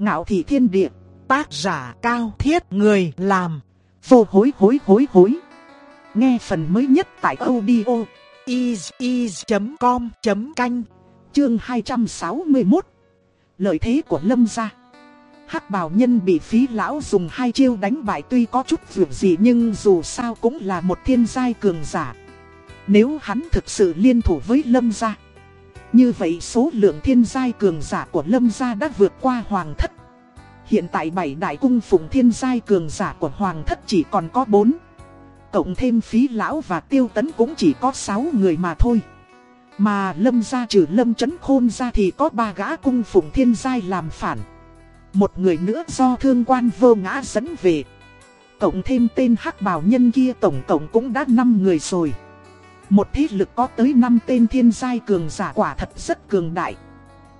Ngạo thị thiên địa, tác giả cao thiết người làm, vô hối hối hối hối. Nghe phần mới nhất tại audio is.com.canh, chương 261. Lợi thế của Lâm gia. Hắc bào nhân bị phí lão dùng hai chiêu đánh bại tuy có chút vượt gì nhưng dù sao cũng là một thiên giai cường giả. Nếu hắn thực sự liên thủ với Lâm gia như vậy số lượng thiên giai cường giả của Lâm gia đã vượt qua Hoàng thất. Hiện tại bảy đại cung phụng thiên giai cường giả của Hoàng thất chỉ còn có bốn. Cộng thêm phí lão và tiêu tấn cũng chỉ có sáu người mà thôi. Mà Lâm gia trừ Lâm chấn khôn ra thì có ba gã cung phụng thiên giai làm phản. Một người nữa do thương quan vô ngã dẫn về. Cộng thêm tên hắc bào nhân kia tổng cộng cũng đã 5 người rồi một thế lực có tới 5 tên thiên giai cường giả quả thật rất cường đại.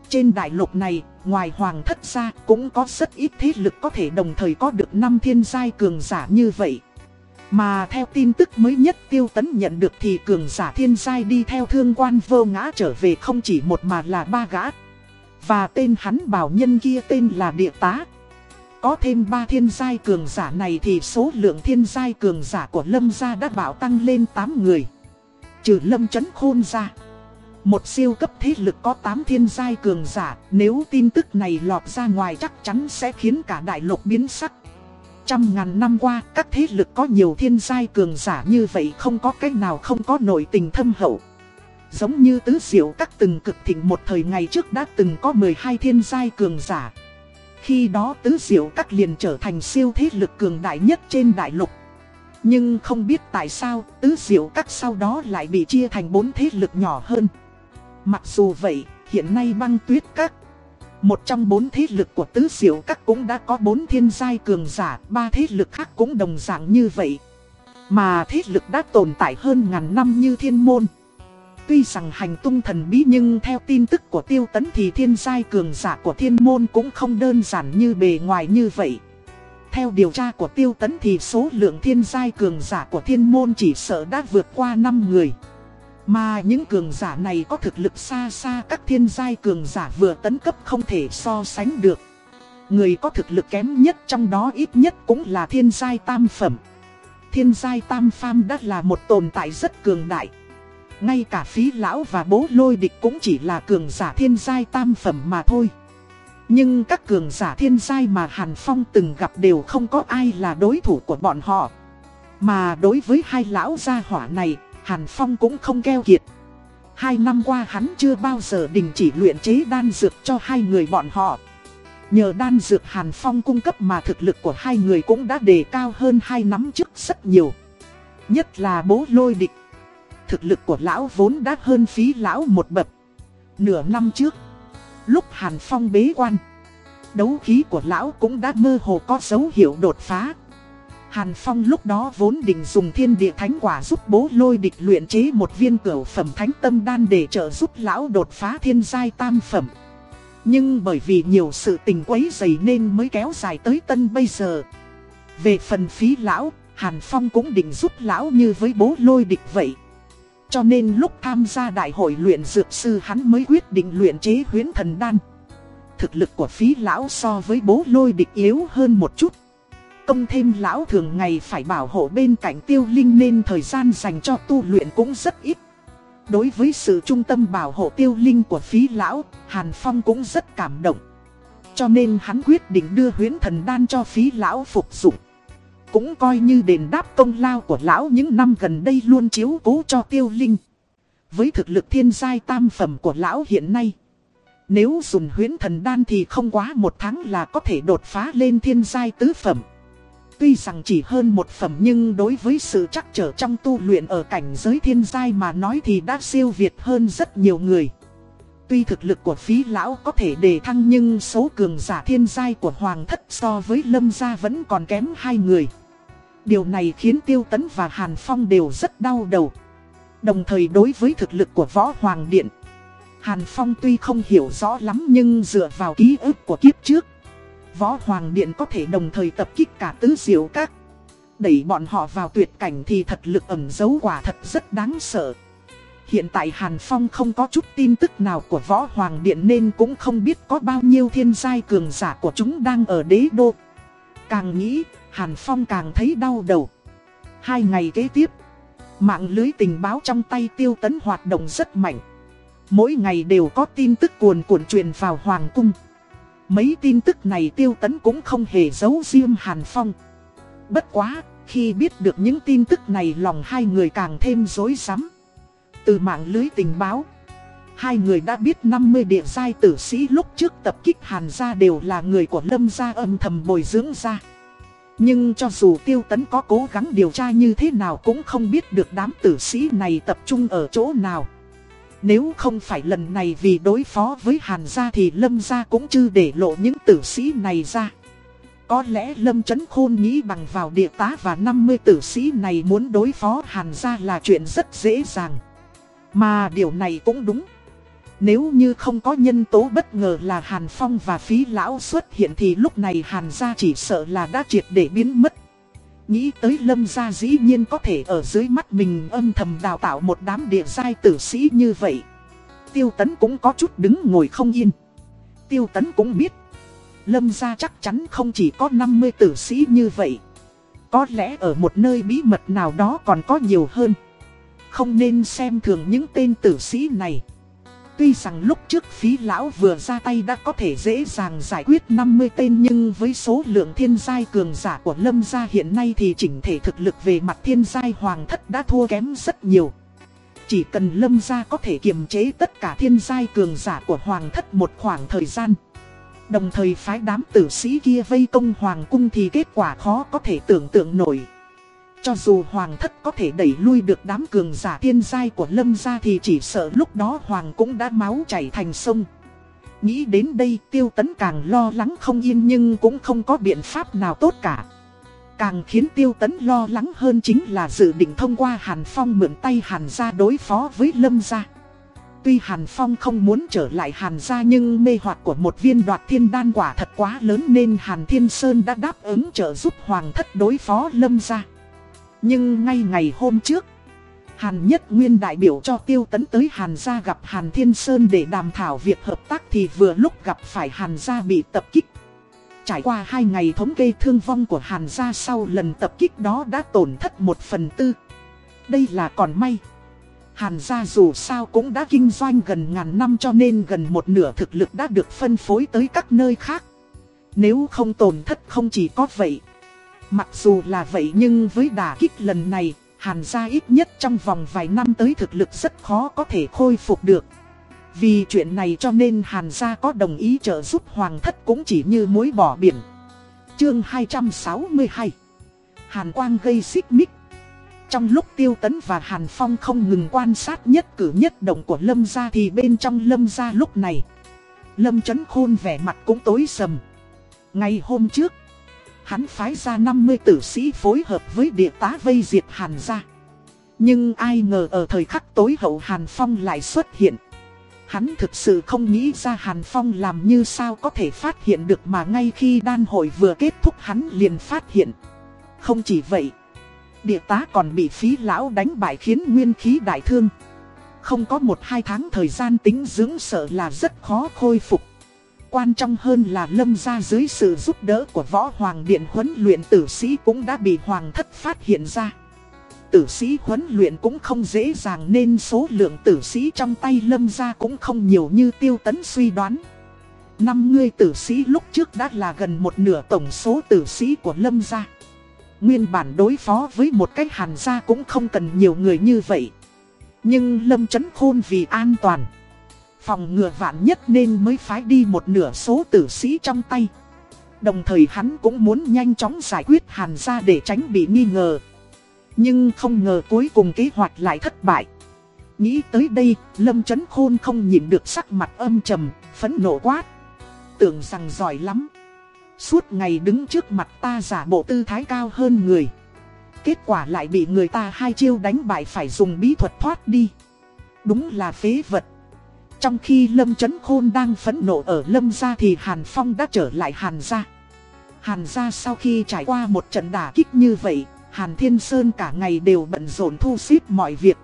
Trên đại lục này, ngoài hoàng thất ra cũng có rất ít thế lực có thể đồng thời có được 5 thiên giai cường giả như vậy. Mà theo tin tức mới nhất tiêu tấn nhận được thì cường giả thiên giai đi theo thương quan vô ngã trở về không chỉ một mà là ba gã. Và tên hắn bảo nhân kia tên là địa tá. Có thêm ba thiên giai cường giả này thì số lượng thiên giai cường giả của lâm gia đã bảo tăng lên 8 người. Trừ lâm chấn khôn ra. Một siêu cấp thế lực có 8 thiên giai cường giả, Nếu tin tức này lọt ra ngoài chắc chắn sẽ khiến cả đại lục biến sắc. Trăm ngàn năm qua, các thế lực có nhiều thiên giai cường giả như vậy không có cách nào không có nội tình thâm hậu. Giống như tứ diệu các từng cực thịnh một thời ngày trước đã từng có 12 thiên giai cường giả. Khi đó tứ diệu các liền trở thành siêu thế lực cường đại nhất trên đại lục nhưng không biết tại sao tứ diệu các sau đó lại bị chia thành bốn thế lực nhỏ hơn. Mặc dù vậy, hiện nay băng tuyết các, một trong bốn thế lực của tứ diệu các cũng đã có bốn thiên giai cường giả, ba thế lực khác cũng đồng dạng như vậy. Mà thế lực đã tồn tại hơn ngàn năm như thiên môn. Tuy rằng hành tung thần bí nhưng theo tin tức của tiêu tấn thì thiên giai cường giả của thiên môn cũng không đơn giản như bề ngoài như vậy. Theo điều tra của tiêu tấn thì số lượng thiên giai cường giả của thiên môn chỉ sợ đã vượt qua 5 người. Mà những cường giả này có thực lực xa xa các thiên giai cường giả vừa tấn cấp không thể so sánh được. Người có thực lực kém nhất trong đó ít nhất cũng là thiên giai tam phẩm. Thiên giai tam pham đã là một tồn tại rất cường đại. Ngay cả phí lão và bố lôi địch cũng chỉ là cường giả thiên giai tam phẩm mà thôi. Nhưng các cường giả thiên giai mà Hàn Phong từng gặp đều không có ai là đối thủ của bọn họ. Mà đối với hai lão gia hỏa này, Hàn Phong cũng không keo kiệt. Hai năm qua hắn chưa bao giờ đình chỉ luyện chế đan dược cho hai người bọn họ. Nhờ đan dược Hàn Phong cung cấp mà thực lực của hai người cũng đã đề cao hơn hai năm trước rất nhiều. Nhất là bố lôi địch. Thực lực của lão vốn đã hơn phí lão một bậc. Nửa năm trước Lúc Hàn Phong bế quan, đấu khí của lão cũng đã mơ hồ có dấu hiệu đột phá. Hàn Phong lúc đó vốn định dùng thiên địa thánh quả giúp bố lôi địch luyện chế một viên cửu phẩm thánh tâm đan để trợ giúp lão đột phá thiên giai tam phẩm. Nhưng bởi vì nhiều sự tình quấy dày nên mới kéo dài tới tân bây giờ. Về phần phí lão, Hàn Phong cũng định giúp lão như với bố lôi địch vậy. Cho nên lúc tham gia đại hội luyện dược sư hắn mới quyết định luyện chế huyến thần đan. Thực lực của phí lão so với bố lôi địch yếu hơn một chút. Công thêm lão thường ngày phải bảo hộ bên cạnh tiêu linh nên thời gian dành cho tu luyện cũng rất ít. Đối với sự trung tâm bảo hộ tiêu linh của phí lão, Hàn Phong cũng rất cảm động. Cho nên hắn quyết định đưa huyến thần đan cho phí lão phục dụng. Cũng coi như đền đáp công lao của lão những năm gần đây luôn chiếu cố cho tiêu linh. Với thực lực thiên giai tam phẩm của lão hiện nay. Nếu dùng huyến thần đan thì không quá một tháng là có thể đột phá lên thiên giai tứ phẩm. Tuy rằng chỉ hơn một phẩm nhưng đối với sự chắc trở trong tu luyện ở cảnh giới thiên giai mà nói thì đã siêu việt hơn rất nhiều người. Tuy thực lực của phí lão có thể đề thăng nhưng số cường giả thiên giai của hoàng thất so với lâm gia vẫn còn kém hai người. Điều này khiến Tiêu Tấn và Hàn Phong đều rất đau đầu. Đồng thời đối với thực lực của Võ Hoàng Điện, Hàn Phong tuy không hiểu rõ lắm nhưng dựa vào ký ức của kiếp trước, Võ Hoàng Điện có thể đồng thời tập kích cả tứ diệu các. Đẩy bọn họ vào tuyệt cảnh thì thật lực ẩn giấu quả thật rất đáng sợ. Hiện tại Hàn Phong không có chút tin tức nào của Võ Hoàng Điện nên cũng không biết có bao nhiêu thiên giai cường giả của chúng đang ở đế đô. Càng nghĩ, Hàn Phong càng thấy đau đầu. Hai ngày kế tiếp, mạng lưới tình báo trong tay tiêu tấn hoạt động rất mạnh. Mỗi ngày đều có tin tức cuồn cuộn truyền vào Hoàng Cung. Mấy tin tức này tiêu tấn cũng không hề giấu riêng Hàn Phong. Bất quá, khi biết được những tin tức này lòng hai người càng thêm rối rắm. Từ mạng lưới tình báo, hai người đã biết 50 địa giai tử sĩ lúc trước tập kích Hàn gia đều là người của Lâm gia âm thầm bồi dưỡng ra. Nhưng cho dù tiêu tấn có cố gắng điều tra như thế nào cũng không biết được đám tử sĩ này tập trung ở chỗ nào. Nếu không phải lần này vì đối phó với Hàn gia thì Lâm gia cũng chưa để lộ những tử sĩ này ra. Có lẽ Lâm Trấn Khôn nghĩ bằng vào địa tá và 50 tử sĩ này muốn đối phó Hàn gia là chuyện rất dễ dàng. Mà điều này cũng đúng. Nếu như không có nhân tố bất ngờ là Hàn Phong và Phí Lão xuất hiện thì lúc này Hàn gia chỉ sợ là đã triệt để biến mất. Nghĩ tới Lâm gia dĩ nhiên có thể ở dưới mắt mình âm thầm đào tạo một đám địa giai tử sĩ như vậy. Tiêu Tấn cũng có chút đứng ngồi không yên. Tiêu Tấn cũng biết. Lâm gia chắc chắn không chỉ có 50 tử sĩ như vậy. Có lẽ ở một nơi bí mật nào đó còn có nhiều hơn. Không nên xem thường những tên tử sĩ này. Tuy rằng lúc trước phí lão vừa ra tay đã có thể dễ dàng giải quyết 50 tên nhưng với số lượng thiên giai cường giả của lâm gia hiện nay thì chỉnh thể thực lực về mặt thiên giai hoàng thất đã thua kém rất nhiều. Chỉ cần lâm gia có thể kiềm chế tất cả thiên giai cường giả của hoàng thất một khoảng thời gian. Đồng thời phái đám tử sĩ kia vây công hoàng cung thì kết quả khó có thể tưởng tượng nổi. Cho dù hoàng thất có thể đẩy lui được đám cường giả thiên giai của lâm gia thì chỉ sợ lúc đó hoàng cũng đã máu chảy thành sông. Nghĩ đến đây tiêu tấn càng lo lắng không yên nhưng cũng không có biện pháp nào tốt cả. Càng khiến tiêu tấn lo lắng hơn chính là dự định thông qua Hàn Phong mượn tay Hàn gia đối phó với lâm gia. Tuy Hàn Phong không muốn trở lại Hàn gia nhưng mê hoặc của một viên đoạt thiên đan quả thật quá lớn nên Hàn Thiên Sơn đã đáp ứng trợ giúp Hoàng thất đối phó lâm gia. Nhưng ngay ngày hôm trước, Hàn Nhất Nguyên đại biểu cho Tiêu Tấn tới Hàn gia gặp Hàn Thiên Sơn để đàm thảo việc hợp tác thì vừa lúc gặp phải Hàn gia bị tập kích. Trải qua hai ngày thống kê thương vong của Hàn gia sau lần tập kích đó đã tổn thất một phần tư. Đây là còn may. Hàn gia dù sao cũng đã kinh doanh gần ngàn năm cho nên gần một nửa thực lực đã được phân phối tới các nơi khác. Nếu không tổn thất không chỉ có vậy. Mặc dù là vậy nhưng với đả kích lần này, Hàn gia ít nhất trong vòng vài năm tới thực lực rất khó có thể khôi phục được. Vì chuyện này cho nên Hàn gia có đồng ý trợ giúp Hoàng thất cũng chỉ như mối bỏ biển. Chương 262 Hàn Quang gây xích mích Trong lúc Tiêu Tấn và Hàn Phong không ngừng quan sát nhất cử nhất động của Lâm gia thì bên trong Lâm gia lúc này Lâm Trấn Khôn vẻ mặt cũng tối sầm Ngày hôm trước Hắn phái ra 50 tử sĩ phối hợp với địa tá vây diệt Hàn gia. Nhưng ai ngờ ở thời khắc tối hậu Hàn Phong lại xuất hiện. Hắn thực sự không nghĩ ra Hàn Phong làm như sao có thể phát hiện được mà ngay khi đan hội vừa kết thúc hắn liền phát hiện. Không chỉ vậy, địa tá còn bị phí lão đánh bại khiến nguyên khí đại thương. Không có một hai tháng thời gian tính dưỡng sợ là rất khó khôi phục. Quan trọng hơn là lâm gia dưới sự giúp đỡ của võ hoàng điện huấn luyện tử sĩ cũng đã bị hoàng thất phát hiện ra. Tử sĩ huấn luyện cũng không dễ dàng nên số lượng tử sĩ trong tay lâm gia cũng không nhiều như tiêu tấn suy đoán. Năm người tử sĩ lúc trước đã là gần một nửa tổng số tử sĩ của lâm gia. Nguyên bản đối phó với một cái hàn gia cũng không cần nhiều người như vậy. Nhưng lâm chấn khôn vì an toàn. Phòng ngừa vạn nhất nên mới phái đi một nửa số tử sĩ trong tay. Đồng thời hắn cũng muốn nhanh chóng giải quyết hàn gia để tránh bị nghi ngờ. Nhưng không ngờ cuối cùng kế hoạch lại thất bại. Nghĩ tới đây, Lâm Chấn Khôn không nhìn được sắc mặt âm trầm, phẫn nộ quát. Tưởng rằng giỏi lắm. Suốt ngày đứng trước mặt ta giả bộ tư thái cao hơn người. Kết quả lại bị người ta hai chiêu đánh bại phải dùng bí thuật thoát đi. Đúng là phế vật. Trong khi Lâm Trấn Khôn đang phẫn nộ ở Lâm gia thì Hàn Phong đã trở lại Hàn gia. Hàn gia sau khi trải qua một trận đả kích như vậy, Hàn Thiên Sơn cả ngày đều bận rộn thu xếp mọi việc.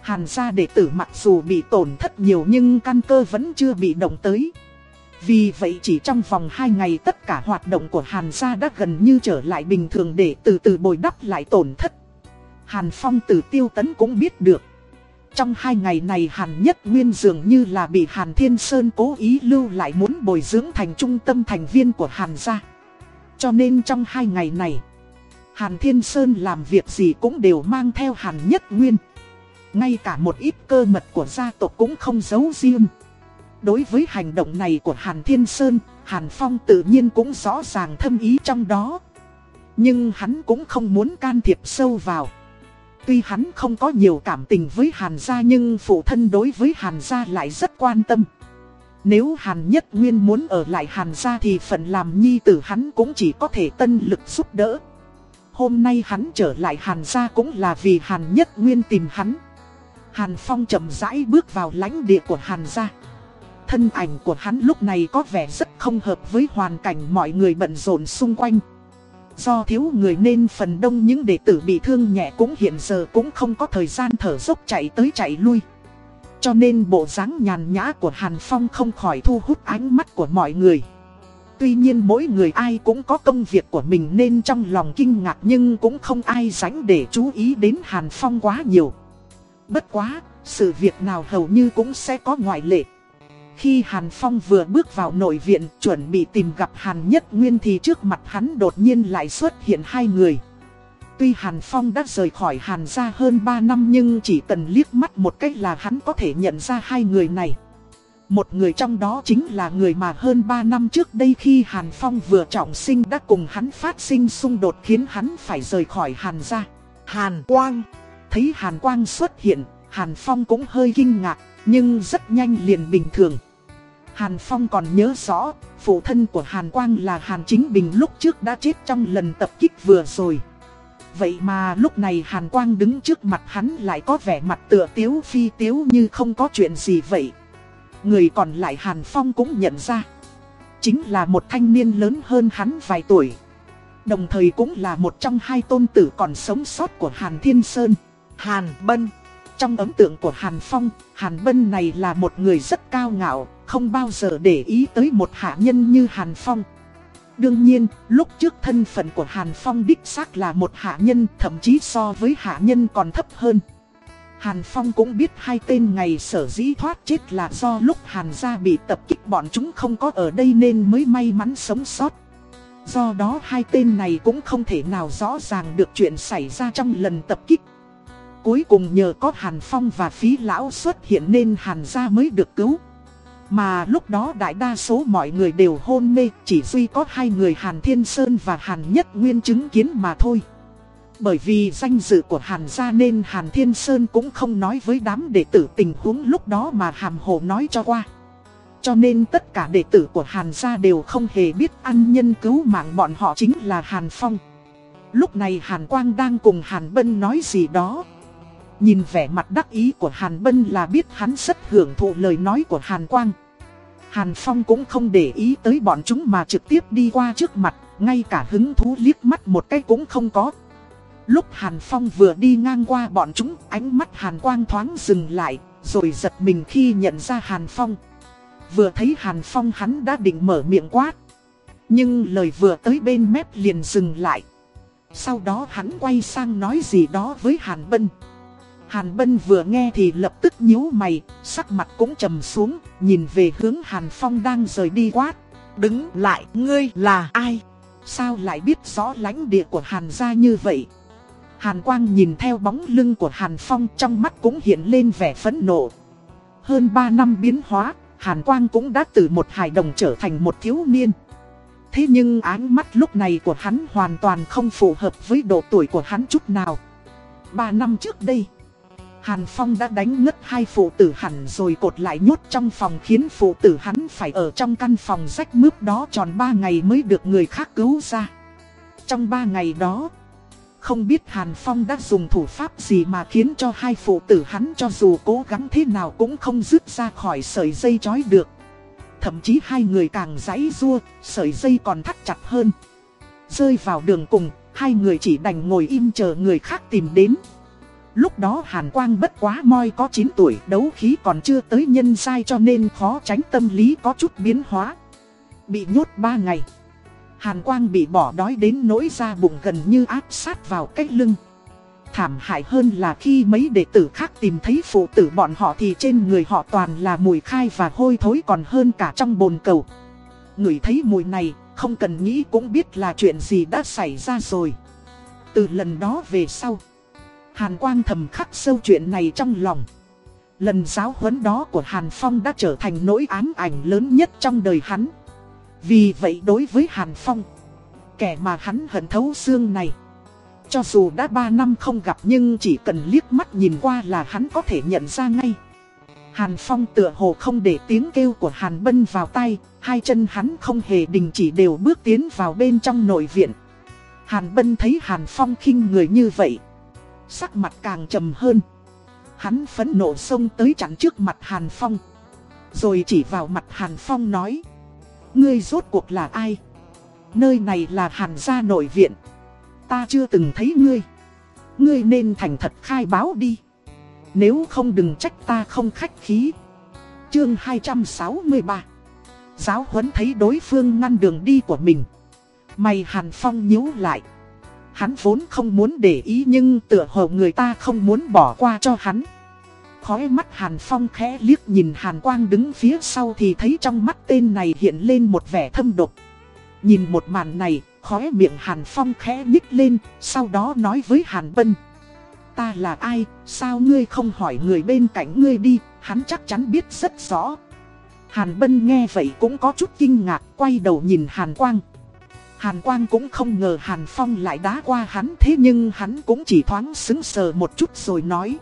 Hàn gia đệ tử mặc dù bị tổn thất nhiều nhưng căn cơ vẫn chưa bị động tới. Vì vậy chỉ trong vòng 2 ngày tất cả hoạt động của Hàn gia đã gần như trở lại bình thường để từ từ bồi đắp lại tổn thất. Hàn Phong từ tiêu tấn cũng biết được. Trong hai ngày này Hàn Nhất Nguyên dường như là bị Hàn Thiên Sơn cố ý lưu lại muốn bồi dưỡng thành trung tâm thành viên của Hàn gia. Cho nên trong hai ngày này, Hàn Thiên Sơn làm việc gì cũng đều mang theo Hàn Nhất Nguyên. Ngay cả một ít cơ mật của gia tộc cũng không giấu riêng. Đối với hành động này của Hàn Thiên Sơn, Hàn Phong tự nhiên cũng rõ ràng thâm ý trong đó. Nhưng hắn cũng không muốn can thiệp sâu vào. Tuy hắn không có nhiều cảm tình với Hàn gia nhưng phụ thân đối với Hàn gia lại rất quan tâm. Nếu Hàn Nhất Nguyên muốn ở lại Hàn gia thì phận làm nhi tử hắn cũng chỉ có thể tân lực giúp đỡ. Hôm nay hắn trở lại Hàn gia cũng là vì Hàn Nhất Nguyên tìm hắn. Hàn Phong chậm rãi bước vào lãnh địa của Hàn gia. Thân ảnh của hắn lúc này có vẻ rất không hợp với hoàn cảnh mọi người bận rộn xung quanh. Do thiếu người nên phần đông những đệ tử bị thương nhẹ cũng hiện giờ cũng không có thời gian thở dốc chạy tới chạy lui. Cho nên bộ dáng nhàn nhã của Hàn Phong không khỏi thu hút ánh mắt của mọi người. Tuy nhiên mỗi người ai cũng có công việc của mình nên trong lòng kinh ngạc nhưng cũng không ai dánh để chú ý đến Hàn Phong quá nhiều. Bất quá, sự việc nào hầu như cũng sẽ có ngoại lệ. Khi Hàn Phong vừa bước vào nội viện chuẩn bị tìm gặp Hàn Nhất Nguyên thì trước mặt hắn đột nhiên lại xuất hiện hai người. Tuy Hàn Phong đã rời khỏi Hàn gia hơn 3 năm nhưng chỉ cần liếc mắt một cách là hắn có thể nhận ra hai người này. Một người trong đó chính là người mà hơn 3 năm trước đây khi Hàn Phong vừa trọng sinh đã cùng hắn phát sinh xung đột khiến hắn phải rời khỏi Hàn gia. Hàn Quang Thấy Hàn Quang xuất hiện, Hàn Phong cũng hơi kinh ngạc, nhưng rất nhanh liền bình thường. Hàn Phong còn nhớ rõ, phụ thân của Hàn Quang là Hàn Chính Bình lúc trước đã chết trong lần tập kích vừa rồi. Vậy mà lúc này Hàn Quang đứng trước mặt hắn lại có vẻ mặt tựa tiếu phi tiếu như không có chuyện gì vậy. Người còn lại Hàn Phong cũng nhận ra. Chính là một thanh niên lớn hơn hắn vài tuổi. Đồng thời cũng là một trong hai tôn tử còn sống sót của Hàn Thiên Sơn. Hàn Bân trong ấn tượng của Hàn Phong, Hàn Bân này là một người rất cao ngạo, không bao giờ để ý tới một hạ nhân như Hàn Phong. Đương nhiên, lúc trước thân phận của Hàn Phong đích xác là một hạ nhân, thậm chí so với hạ nhân còn thấp hơn. Hàn Phong cũng biết hai tên ngày sở dĩ thoát chết là do lúc Hàn gia bị tập kích bọn chúng không có ở đây nên mới may mắn sống sót. Do đó hai tên này cũng không thể nào rõ ràng được chuyện xảy ra trong lần tập kích. Cuối cùng nhờ có Hàn Phong và phí lão xuất hiện nên Hàn gia mới được cứu. Mà lúc đó đại đa số mọi người đều hôn mê, chỉ duy có hai người Hàn Thiên Sơn và Hàn Nhất Nguyên chứng kiến mà thôi. Bởi vì danh dự của Hàn gia nên Hàn Thiên Sơn cũng không nói với đám đệ tử tình huống lúc đó mà hàm hồ nói cho qua. Cho nên tất cả đệ tử của Hàn gia đều không hề biết ăn nhân cứu mạng bọn họ chính là Hàn Phong. Lúc này Hàn Quang đang cùng Hàn Bân nói gì đó. Nhìn vẻ mặt đắc ý của Hàn Bân là biết hắn rất hưởng thụ lời nói của Hàn Quang. Hàn Phong cũng không để ý tới bọn chúng mà trực tiếp đi qua trước mặt, ngay cả hứng thú liếc mắt một cái cũng không có. Lúc Hàn Phong vừa đi ngang qua bọn chúng, ánh mắt Hàn Quang thoáng dừng lại, rồi giật mình khi nhận ra Hàn Phong. Vừa thấy Hàn Phong hắn đã định mở miệng quát. Nhưng lời vừa tới bên mép liền dừng lại. Sau đó hắn quay sang nói gì đó với Hàn Bân. Hàn Bân vừa nghe thì lập tức nhíu mày, sắc mặt cũng trầm xuống, nhìn về hướng Hàn Phong đang rời đi quát. Đứng lại, ngươi là ai? Sao lại biết rõ lãnh địa của Hàn gia như vậy? Hàn Quang nhìn theo bóng lưng của Hàn Phong trong mắt cũng hiện lên vẻ phẫn nộ. Hơn 3 năm biến hóa, Hàn Quang cũng đã từ một hài đồng trở thành một thiếu niên. Thế nhưng ánh mắt lúc này của hắn hoàn toàn không phù hợp với độ tuổi của hắn chút nào. 3 năm trước đây Hàn Phong đã đánh ngất hai phụ tử hẳn rồi cột lại nhốt trong phòng khiến phụ tử hắn phải ở trong căn phòng rách mướp đó tròn 3 ngày mới được người khác cứu ra. Trong 3 ngày đó, không biết Hàn Phong đã dùng thủ pháp gì mà khiến cho hai phụ tử hắn cho dù cố gắng thế nào cũng không dứt ra khỏi sợi dây chói được. Thậm chí hai người càng giãy rua, sợi dây còn thắt chặt hơn. Rơi vào đường cùng, hai người chỉ đành ngồi im chờ người khác tìm đến. Lúc đó Hàn Quang bất quá moi có 9 tuổi đấu khí còn chưa tới nhân sai cho nên khó tránh tâm lý có chút biến hóa. Bị nhốt 3 ngày. Hàn Quang bị bỏ đói đến nỗi da bụng gần như áp sát vào cái lưng. Thảm hại hơn là khi mấy đệ tử khác tìm thấy phụ tử bọn họ thì trên người họ toàn là mùi khai và hôi thối còn hơn cả trong bồn cầu. Người thấy mùi này, không cần nghĩ cũng biết là chuyện gì đã xảy ra rồi. Từ lần đó về sau, Hàn Quang thầm khắc sâu chuyện này trong lòng. Lần giáo huấn đó của Hàn Phong đã trở thành nỗi ám ảnh lớn nhất trong đời hắn. Vì vậy đối với Hàn Phong, kẻ mà hắn hận thấu xương này, cho dù đã 3 năm không gặp nhưng chỉ cần liếc mắt nhìn qua là hắn có thể nhận ra ngay. Hàn Phong tựa hồ không để tiếng kêu của Hàn Bân vào tay, hai chân hắn không hề đình chỉ đều bước tiến vào bên trong nội viện. Hàn Bân thấy Hàn Phong khinh người như vậy, sắc mặt càng trầm hơn. Hắn phẫn nộ xông tới chắn trước mặt Hàn Phong, rồi chỉ vào mặt Hàn Phong nói. Ngươi rốt cuộc là ai? Nơi này là Hàn gia nội viện. Ta chưa từng thấy ngươi. Ngươi nên thành thật khai báo đi. Nếu không đừng trách ta không khách khí. Chương 263 Giáo huấn thấy đối phương ngăn đường đi của mình. Mày Hàn Phong nhíu lại. Hắn vốn không muốn để ý nhưng tựa hồ người ta không muốn bỏ qua cho hắn. Khói mắt Hàn Phong khẽ liếc nhìn Hàn Quang đứng phía sau thì thấy trong mắt tên này hiện lên một vẻ thâm độc. Nhìn một màn này, khóe miệng Hàn Phong khẽ nhích lên, sau đó nói với Hàn Bân. Ta là ai, sao ngươi không hỏi người bên cạnh ngươi đi, hắn chắc chắn biết rất rõ. Hàn Bân nghe vậy cũng có chút kinh ngạc, quay đầu nhìn Hàn Quang. Hàn Quang cũng không ngờ Hàn Phong lại đá qua hắn thế nhưng hắn cũng chỉ thoáng xứng sờ một chút rồi nói.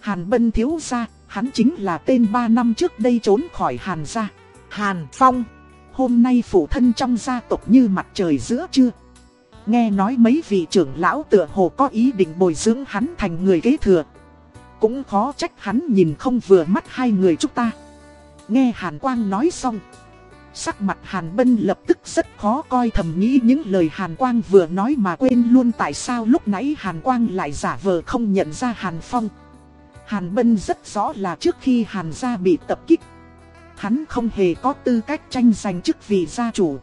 Hàn Bân thiếu ra, hắn chính là tên 3 năm trước đây trốn khỏi Hàn gia. Hàn Phong, hôm nay phụ thân trong gia tộc như mặt trời giữa trưa. Nghe nói mấy vị trưởng lão tựa hồ có ý định bồi dưỡng hắn thành người kế thừa. Cũng khó trách hắn nhìn không vừa mắt hai người chúng ta. Nghe Hàn Quang nói xong. Sắc mặt Hàn Bân lập tức rất khó coi thầm nghĩ những lời Hàn Quang vừa nói mà quên luôn tại sao lúc nãy Hàn Quang lại giả vờ không nhận ra Hàn Phong. Hàn Bân rất rõ là trước khi Hàn gia bị tập kích, hắn không hề có tư cách tranh giành chức vị gia chủ.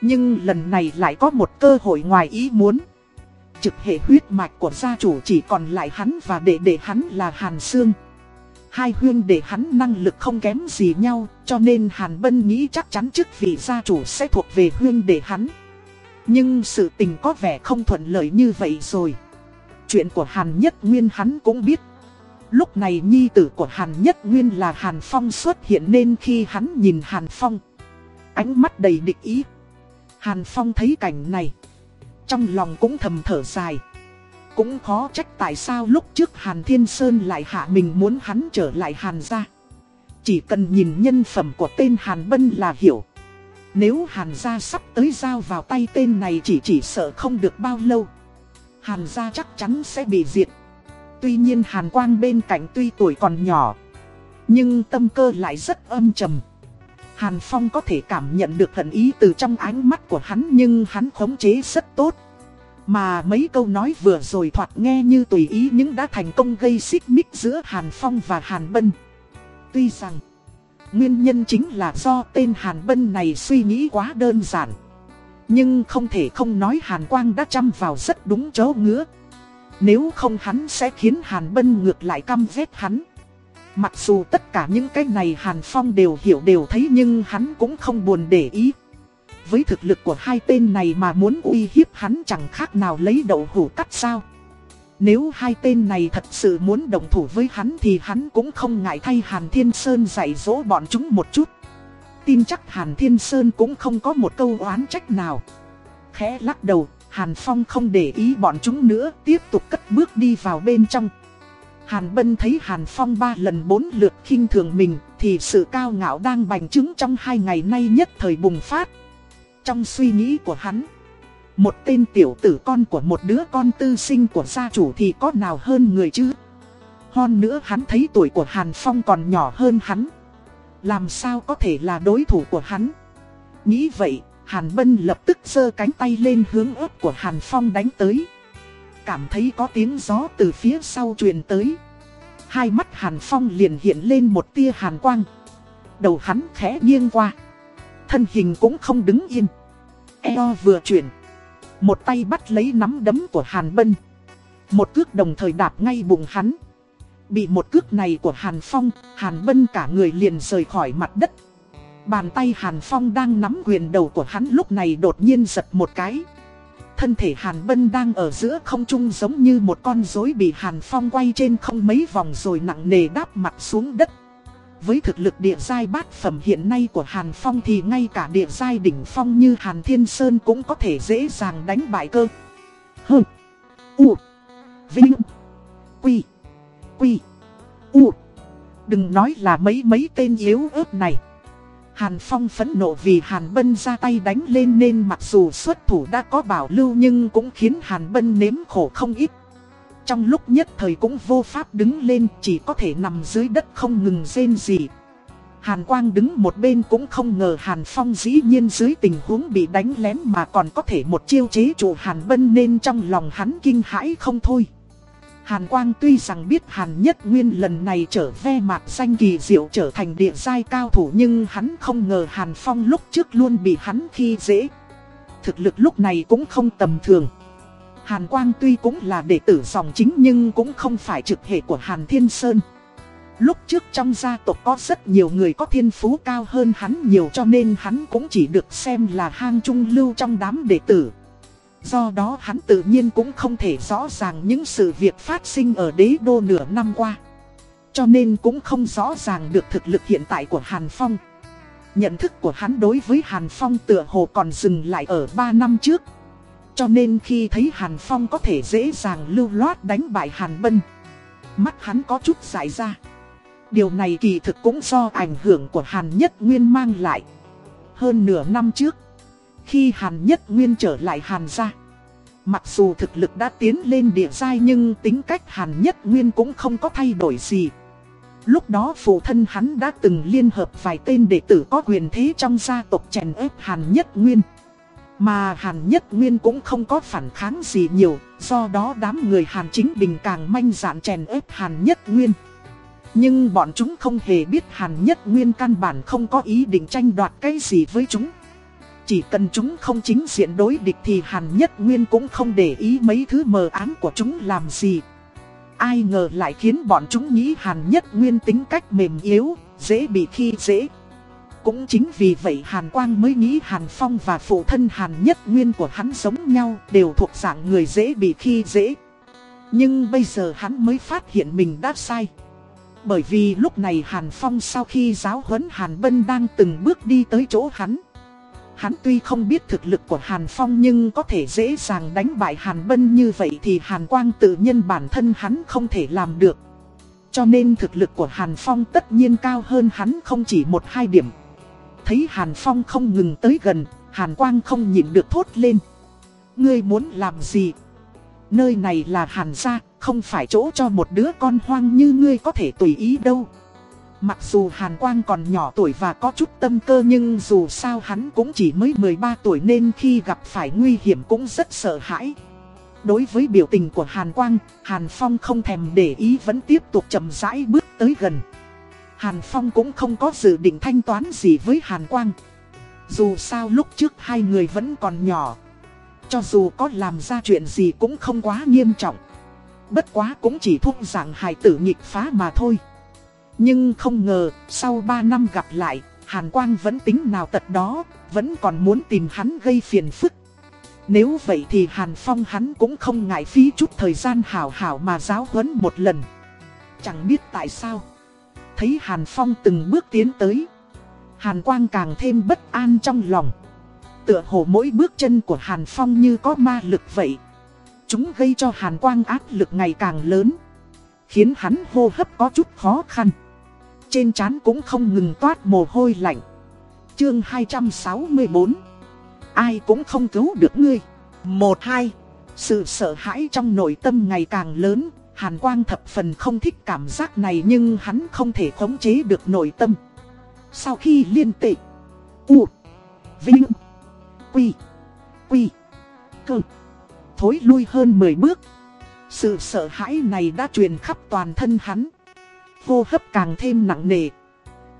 Nhưng lần này lại có một cơ hội ngoài ý muốn. Trực hệ huyết mạch của gia chủ chỉ còn lại hắn và đệ đệ hắn là Hàn Sương. Hai huyên đệ hắn năng lực không kém gì nhau, cho nên Hàn Bân nghĩ chắc chắn chức vị gia chủ sẽ thuộc về huyên đệ hắn. Nhưng sự tình có vẻ không thuận lợi như vậy rồi. Chuyện của Hàn Nhất Nguyên hắn cũng biết. Lúc này nhi tử của Hàn Nhất Nguyên là Hàn Phong xuất hiện nên khi hắn nhìn Hàn Phong, ánh mắt đầy địch ý. Hàn Phong thấy cảnh này, trong lòng cũng thầm thở dài. Cũng khó trách tại sao lúc trước Hàn Thiên Sơn lại hạ mình muốn hắn trở lại Hàn gia. Chỉ cần nhìn nhân phẩm của tên Hàn Bân là hiểu. Nếu Hàn gia sắp tới giao vào tay tên này chỉ chỉ sợ không được bao lâu. Hàn gia chắc chắn sẽ bị diệt. Tuy nhiên Hàn Quang bên cạnh tuy tuổi còn nhỏ, nhưng tâm cơ lại rất âm trầm. Hàn Phong có thể cảm nhận được hận ý từ trong ánh mắt của hắn nhưng hắn khống chế rất tốt. Mà mấy câu nói vừa rồi thoạt nghe như tùy ý nhưng đã thành công gây xích mích giữa Hàn Phong và Hàn Bân. Tuy rằng, nguyên nhân chính là do tên Hàn Bân này suy nghĩ quá đơn giản. Nhưng không thể không nói Hàn Quang đã chăm vào rất đúng chỗ ngứa. Nếu không hắn sẽ khiến Hàn Bân ngược lại căm ghét hắn. Mặc dù tất cả những cái này Hàn Phong đều hiểu đều thấy nhưng hắn cũng không buồn để ý. Với thực lực của hai tên này mà muốn uy hiếp hắn chẳng khác nào lấy đậu hủ cắt sao. Nếu hai tên này thật sự muốn đồng thủ với hắn thì hắn cũng không ngại thay Hàn Thiên Sơn dạy dỗ bọn chúng một chút. Tin chắc Hàn Thiên Sơn cũng không có một câu oán trách nào. Khẽ lắc đầu, Hàn Phong không để ý bọn chúng nữa, tiếp tục cất bước đi vào bên trong. Hàn Bân thấy Hàn Phong ba lần bốn lượt khinh thường mình, thì sự cao ngạo đang bành trướng trong hai ngày nay nhất thời bùng phát. Trong suy nghĩ của hắn, một tên tiểu tử con của một đứa con tư sinh của gia chủ thì có nào hơn người chứ? Hơn nữa hắn thấy tuổi của Hàn Phong còn nhỏ hơn hắn. Làm sao có thể là đối thủ của hắn? Nghĩ vậy, Hàn Bân lập tức giơ cánh tay lên hướng ớt của Hàn Phong đánh tới. cảm thấy có tiếng gió từ phía sau truyền tới. Hai mắt Hàn Phong liền hiện lên một tia hàn quang. Đầu hắn khẽ nghiêng qua. Thân hình cũng không đứng yên. Eo vừa chuyển. Một tay bắt lấy nắm đấm của Hàn Bân. Một cước đồng thời đạp ngay bụng hắn. Bị một cước này của Hàn Phong, Hàn Bân cả người liền rời khỏi mặt đất. Bàn tay Hàn Phong đang nắm quyền đầu của hắn lúc này đột nhiên giật một cái. Thân thể Hàn Bân đang ở giữa không trung giống như một con rối bị Hàn Phong quay trên không mấy vòng rồi nặng nề đáp mặt xuống đất. Với thực lực địa giai bát phẩm hiện nay của Hàn Phong thì ngay cả địa giai đỉnh phong như Hàn Thiên Sơn cũng có thể dễ dàng đánh bại cơ. Hừ. U. Vinh. Quy. Quy. U. Đừng nói là mấy mấy tên yếu ớt này. Hàn Phong phẫn nộ vì Hàn Bân ra tay đánh lên nên mặc dù xuất thủ đã có bảo lưu nhưng cũng khiến Hàn Bân nếm khổ không ít. Trong lúc nhất thời cũng vô pháp đứng lên, chỉ có thể nằm dưới đất không ngừng rên gì. Hàn Quang đứng một bên cũng không ngờ Hàn Phong dĩ nhiên dưới tình huống bị đánh lén mà còn có thể một chiêu chế trụ Hàn Bân nên trong lòng hắn kinh hãi không thôi. Hàn Quang tuy rằng biết Hàn Nhất Nguyên lần này trở ve mạc danh kỳ diệu trở thành địa giai cao thủ nhưng hắn không ngờ Hàn Phong lúc trước luôn bị hắn khi dễ. Thực lực lúc này cũng không tầm thường. Hàn Quang tuy cũng là đệ tử dòng chính nhưng cũng không phải trực hệ của Hàn Thiên Sơn. Lúc trước trong gia tộc có rất nhiều người có thiên phú cao hơn hắn nhiều cho nên hắn cũng chỉ được xem là hang trung lưu trong đám đệ tử. Do đó hắn tự nhiên cũng không thể rõ ràng những sự việc phát sinh ở đế đô nửa năm qua. Cho nên cũng không rõ ràng được thực lực hiện tại của Hàn Phong. Nhận thức của hắn đối với Hàn Phong tựa hồ còn dừng lại ở 3 năm trước. Cho nên khi thấy Hàn Phong có thể dễ dàng lưu loát đánh bại Hàn Bân. Mắt hắn có chút giải ra. Điều này kỳ thực cũng do ảnh hưởng của Hàn Nhất Nguyên mang lại. Hơn nửa năm trước, khi Hàn Nhất Nguyên trở lại Hàn gia. Mặc dù thực lực đã tiến lên địa giai nhưng tính cách Hàn Nhất Nguyên cũng không có thay đổi gì. Lúc đó phụ thân hắn đã từng liên hợp vài tên đệ tử có quyền thế trong gia tộc chèn ép Hàn Nhất Nguyên. Mà Hàn Nhất Nguyên cũng không có phản kháng gì nhiều, do đó đám người Hàn Chính Bình càng manh dạn chèn ép Hàn Nhất Nguyên. Nhưng bọn chúng không hề biết Hàn Nhất Nguyên căn bản không có ý định tranh đoạt cái gì với chúng. Chỉ cần chúng không chính diện đối địch thì Hàn Nhất Nguyên cũng không để ý mấy thứ mờ ám của chúng làm gì. Ai ngờ lại khiến bọn chúng nghĩ Hàn Nhất Nguyên tính cách mềm yếu, dễ bị khi dễ. Cũng chính vì vậy Hàn Quang mới nghĩ Hàn Phong và phụ thân Hàn Nhất Nguyên của hắn giống nhau, đều thuộc dạng người dễ bị khi dễ. Nhưng bây giờ hắn mới phát hiện mình đã sai. Bởi vì lúc này Hàn Phong sau khi giáo huấn Hàn Bân đang từng bước đi tới chỗ hắn. Hắn tuy không biết thực lực của Hàn Phong nhưng có thể dễ dàng đánh bại Hàn Bân như vậy thì Hàn Quang tự nhiên bản thân hắn không thể làm được. Cho nên thực lực của Hàn Phong tất nhiên cao hơn hắn không chỉ một hai điểm. Thấy Hàn Phong không ngừng tới gần, Hàn Quang không nhịn được thốt lên. Ngươi muốn làm gì? Nơi này là Hàn gia, không phải chỗ cho một đứa con hoang như ngươi có thể tùy ý đâu. Mặc dù Hàn Quang còn nhỏ tuổi và có chút tâm cơ nhưng dù sao hắn cũng chỉ mới 13 tuổi nên khi gặp phải nguy hiểm cũng rất sợ hãi. Đối với biểu tình của Hàn Quang, Hàn Phong không thèm để ý vẫn tiếp tục chậm rãi bước tới gần. Hàn Phong cũng không có dự định thanh toán gì với Hàn Quang. Dù sao lúc trước hai người vẫn còn nhỏ. Cho dù có làm ra chuyện gì cũng không quá nghiêm trọng. Bất quá cũng chỉ thung dạng hài tử nghịch phá mà thôi. Nhưng không ngờ, sau 3 năm gặp lại, Hàn Quang vẫn tính nào tật đó, vẫn còn muốn tìm hắn gây phiền phức. Nếu vậy thì Hàn Phong hắn cũng không ngại phí chút thời gian hảo hảo mà giáo huấn một lần. Chẳng biết tại sao. Thấy Hàn Phong từng bước tiến tới. Hàn Quang càng thêm bất an trong lòng. Tựa hồ mỗi bước chân của Hàn Phong như có ma lực vậy. Chúng gây cho Hàn Quang áp lực ngày càng lớn. Khiến hắn hô hấp có chút khó khăn. Trên trán cũng không ngừng toát mồ hôi lạnh. Chương 264 Ai cũng không cứu được ngươi. Một hai, Sự sợ hãi trong nội tâm ngày càng lớn. Hàn Quang thập phần không thích cảm giác này nhưng hắn không thể khống chế được nội tâm. Sau khi liên tệ U Vinh Quy Quy Cơ Thối lui hơn 10 bước Sự sợ hãi này đã truyền khắp toàn thân hắn. Hô hấp càng thêm nặng nề.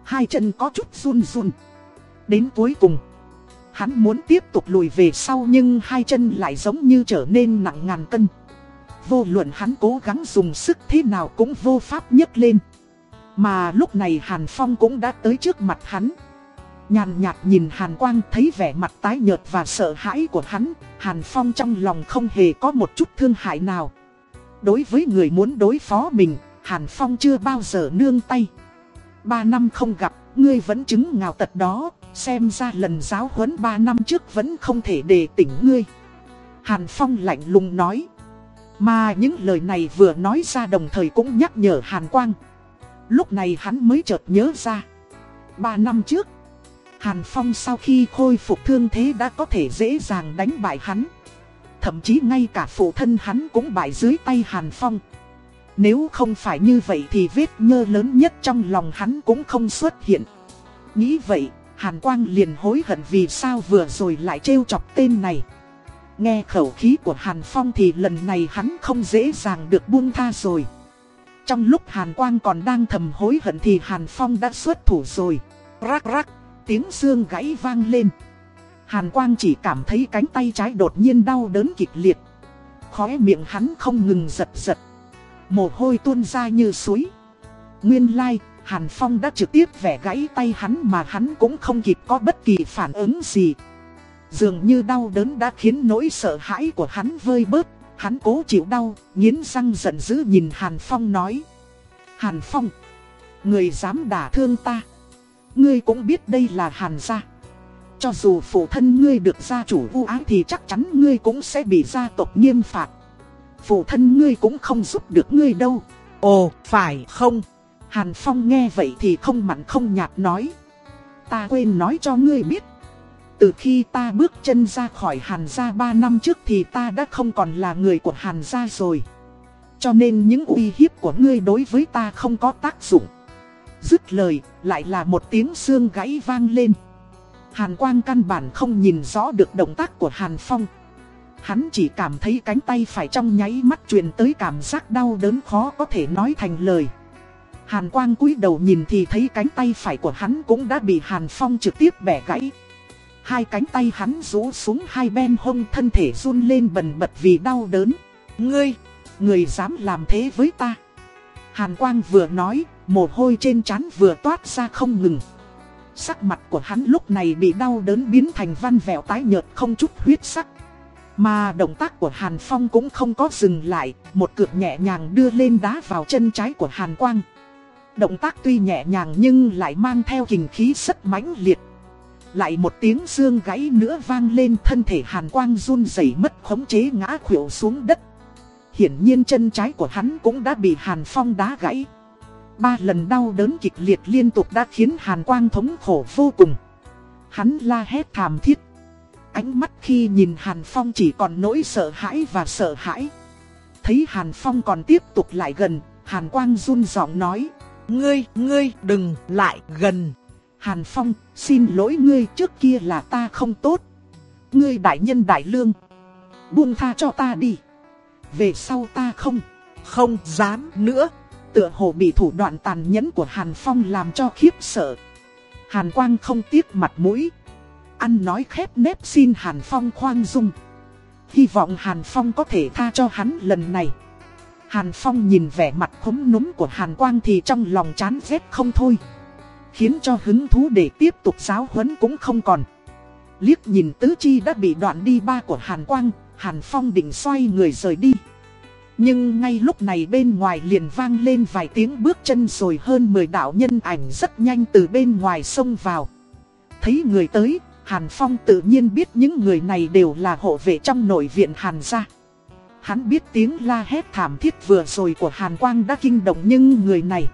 Hai chân có chút run run. Đến cuối cùng, hắn muốn tiếp tục lùi về sau nhưng hai chân lại giống như trở nên nặng ngàn cân. Vô luận hắn cố gắng dùng sức thế nào cũng vô pháp nhấc lên. Mà lúc này Hàn Phong cũng đã tới trước mặt hắn. Nhàn nhạt nhìn Hàn Quang thấy vẻ mặt tái nhợt và sợ hãi của hắn, Hàn Phong trong lòng không hề có một chút thương hại nào. Đối với người muốn đối phó mình, Hàn Phong chưa bao giờ nương tay. Ba năm không gặp, ngươi vẫn chứng ngào tật đó, xem ra lần giáo huấn ba năm trước vẫn không thể đề tỉnh ngươi. Hàn Phong lạnh lùng nói. Mà những lời này vừa nói ra đồng thời cũng nhắc nhở Hàn Quang. Lúc này hắn mới chợt nhớ ra. Ba năm trước, Hàn Phong sau khi khôi phục thương thế đã có thể dễ dàng đánh bại hắn. Thậm chí ngay cả phụ thân hắn cũng bại dưới tay Hàn Phong. Nếu không phải như vậy thì vết nhơ lớn nhất trong lòng hắn cũng không xuất hiện. Nghĩ vậy, Hàn Quang liền hối hận vì sao vừa rồi lại trêu chọc tên này. Nghe khẩu khí của Hàn Phong thì lần này hắn không dễ dàng được buông tha rồi. Trong lúc Hàn Quang còn đang thầm hối hận thì Hàn Phong đã xuất thủ rồi. Rắc rắc, tiếng xương gãy vang lên. Hàn Quang chỉ cảm thấy cánh tay trái đột nhiên đau đớn kịch liệt. Khóe miệng hắn không ngừng giật giật. Mồ hôi tuôn ra như suối. Nguyên lai, like, Hàn Phong đã trực tiếp vẽ gãy tay hắn mà hắn cũng không kịp có bất kỳ phản ứng gì. Dường như đau đớn đã khiến nỗi sợ hãi của hắn vơi bớt. Hắn cố chịu đau, nghiến răng giận dữ nhìn Hàn Phong nói. Hàn Phong, người dám đả thương ta. Ngươi cũng biết đây là Hàn gia. Cho dù phụ thân ngươi được gia chủ ưu ái thì chắc chắn ngươi cũng sẽ bị gia tộc nghiêm phạt. Phụ thân ngươi cũng không giúp được ngươi đâu. Ồ, phải không? Hàn Phong nghe vậy thì không mặn không nhạt nói. Ta quên nói cho ngươi biết. Từ khi ta bước chân ra khỏi Hàn gia 3 năm trước thì ta đã không còn là người của Hàn gia rồi. Cho nên những uy hiếp của ngươi đối với ta không có tác dụng. Dứt lời, lại là một tiếng xương gãy vang lên. Hàn Quang căn bản không nhìn rõ được động tác của Hàn Phong. Hắn chỉ cảm thấy cánh tay phải trong nháy mắt truyền tới cảm giác đau đớn khó có thể nói thành lời. Hàn Quang cúi đầu nhìn thì thấy cánh tay phải của hắn cũng đã bị Hàn Phong trực tiếp bẻ gãy. Hai cánh tay hắn rũ xuống hai bên hông thân thể run lên bần bật vì đau đớn. Ngươi, người dám làm thế với ta. Hàn Quang vừa nói, mồ hôi trên trán vừa toát ra không ngừng. Sắc mặt của hắn lúc này bị đau đớn biến thành văn vẹo tái nhợt không chút huyết sắc. Mà động tác của Hàn Phong cũng không có dừng lại, một cược nhẹ nhàng đưa lên đá vào chân trái của Hàn Quang. Động tác tuy nhẹ nhàng nhưng lại mang theo kình khí rất mãnh liệt. Lại một tiếng xương gãy nữa vang lên thân thể Hàn Quang run rẩy mất khống chế ngã khuỵu xuống đất. Hiển nhiên chân trái của hắn cũng đã bị Hàn Phong đá gãy. Ba lần đau đớn kịch liệt liên tục đã khiến Hàn Quang thống khổ vô cùng. Hắn la hét thảm thiết. Ánh mắt khi nhìn Hàn Phong chỉ còn nỗi sợ hãi và sợ hãi. Thấy Hàn Phong còn tiếp tục lại gần, Hàn Quang run giọng nói. Ngươi, ngươi đừng lại gần. Hàn Phong, xin lỗi ngươi trước kia là ta không tốt. Ngươi đại nhân đại lương. Buông tha cho ta đi. Về sau ta không, không dám nữa. Tựa hồ bị thủ đoạn tàn nhẫn của Hàn Phong làm cho khiếp sợ. Hàn Quang không tiếc mặt mũi. Ăn nói khép nép xin Hàn Phong khoan dung. Hy vọng Hàn Phong có thể tha cho hắn lần này. Hàn Phong nhìn vẻ mặt khống núm của Hàn Quang thì trong lòng chán ghét không thôi. Khiến cho hứng thú để tiếp tục giáo huấn cũng không còn. Liếc nhìn tứ chi đã bị đoạn đi ba của Hàn Quang, Hàn Phong định xoay người rời đi. Nhưng ngay lúc này bên ngoài liền vang lên vài tiếng bước chân rồi hơn 10 đạo nhân ảnh rất nhanh từ bên ngoài xông vào. Thấy người tới, Hàn Phong tự nhiên biết những người này đều là hộ vệ trong nội viện Hàn gia. Hắn biết tiếng la hét thảm thiết vừa rồi của Hàn Quang đã kinh động nhưng người này.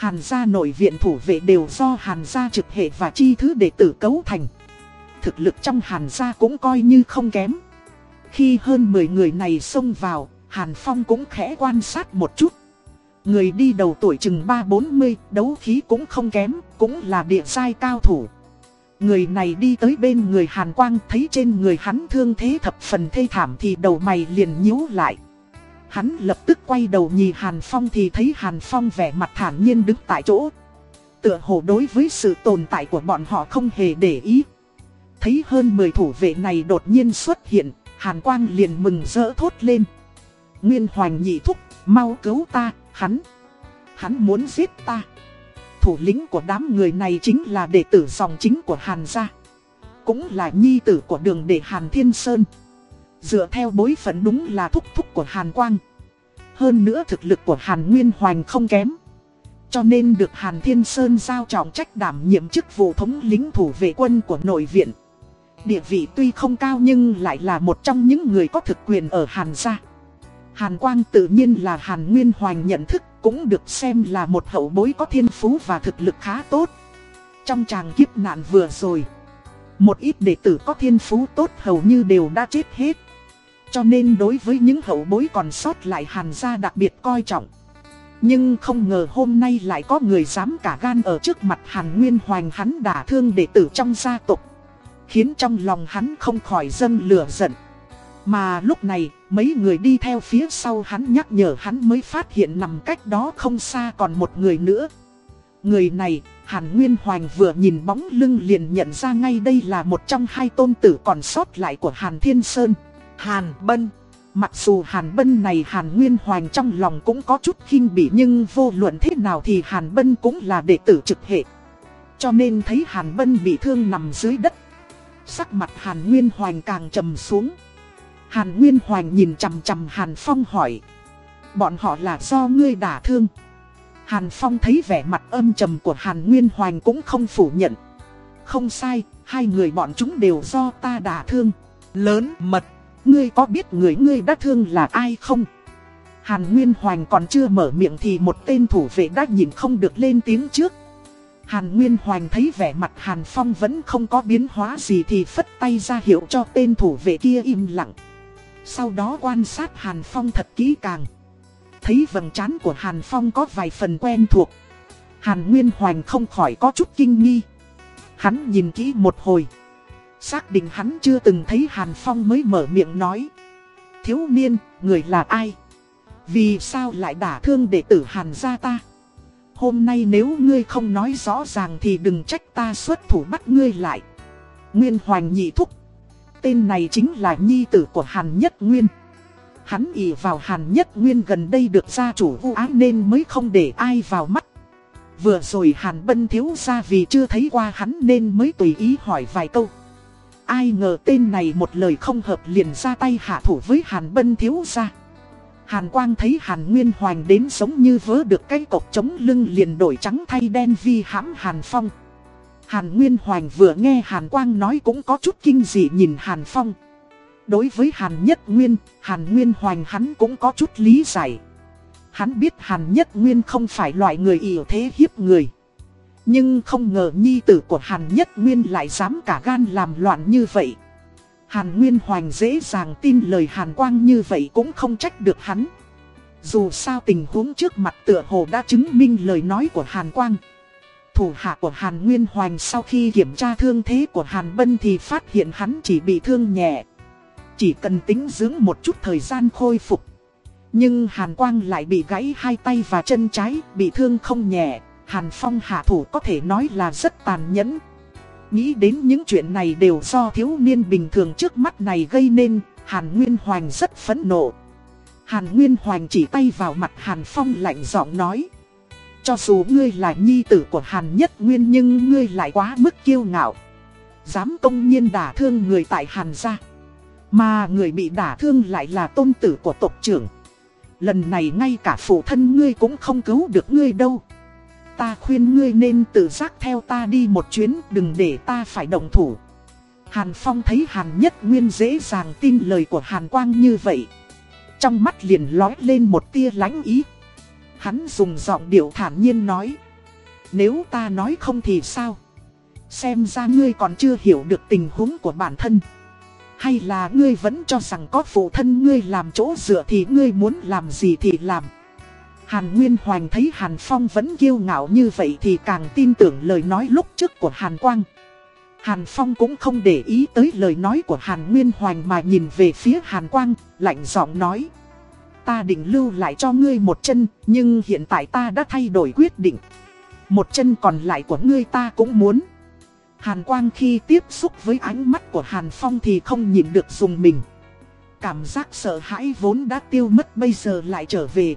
Hàn gia nội viện thủ vệ đều do Hàn gia trực hệ và chi thứ đệ tử cấu thành. Thực lực trong Hàn gia cũng coi như không kém. Khi hơn 10 người này xông vào, Hàn Phong cũng khẽ quan sát một chút. Người đi đầu tuổi chừng 3-40, đấu khí cũng không kém, cũng là địa sai cao thủ. Người này đi tới bên người Hàn Quang thấy trên người hắn thương thế thập phần thê thảm thì đầu mày liền nhíu lại. Hắn lập tức quay đầu nhìn Hàn Phong thì thấy Hàn Phong vẻ mặt thản nhiên đứng tại chỗ. Tựa hồ đối với sự tồn tại của bọn họ không hề để ý. Thấy hơn 10 thủ vệ này đột nhiên xuất hiện, Hàn Quang liền mừng rỡ thốt lên. Nguyên Hoành nhị thúc, mau cứu ta, hắn. Hắn muốn giết ta. Thủ lĩnh của đám người này chính là đệ tử dòng chính của Hàn gia. Cũng là nhi tử của đường đệ Hàn Thiên Sơn. Dựa theo bối phận đúng là thúc thúc của Hàn Quang. Hơn nữa thực lực của Hàn Nguyên Hoành không kém. Cho nên được Hàn Thiên Sơn giao trọng trách đảm nhiệm chức vụ thống lĩnh thủ vệ quân của nội viện. Địa vị tuy không cao nhưng lại là một trong những người có thực quyền ở Hàn gia. Hàn Quang tự nhiên là Hàn Nguyên Hoành nhận thức cũng được xem là một hậu bối có thiên phú và thực lực khá tốt. Trong tràng kiếp nạn vừa rồi, một ít đệ tử có thiên phú tốt hầu như đều đã chết hết. Cho nên đối với những hậu bối còn sót lại Hàn gia đặc biệt coi trọng. Nhưng không ngờ hôm nay lại có người dám cả gan ở trước mặt Hàn Nguyên Hoành hắn đả thương đệ tử trong gia tộc. Khiến trong lòng hắn không khỏi dâng lửa giận. Mà lúc này, mấy người đi theo phía sau hắn nhắc nhở hắn mới phát hiện nằm cách đó không xa còn một người nữa. Người này, Hàn Nguyên Hoành vừa nhìn bóng lưng liền nhận ra ngay đây là một trong hai tôn tử còn sót lại của Hàn Thiên Sơn. Hàn Bân. Mặc dù Hàn Bân này Hàn Nguyên Hoành trong lòng cũng có chút khinh bỉ nhưng vô luận thế nào thì Hàn Bân cũng là đệ tử trực hệ. Cho nên thấy Hàn Bân bị thương nằm dưới đất. Sắc mặt Hàn Nguyên Hoành càng trầm xuống. Hàn Nguyên Hoành nhìn chằm chằm Hàn Phong hỏi. Bọn họ là do ngươi đả thương. Hàn Phong thấy vẻ mặt âm trầm của Hàn Nguyên Hoành cũng không phủ nhận. Không sai, hai người bọn chúng đều do ta đả thương. Lớn mật, ngươi có biết người ngươi đã thương là ai không? Hàn Nguyên Hoành còn chưa mở miệng thì một tên thủ vệ đã nhìn không được lên tiếng trước. Hàn Nguyên Hoành thấy vẻ mặt Hàn Phong vẫn không có biến hóa gì thì phất tay ra hiệu cho tên thủ vệ kia im lặng. Sau đó quan sát Hàn Phong thật kỹ càng. Thấy vầng trán của Hàn Phong có vài phần quen thuộc. Hàn Nguyên Hoành không khỏi có chút kinh nghi. Hắn nhìn kỹ một hồi. Xác định hắn chưa từng thấy Hàn Phong mới mở miệng nói. Thiếu niên, người là ai? Vì sao lại đả thương đệ tử Hàn gia ta? Hôm nay nếu ngươi không nói rõ ràng thì đừng trách ta xuất thủ bắt ngươi lại. Nguyên Hoành nhị thúc. Tên này chính là nhi tử của Hàn Nhất Nguyên. Hắn ỉ vào Hàn Nhất Nguyên gần đây được gia chủ vu án nên mới không để ai vào mắt. Vừa rồi Hàn Bân thiếu ra vì chưa thấy qua hắn nên mới tùy ý hỏi vài câu. Ai ngờ tên này một lời không hợp liền ra tay hạ thủ với Hàn Bân thiếu ra. Hàn Quang thấy Hàn Nguyên Hoành đến giống như vớ được cái cột chống lưng liền đổi trắng thay đen vi hãm Hàn Phong. Hàn Nguyên Hoành vừa nghe Hàn Quang nói cũng có chút kinh dị nhìn Hàn Phong. Đối với Hàn Nhất Nguyên, Hàn Nguyên Hoành hắn cũng có chút lý giải. Hắn biết Hàn Nhất Nguyên không phải loại người ỉa thế hiếp người. Nhưng không ngờ nhi tử của Hàn Nhất Nguyên lại dám cả gan làm loạn như vậy. Hàn Nguyên Hoành dễ dàng tin lời Hàn Quang như vậy cũng không trách được hắn. Dù sao tình huống trước mặt tựa hồ đã chứng minh lời nói của Hàn Quang. Thủ hạ của Hàn Nguyên Hoành sau khi kiểm tra thương thế của Hàn Bân thì phát hiện hắn chỉ bị thương nhẹ. Chỉ cần tính dưỡng một chút thời gian khôi phục. Nhưng Hàn Quang lại bị gãy hai tay và chân trái, bị thương không nhẹ. Hàn Phong hạ thủ có thể nói là rất tàn nhẫn. Nghĩ đến những chuyện này đều do thiếu niên bình thường trước mắt này gây nên, Hàn Nguyên Hoành rất phẫn nộ. Hàn Nguyên Hoành chỉ tay vào mặt Hàn Phong lạnh giọng nói. Cho dù ngươi là nhi tử của Hàn Nhất Nguyên nhưng ngươi lại quá mức kiêu ngạo. Dám công nhiên đả thương người tại Hàn gia. Mà người bị đả thương lại là tôn tử của tộc trưởng. Lần này ngay cả phụ thân ngươi cũng không cứu được ngươi đâu. Ta khuyên ngươi nên tự giác theo ta đi một chuyến, đừng để ta phải động thủ. Hàn Phong thấy Hàn Nhất Nguyên dễ dàng tin lời của Hàn Quang như vậy. Trong mắt liền lói lên một tia lánh ý. Hắn dùng giọng điệu thản nhiên nói. Nếu ta nói không thì sao? Xem ra ngươi còn chưa hiểu được tình huống của bản thân. Hay là ngươi vẫn cho rằng có phụ thân ngươi làm chỗ dựa thì ngươi muốn làm gì thì làm. Hàn Nguyên Hoành thấy Hàn Phong vẫn kiêu ngạo như vậy thì càng tin tưởng lời nói lúc trước của Hàn Quang. Hàn Phong cũng không để ý tới lời nói của Hàn Nguyên Hoành mà nhìn về phía Hàn Quang, lạnh giọng nói ta định lưu lại cho ngươi một chân, nhưng hiện tại ta đã thay đổi quyết định. Một chân còn lại của ngươi ta cũng muốn. Hàn Quang khi tiếp xúc với ánh mắt của Hàn Phong thì không nhìn được dùng mình. Cảm giác sợ hãi vốn đã tiêu mất bây giờ lại trở về.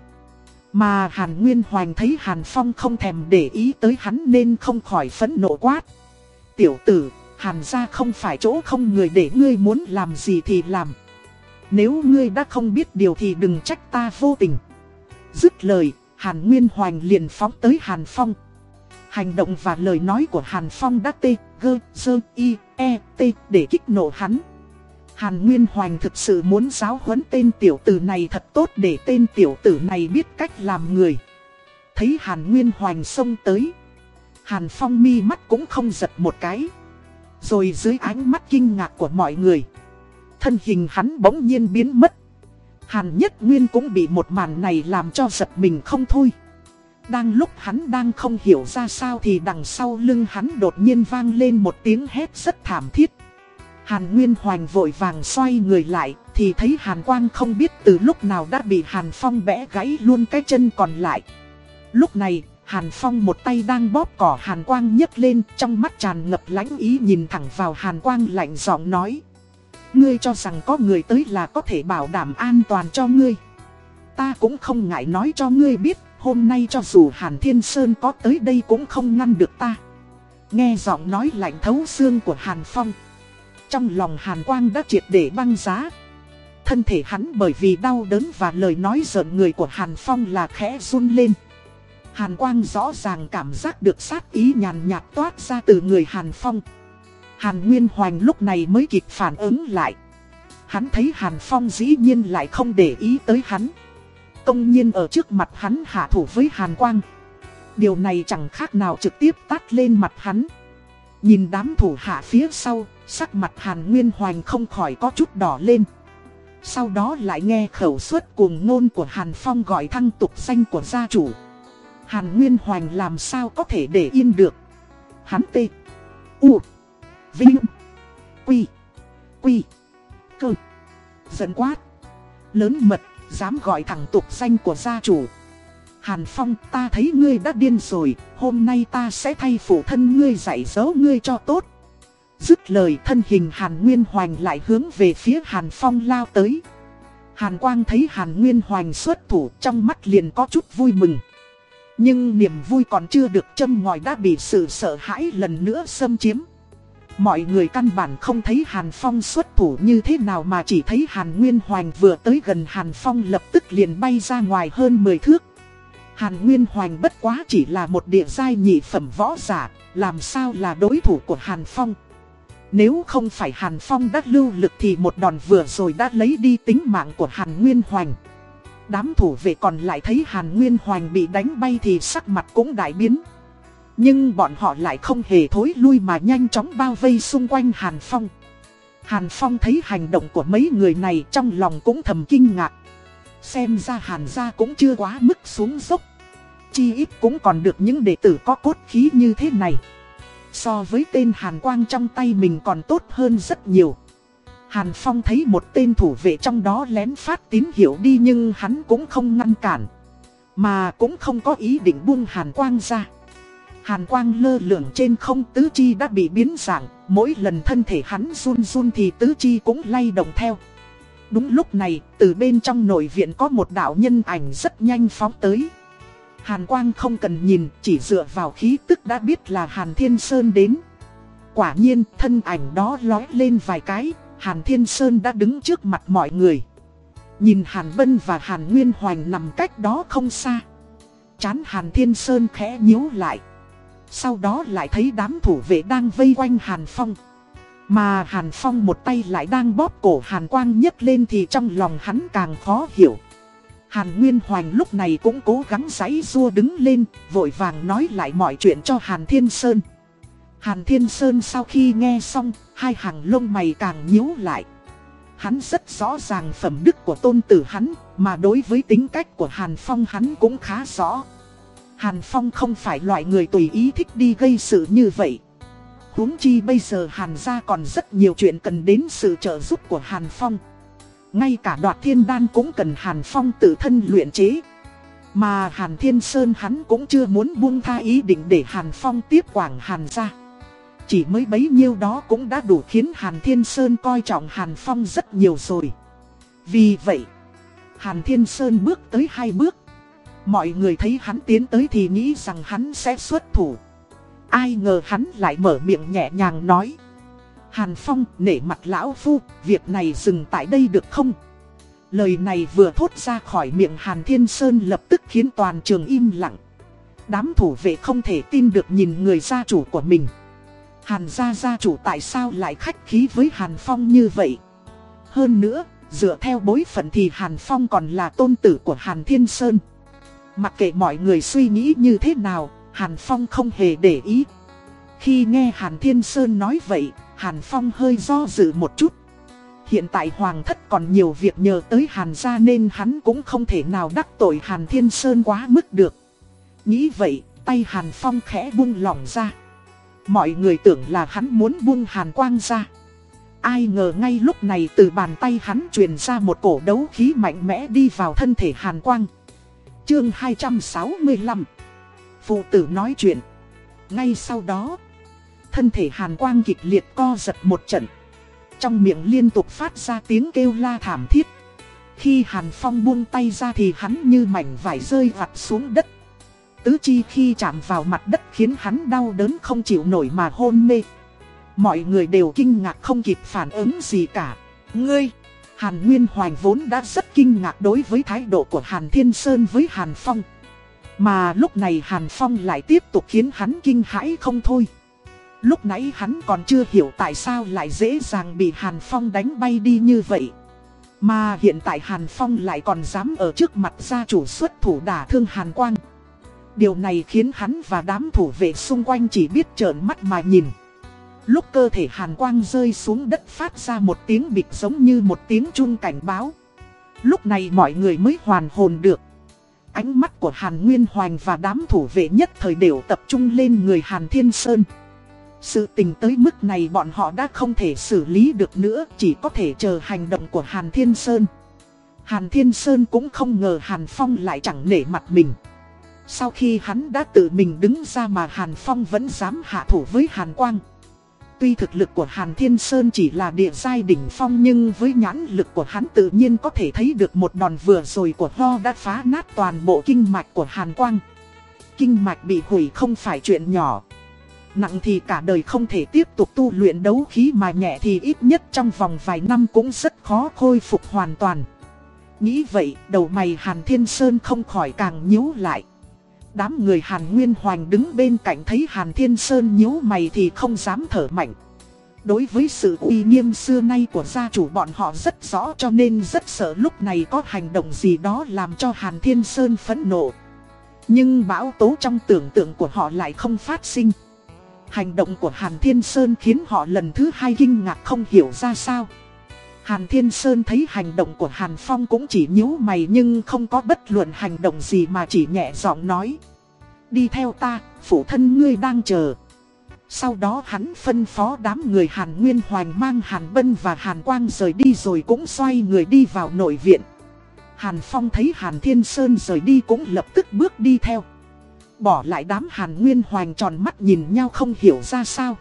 Mà Hàn Nguyên Hoành thấy Hàn Phong không thèm để ý tới hắn nên không khỏi phẫn nộ quát. Tiểu tử, Hàn gia không phải chỗ không người để ngươi muốn làm gì thì làm. Nếu ngươi đã không biết điều thì đừng trách ta vô tình. Dứt lời, Hàn Nguyên Hoành liền phóng tới Hàn Phong. Hành động và lời nói của Hàn Phong đã tê, gơ, dơ, y, e, t để kích nộ hắn. Hàn Nguyên Hoành thực sự muốn giáo huấn tên tiểu tử này thật tốt để tên tiểu tử này biết cách làm người. Thấy Hàn Nguyên Hoành xông tới. Hàn Phong mi mắt cũng không giật một cái. Rồi dưới ánh mắt kinh ngạc của mọi người. Thân hình hắn bỗng nhiên biến mất. Hàn Nhất Nguyên cũng bị một màn này làm cho giật mình không thôi. Đang lúc hắn đang không hiểu ra sao thì đằng sau lưng hắn đột nhiên vang lên một tiếng hét rất thảm thiết. Hàn Nguyên Hoành vội vàng xoay người lại thì thấy Hàn Quang không biết từ lúc nào đã bị Hàn Phong bẽ gãy luôn cái chân còn lại. Lúc này, Hàn Phong một tay đang bóp cỏ Hàn Quang nhấc lên trong mắt tràn ngập lãnh ý nhìn thẳng vào Hàn Quang lạnh giọng nói. Ngươi cho rằng có người tới là có thể bảo đảm an toàn cho ngươi. Ta cũng không ngại nói cho ngươi biết, hôm nay cho dù Hàn Thiên Sơn có tới đây cũng không ngăn được ta. Nghe giọng nói lạnh thấu xương của Hàn Phong. Trong lòng Hàn Quang đã triệt để băng giá. Thân thể hắn bởi vì đau đớn và lời nói giận người của Hàn Phong là khẽ run lên. Hàn Quang rõ ràng cảm giác được sát ý nhàn nhạt toát ra từ người Hàn Phong. Hàn Nguyên Hoành lúc này mới kịp phản ứng lại. Hắn thấy Hàn Phong dĩ nhiên lại không để ý tới hắn. Công nhiên ở trước mặt hắn hạ thủ với Hàn Quang. Điều này chẳng khác nào trực tiếp tát lên mặt hắn. Nhìn đám thủ hạ phía sau, sắc mặt Hàn Nguyên Hoành không khỏi có chút đỏ lên. Sau đó lại nghe khẩu suất cuồng ngôn của Hàn Phong gọi thăng tục danh của gia chủ. Hàn Nguyên Hoành làm sao có thể để yên được. Hắn tê. U. Vinh. Quy. Quy. Cơ. Giận quát. Lớn mật, dám gọi thẳng tục danh của gia chủ. Hàn Phong ta thấy ngươi đã điên rồi, hôm nay ta sẽ thay phụ thân ngươi dạy dỗ ngươi cho tốt. Dứt lời thân hình Hàn Nguyên Hoành lại hướng về phía Hàn Phong lao tới. Hàn Quang thấy Hàn Nguyên Hoành xuất thủ trong mắt liền có chút vui mừng. Nhưng niềm vui còn chưa được châm ngòi đã bị sự sợ hãi lần nữa xâm chiếm. Mọi người căn bản không thấy Hàn Phong xuất thủ như thế nào mà chỉ thấy Hàn Nguyên Hoành vừa tới gần Hàn Phong lập tức liền bay ra ngoài hơn 10 thước. Hàn Nguyên Hoành bất quá chỉ là một địa giai nhị phẩm võ giả, làm sao là đối thủ của Hàn Phong. Nếu không phải Hàn Phong đã lưu lực thì một đòn vừa rồi đã lấy đi tính mạng của Hàn Nguyên Hoành. Đám thủ vệ còn lại thấy Hàn Nguyên Hoành bị đánh bay thì sắc mặt cũng đại biến. Nhưng bọn họ lại không hề thối lui mà nhanh chóng bao vây xung quanh Hàn Phong. Hàn Phong thấy hành động của mấy người này trong lòng cũng thầm kinh ngạc. Xem ra Hàn gia cũng chưa quá mức xuống dốc. Chi ít cũng còn được những đệ tử có cốt khí như thế này. So với tên Hàn Quang trong tay mình còn tốt hơn rất nhiều. Hàn Phong thấy một tên thủ vệ trong đó lén phát tín hiệu đi nhưng hắn cũng không ngăn cản. Mà cũng không có ý định buông Hàn Quang ra. Hàn Quang lơ lửng trên không tứ chi đã bị biến dạng, mỗi lần thân thể hắn run run thì tứ chi cũng lay động theo. Đúng lúc này, từ bên trong nội viện có một đạo nhân ảnh rất nhanh phóng tới. Hàn Quang không cần nhìn, chỉ dựa vào khí tức đã biết là Hàn Thiên Sơn đến. Quả nhiên, thân ảnh đó lói lên vài cái, Hàn Thiên Sơn đã đứng trước mặt mọi người. Nhìn Hàn Vân và Hàn Nguyên Hoành nằm cách đó không xa. Chán Hàn Thiên Sơn khẽ nhíu lại. Sau đó lại thấy đám thủ vệ đang vây quanh Hàn Phong. Mà Hàn Phong một tay lại đang bóp cổ Hàn Quang nhấc lên thì trong lòng hắn càng khó hiểu. Hàn Nguyên Hoành lúc này cũng cố gắng giãy rua đứng lên, vội vàng nói lại mọi chuyện cho Hàn Thiên Sơn. Hàn Thiên Sơn sau khi nghe xong, hai hàng lông mày càng nhíu lại. Hắn rất rõ ràng phẩm đức của tôn tử hắn, mà đối với tính cách của Hàn Phong hắn cũng khá rõ. Hàn Phong không phải loại người tùy ý thích đi gây sự như vậy. huống chi bây giờ Hàn gia còn rất nhiều chuyện cần đến sự trợ giúp của Hàn Phong. Ngay cả đoạt thiên đan cũng cần Hàn Phong tự thân luyện chế. Mà Hàn Thiên Sơn hắn cũng chưa muốn buông tha ý định để Hàn Phong tiếp quảng Hàn ra. Chỉ mới bấy nhiêu đó cũng đã đủ khiến Hàn Thiên Sơn coi trọng Hàn Phong rất nhiều rồi. Vì vậy, Hàn Thiên Sơn bước tới hai bước. Mọi người thấy hắn tiến tới thì nghĩ rằng hắn sẽ xuất thủ. Ai ngờ hắn lại mở miệng nhẹ nhàng nói. Hàn Phong nể mặt lão phu, việc này dừng tại đây được không? Lời này vừa thốt ra khỏi miệng Hàn Thiên Sơn lập tức khiến toàn trường im lặng. Đám thủ vệ không thể tin được nhìn người gia chủ của mình. Hàn gia gia chủ tại sao lại khách khí với Hàn Phong như vậy? Hơn nữa, dựa theo bối phận thì Hàn Phong còn là tôn tử của Hàn Thiên Sơn. Mặc kệ mọi người suy nghĩ như thế nào, Hàn Phong không hề để ý. Khi nghe Hàn Thiên Sơn nói vậy, Hàn Phong hơi do dự một chút. Hiện tại Hoàng thất còn nhiều việc nhờ tới Hàn gia nên hắn cũng không thể nào đắc tội Hàn Thiên Sơn quá mức được. Nghĩ vậy, tay Hàn Phong khẽ buông lỏng ra. Mọi người tưởng là hắn muốn buông Hàn Quang ra. Ai ngờ ngay lúc này từ bàn tay hắn truyền ra một cổ đấu khí mạnh mẽ đi vào thân thể Hàn Quang. Chương 265 Phụ tử nói chuyện. Ngay sau đó, thân thể Hàn Quang kịch liệt co giật một trận. Trong miệng liên tục phát ra tiếng kêu la thảm thiết. Khi Hàn Phong buông tay ra thì hắn như mảnh vải rơi vặt xuống đất. Tứ chi khi chạm vào mặt đất khiến hắn đau đớn không chịu nổi mà hôn mê. Mọi người đều kinh ngạc không kịp phản ứng gì cả. Ngươi, Hàn Nguyên Hoành vốn đã rất kinh ngạc đối với thái độ của Hàn Thiên Sơn với Hàn Phong. Mà lúc này Hàn Phong lại tiếp tục khiến hắn kinh hãi không thôi. Lúc nãy hắn còn chưa hiểu tại sao lại dễ dàng bị Hàn Phong đánh bay đi như vậy. Mà hiện tại Hàn Phong lại còn dám ở trước mặt gia chủ xuất thủ đả thương Hàn Quang. Điều này khiến hắn và đám thủ vệ xung quanh chỉ biết trợn mắt mà nhìn. Lúc cơ thể Hàn Quang rơi xuống đất phát ra một tiếng bịch giống như một tiếng chuông cảnh báo. Lúc này mọi người mới hoàn hồn được. Ánh mắt của Hàn Nguyên Hoành và đám thủ vệ nhất thời đều tập trung lên người Hàn Thiên Sơn. Sự tình tới mức này bọn họ đã không thể xử lý được nữa, chỉ có thể chờ hành động của Hàn Thiên Sơn. Hàn Thiên Sơn cũng không ngờ Hàn Phong lại chẳng nể mặt mình. Sau khi hắn đã tự mình đứng ra mà Hàn Phong vẫn dám hạ thủ với Hàn Quang. Tuy thực lực của Hàn Thiên Sơn chỉ là địa giai đỉnh phong nhưng với nhãn lực của hắn tự nhiên có thể thấy được một đòn vừa rồi của Ho đã phá nát toàn bộ kinh mạch của Hàn Quang. Kinh mạch bị hủy không phải chuyện nhỏ. Nặng thì cả đời không thể tiếp tục tu luyện đấu khí mà nhẹ thì ít nhất trong vòng vài năm cũng rất khó khôi phục hoàn toàn. Nghĩ vậy, đầu mày Hàn Thiên Sơn không khỏi càng nhíu lại. Đám người Hàn Nguyên Hoành đứng bên cạnh thấy Hàn Thiên Sơn nhíu mày thì không dám thở mạnh. Đối với sự uy nghiêm xưa nay của gia chủ bọn họ rất rõ cho nên rất sợ lúc này có hành động gì đó làm cho Hàn Thiên Sơn phẫn nộ. Nhưng bão tố trong tưởng tượng của họ lại không phát sinh. Hành động của Hàn Thiên Sơn khiến họ lần thứ hai kinh ngạc không hiểu ra sao. Hàn Thiên Sơn thấy hành động của Hàn Phong cũng chỉ nhíu mày nhưng không có bất luận hành động gì mà chỉ nhẹ giọng nói. Đi theo ta, phụ thân ngươi đang chờ. Sau đó hắn phân phó đám người Hàn Nguyên Hoành mang Hàn Bân và Hàn Quang rời đi rồi cũng xoay người đi vào nội viện. Hàn Phong thấy Hàn Thiên Sơn rời đi cũng lập tức bước đi theo. Bỏ lại đám Hàn Nguyên Hoành tròn mắt nhìn nhau không hiểu ra sao.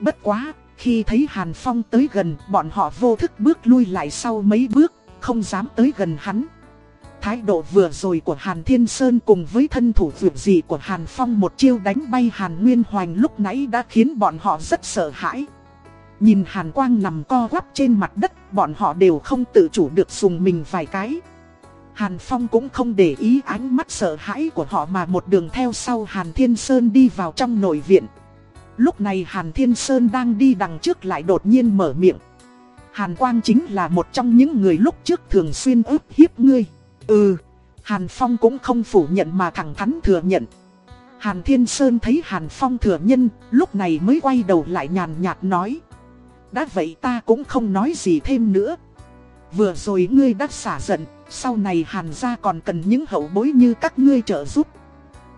Bất quá, khi thấy Hàn Phong tới gần, bọn họ vô thức bước lui lại sau mấy bước, không dám tới gần hắn. Thái độ vừa rồi của Hàn Thiên Sơn cùng với thân thủ vượt dị của Hàn Phong một chiêu đánh bay Hàn Nguyên Hoành lúc nãy đã khiến bọn họ rất sợ hãi. Nhìn Hàn Quang nằm co quắp trên mặt đất, bọn họ đều không tự chủ được sùng mình vài cái. Hàn Phong cũng không để ý ánh mắt sợ hãi của họ mà một đường theo sau Hàn Thiên Sơn đi vào trong nội viện. Lúc này Hàn Thiên Sơn đang đi đằng trước lại đột nhiên mở miệng. Hàn Quang chính là một trong những người lúc trước thường xuyên ức hiếp ngươi. Ừ, Hàn Phong cũng không phủ nhận mà thẳng thắn thừa nhận. Hàn Thiên Sơn thấy Hàn Phong thừa nhân, lúc này mới quay đầu lại nhàn nhạt nói. Đã vậy ta cũng không nói gì thêm nữa. Vừa rồi ngươi đã xả giận, sau này Hàn gia còn cần những hậu bối như các ngươi trợ giúp.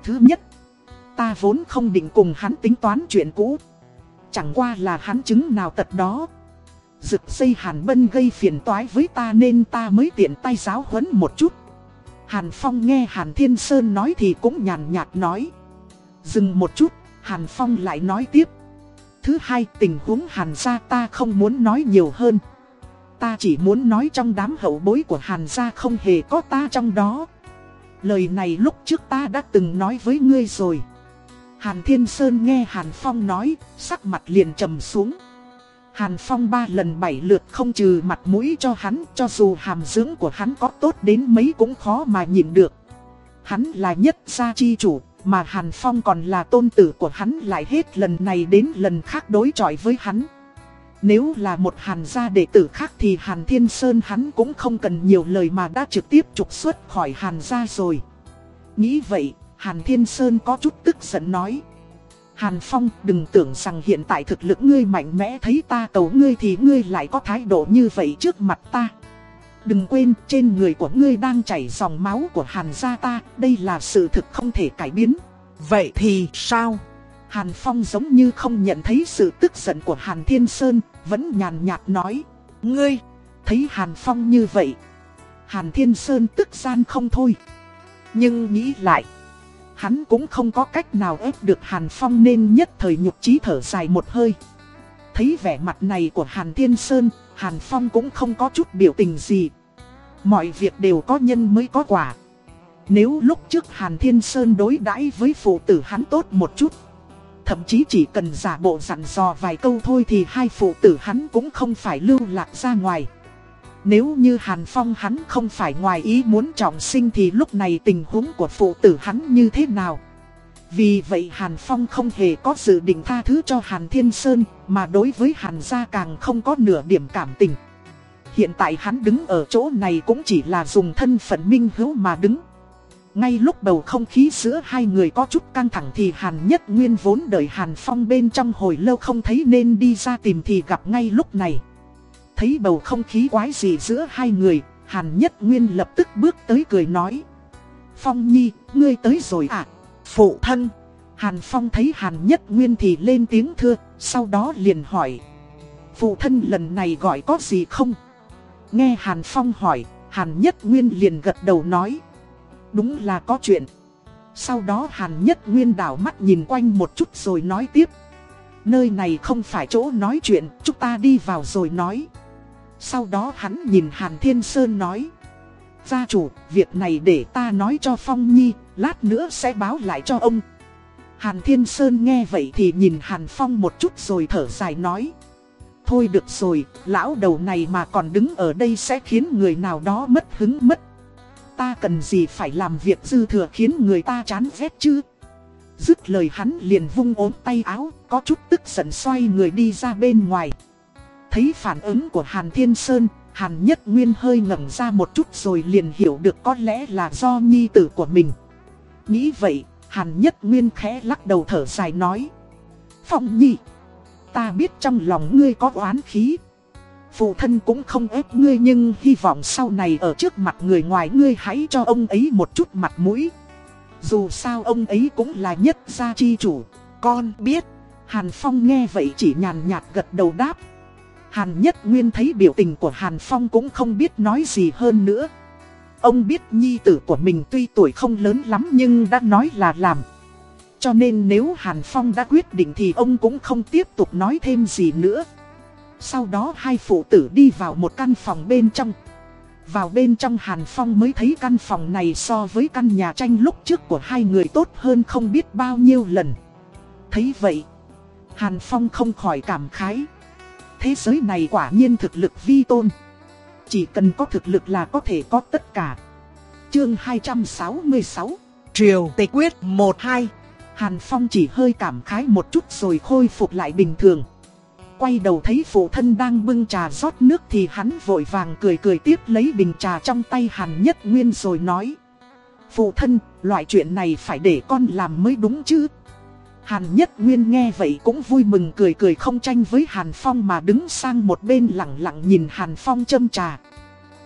Thứ nhất, ta vốn không định cùng hắn tính toán chuyện cũ. Chẳng qua là hắn chứng nào tật đó. Rực dây Hàn Bân gây phiền toái với ta nên ta mới tiện tay giáo huấn một chút. Hàn Phong nghe Hàn Thiên Sơn nói thì cũng nhàn nhạt nói. Dừng một chút, Hàn Phong lại nói tiếp. Thứ hai, tình huống Hàn gia ta không muốn nói nhiều hơn. Ta chỉ muốn nói trong đám hậu bối của Hàn gia không hề có ta trong đó. Lời này lúc trước ta đã từng nói với ngươi rồi. Hàn Thiên Sơn nghe Hàn Phong nói, sắc mặt liền trầm xuống. Hàn Phong ba lần bảy lượt không trừ mặt mũi cho hắn, cho dù hàm dưỡng của hắn có tốt đến mấy cũng khó mà nhìn được. Hắn là nhất gia chi chủ, mà Hàn Phong còn là tôn tử của hắn lại hết lần này đến lần khác đối chọi với hắn. Nếu là một Hàn gia đệ tử khác thì Hàn Thiên Sơn hắn cũng không cần nhiều lời mà đã trực tiếp trục xuất khỏi Hàn gia rồi. Nghĩ vậy, Hàn Thiên Sơn có chút tức giận nói. Hàn Phong đừng tưởng rằng hiện tại thực lực ngươi mạnh mẽ thấy ta cầu ngươi thì ngươi lại có thái độ như vậy trước mặt ta. Đừng quên trên người của ngươi đang chảy dòng máu của Hàn gia ta, đây là sự thực không thể cải biến. Vậy thì sao? Hàn Phong giống như không nhận thấy sự tức giận của Hàn Thiên Sơn, vẫn nhàn nhạt nói. Ngươi, thấy Hàn Phong như vậy. Hàn Thiên Sơn tức gian không thôi. Nhưng nghĩ lại. Hắn cũng không có cách nào ép được Hàn Phong nên nhất thời nhục trí thở dài một hơi. Thấy vẻ mặt này của Hàn Thiên Sơn, Hàn Phong cũng không có chút biểu tình gì. Mọi việc đều có nhân mới có quả. Nếu lúc trước Hàn Thiên Sơn đối đãi với phụ tử hắn tốt một chút Thậm chí chỉ cần giả bộ dặn dò vài câu thôi thì hai phụ tử hắn cũng không phải lưu lạc ra ngoài. Nếu như Hàn Phong hắn không phải ngoài ý muốn trọng sinh thì lúc này tình huống của phụ tử hắn như thế nào? Vì vậy Hàn Phong không hề có dự định tha thứ cho Hàn Thiên Sơn, Mà đối với Hàn gia càng không có nửa điểm cảm tình. Hiện tại hắn đứng ở chỗ này cũng chỉ là dùng thân phận minh hữu mà đứng ngay lúc bầu không khí giữa hai người có chút căng thẳng thì Hàn Nhất Nguyên vốn đợi Hàn Phong bên trong hồi lâu không thấy nên đi ra tìm thì gặp ngay lúc này. Thấy bầu không khí quái gì giữa hai người, Hàn Nhất Nguyên lập tức bước tới cười nói. Phong Nhi, ngươi tới rồi à? Phụ thân. Hàn Phong thấy Hàn Nhất Nguyên thì lên tiếng thưa, sau đó liền hỏi. Phụ thân lần này gọi có gì không? Nghe Hàn Phong hỏi, Hàn Nhất Nguyên liền gật đầu nói. Đúng là có chuyện. Sau đó Hàn Nhất Nguyên đảo mắt nhìn quanh một chút rồi nói tiếp. Nơi này không phải chỗ nói chuyện, chúng ta đi vào rồi nói. Sau đó hắn nhìn Hàn Thiên Sơn nói. Gia chủ, việc này để ta nói cho Phong Nhi, lát nữa sẽ báo lại cho ông. Hàn Thiên Sơn nghe vậy thì nhìn Hàn Phong một chút rồi thở dài nói. Thôi được rồi, lão đầu này mà còn đứng ở đây sẽ khiến người nào đó mất hứng mất ta cần gì phải làm việc dư thừa khiến người ta chán ghét chứ? Dứt lời hắn liền vung ốm tay áo, Có chút tức giận xoay người đi ra bên ngoài. Thấy phản ứng của Hàn Thiên Sơn, Hàn Nhất Nguyên hơi ngẩn ra một chút rồi liền hiểu được có lẽ là do nhi tử của mình. Nghĩ vậy, Hàn Nhất Nguyên khẽ lắc đầu thở dài nói, Phong Nhi, Ta biết trong lòng ngươi có oán khí Phụ thân cũng không ép ngươi nhưng hy vọng sau này ở trước mặt người ngoài ngươi hãy cho ông ấy một chút mặt mũi. Dù sao ông ấy cũng là nhất gia chi chủ. Con biết. Hàn Phong nghe vậy chỉ nhàn nhạt gật đầu đáp. Hàn Nhất Nguyên thấy biểu tình của Hàn Phong cũng không biết nói gì hơn nữa. Ông biết nhi tử của mình tuy tuổi không lớn lắm nhưng đã nói là làm. Cho nên nếu Hàn Phong đã quyết định thì ông cũng không tiếp tục nói thêm gì nữa. Sau đó hai phụ tử đi vào một căn phòng bên trong. Vào bên trong Hàn Phong mới thấy căn phòng này so với căn nhà tranh lúc trước của hai người tốt hơn không biết bao nhiêu lần. Thấy vậy, Hàn Phong không khỏi cảm khái. Thế giới này quả nhiên thực lực vi tôn. Chỉ cần có thực lực là có thể có tất cả. Chương 266 Triều Tây Quyết 1-2 Hàn Phong chỉ hơi cảm khái một chút rồi khôi phục lại bình thường quay đầu thấy phụ thân đang bưng trà rót nước thì hắn vội vàng cười cười tiếp lấy bình trà trong tay Hàn Nhất Nguyên rồi nói. Phụ thân, loại chuyện này phải để con làm mới đúng chứ. Hàn Nhất Nguyên nghe vậy cũng vui mừng cười cười không tranh với Hàn Phong mà đứng sang một bên lặng lặng nhìn Hàn Phong châm trà.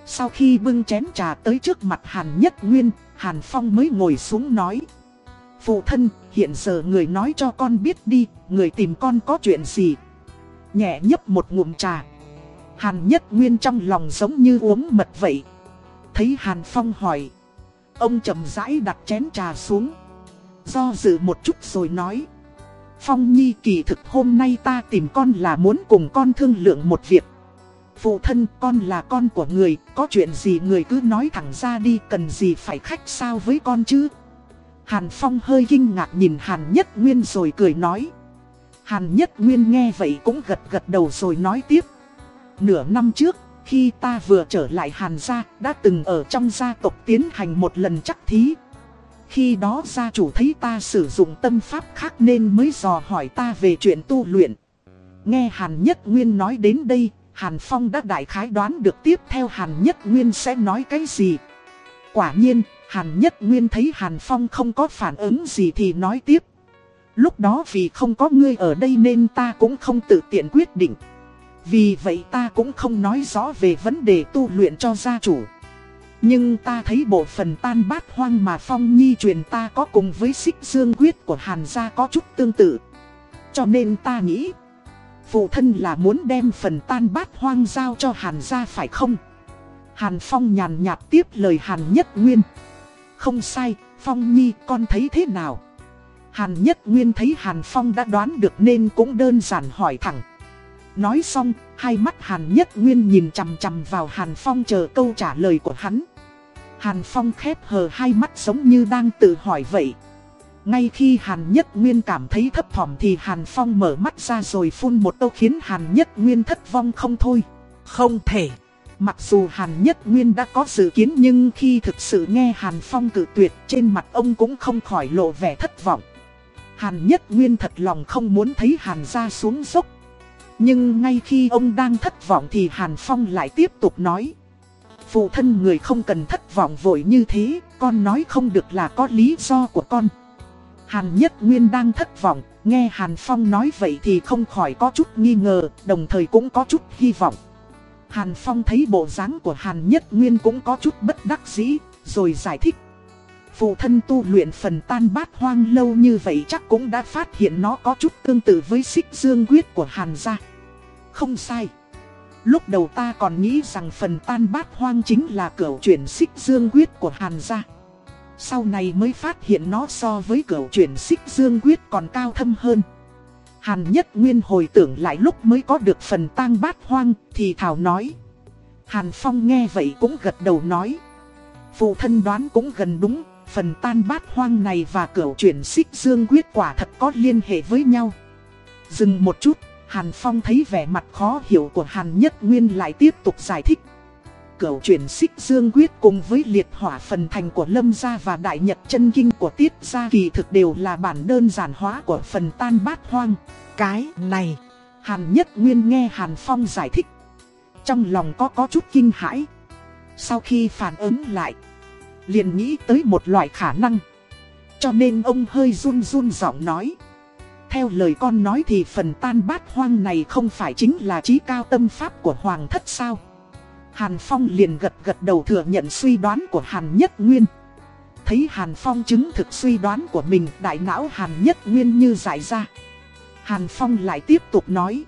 Sau khi bưng chén trà tới trước mặt Hàn Nhất Nguyên, Hàn Phong mới ngồi xuống nói. Phụ thân, hiện giờ người nói cho con biết đi, người tìm con có chuyện gì, nhẹ nhấp một ngụm trà. Hàn Nhất Nguyên trong lòng giống như uống mật vậy. Thấy Hàn Phong hỏi. Ông chậm rãi đặt chén trà xuống. Do dự một chút rồi nói. Phong Nhi kỳ thực hôm nay ta tìm con là muốn cùng con thương lượng một việc. Phụ thân con là con của người, có chuyện gì người cứ nói thẳng ra đi, cần gì phải khách sao với con chứ? Hàn Phong hơi kinh ngạc nhìn Hàn Nhất Nguyên rồi cười nói. Hàn Nhất Nguyên nghe vậy cũng gật gật đầu rồi nói tiếp. Nửa năm trước, khi ta vừa trở lại Hàn gia, đã từng ở trong gia tộc tiến hành một lần chắc thí. Khi đó gia chủ thấy ta sử dụng tâm pháp khác nên mới dò hỏi ta về chuyện tu luyện. Nghe Hàn Nhất Nguyên nói đến đây, Hàn Phong đã đại khái đoán được tiếp theo Hàn Nhất Nguyên sẽ nói cái gì. Quả nhiên, Hàn Nhất Nguyên thấy Hàn Phong không có phản ứng gì thì nói tiếp. Lúc đó vì không có ngươi ở đây nên ta cũng không tự tiện quyết định. Vì vậy ta cũng không nói rõ về vấn đề tu luyện cho gia chủ. Nhưng ta thấy bộ phần tan bát hoang mà Phong Nhi truyền ta có cùng với xích dương quyết của Hàn gia có chút tương tự. Cho nên ta nghĩ, phụ thân là muốn đem phần tan bát hoang giao cho Hàn gia phải không? Hàn Phong nhàn nhạt tiếp lời Hàn Nhất Nguyên. Không sai, Phong Nhi con thấy thế nào? Hàn Nhất Nguyên thấy Hàn Phong đã đoán được nên cũng đơn giản hỏi thẳng. Nói xong, hai mắt Hàn Nhất Nguyên nhìn chằm chằm vào Hàn Phong chờ câu trả lời của hắn. Hàn Phong khép hờ hai mắt giống như đang tự hỏi vậy. Ngay khi Hàn Nhất Nguyên cảm thấy thấp thỏm thì Hàn Phong mở mắt ra rồi phun một câu khiến Hàn Nhất Nguyên thất vong không thôi. Không thể. Mặc dù Hàn Nhất Nguyên đã có dự kiến nhưng khi thực sự nghe Hàn Phong cử tuyệt trên mặt ông cũng không khỏi lộ vẻ thất vọng. Hàn Nhất Nguyên thật lòng không muốn thấy Hàn ra xuống dốc. Nhưng ngay khi ông đang thất vọng thì Hàn Phong lại tiếp tục nói. Phụ thân người không cần thất vọng vội như thế, con nói không được là có lý do của con. Hàn Nhất Nguyên đang thất vọng, nghe Hàn Phong nói vậy thì không khỏi có chút nghi ngờ, đồng thời cũng có chút hy vọng. Hàn Phong thấy bộ dáng của Hàn Nhất Nguyên cũng có chút bất đắc dĩ, rồi giải thích. Phụ thân tu luyện phần tan bát hoang lâu như vậy chắc cũng đã phát hiện nó có chút tương tự với xích dương quyết của Hàn gia. Không sai. Lúc đầu ta còn nghĩ rằng phần tan bát hoang chính là cửa chuyển xích dương quyết của Hàn gia. Sau này mới phát hiện nó so với cửa chuyển xích dương quyết còn cao thâm hơn. Hàn Nhất Nguyên hồi tưởng lại lúc mới có được phần tang bát hoang thì Thảo nói. Hàn Phong nghe vậy cũng gật đầu nói. Phụ thân đoán cũng gần đúng, phần tan bát hoang này và cửu chuyển xích dương quyết quả thật có liên hệ với nhau. Dừng một chút, Hàn Phong thấy vẻ mặt khó hiểu của Hàn Nhất Nguyên lại tiếp tục giải thích. Cửu chuyển xích dương quyết cùng với liệt hỏa phần thành của Lâm Gia và Đại Nhật chân kinh của Tiết Gia kỳ thực đều là bản đơn giản hóa của phần tan bát hoang. Cái này, Hàn Nhất Nguyên nghe Hàn Phong giải thích. Trong lòng có có chút kinh hãi. Sau khi phản ứng lại, liền nghĩ tới một loại khả năng. Cho nên ông hơi run run giọng nói. Theo lời con nói thì phần tan bát hoang này không phải chính là trí cao tâm pháp của Hoàng thất sao? Hàn Phong liền gật gật đầu thừa nhận suy đoán của Hàn Nhất Nguyên. Thấy Hàn Phong chứng thực suy đoán của mình, đại não Hàn Nhất Nguyên như giải ra. Hàn Phong lại tiếp tục nói.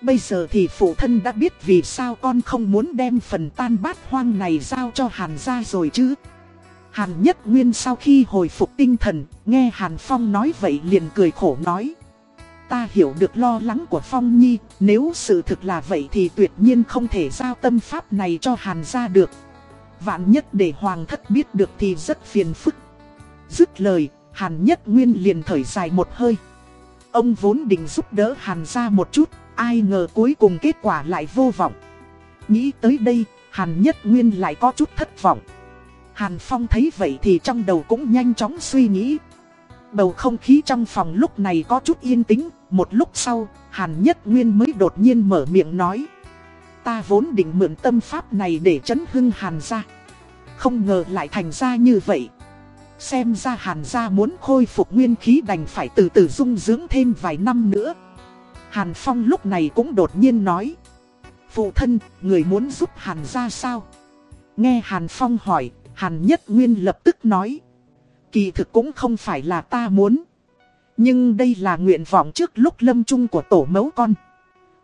Bây giờ thì phụ thân đã biết vì sao con không muốn đem phần tan bát hoang này giao cho Hàn gia rồi chứ. Hàn Nhất Nguyên sau khi hồi phục tinh thần, nghe Hàn Phong nói vậy liền cười khổ nói. Ta hiểu được lo lắng của Phong Nhi, nếu sự thực là vậy thì tuyệt nhiên không thể giao tâm pháp này cho Hàn gia được. Vạn nhất để Hoàng thất biết được thì rất phiền phức. Dứt lời, Hàn Nhất Nguyên liền thở dài một hơi. Ông vốn định giúp đỡ Hàn gia một chút, ai ngờ cuối cùng kết quả lại vô vọng. Nghĩ tới đây, Hàn Nhất Nguyên lại có chút thất vọng. Hàn Phong thấy vậy thì trong đầu cũng nhanh chóng suy nghĩ. Bầu không khí trong phòng lúc này có chút yên tĩnh, một lúc sau, Hàn Nhất Nguyên mới đột nhiên mở miệng nói. Ta vốn định mượn tâm pháp này để chấn hưng Hàn gia. Không ngờ lại thành ra như vậy. Xem ra Hàn gia muốn khôi phục nguyên khí đành phải từ từ dung dưỡng thêm vài năm nữa. Hàn Phong lúc này cũng đột nhiên nói. Phụ thân, người muốn giúp Hàn gia sao? Nghe Hàn Phong hỏi, Hàn Nhất Nguyên lập tức nói. Kỳ thực cũng không phải là ta muốn. Nhưng đây là nguyện vọng trước lúc lâm chung của tổ mẫu con.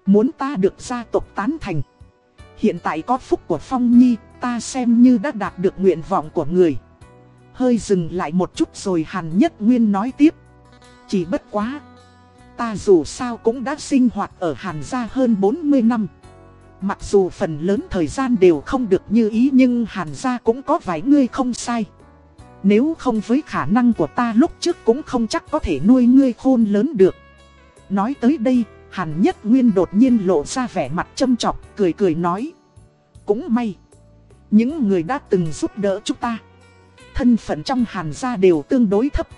Muốn ta được gia tộc tán thành. Hiện tại có phúc của Phong Nhi, ta xem như đã đạt được nguyện vọng của người. Hơi dừng lại một chút rồi Hàn Nhất Nguyên nói tiếp. Chỉ bất quá. Ta dù sao cũng đã sinh hoạt ở Hàn gia hơn 40 năm. Mặc dù phần lớn thời gian đều không được như ý nhưng Hàn gia cũng có vài ngươi không sai. Nếu không với khả năng của ta lúc trước cũng không chắc có thể nuôi ngươi khôn lớn được. Nói tới đây, Hàn Nhất Nguyên đột nhiên lộ ra vẻ mặt châm chọc, cười cười nói. Cũng may, những người đã từng giúp đỡ chúng ta. Thân phận trong Hàn gia đều tương đối thấp.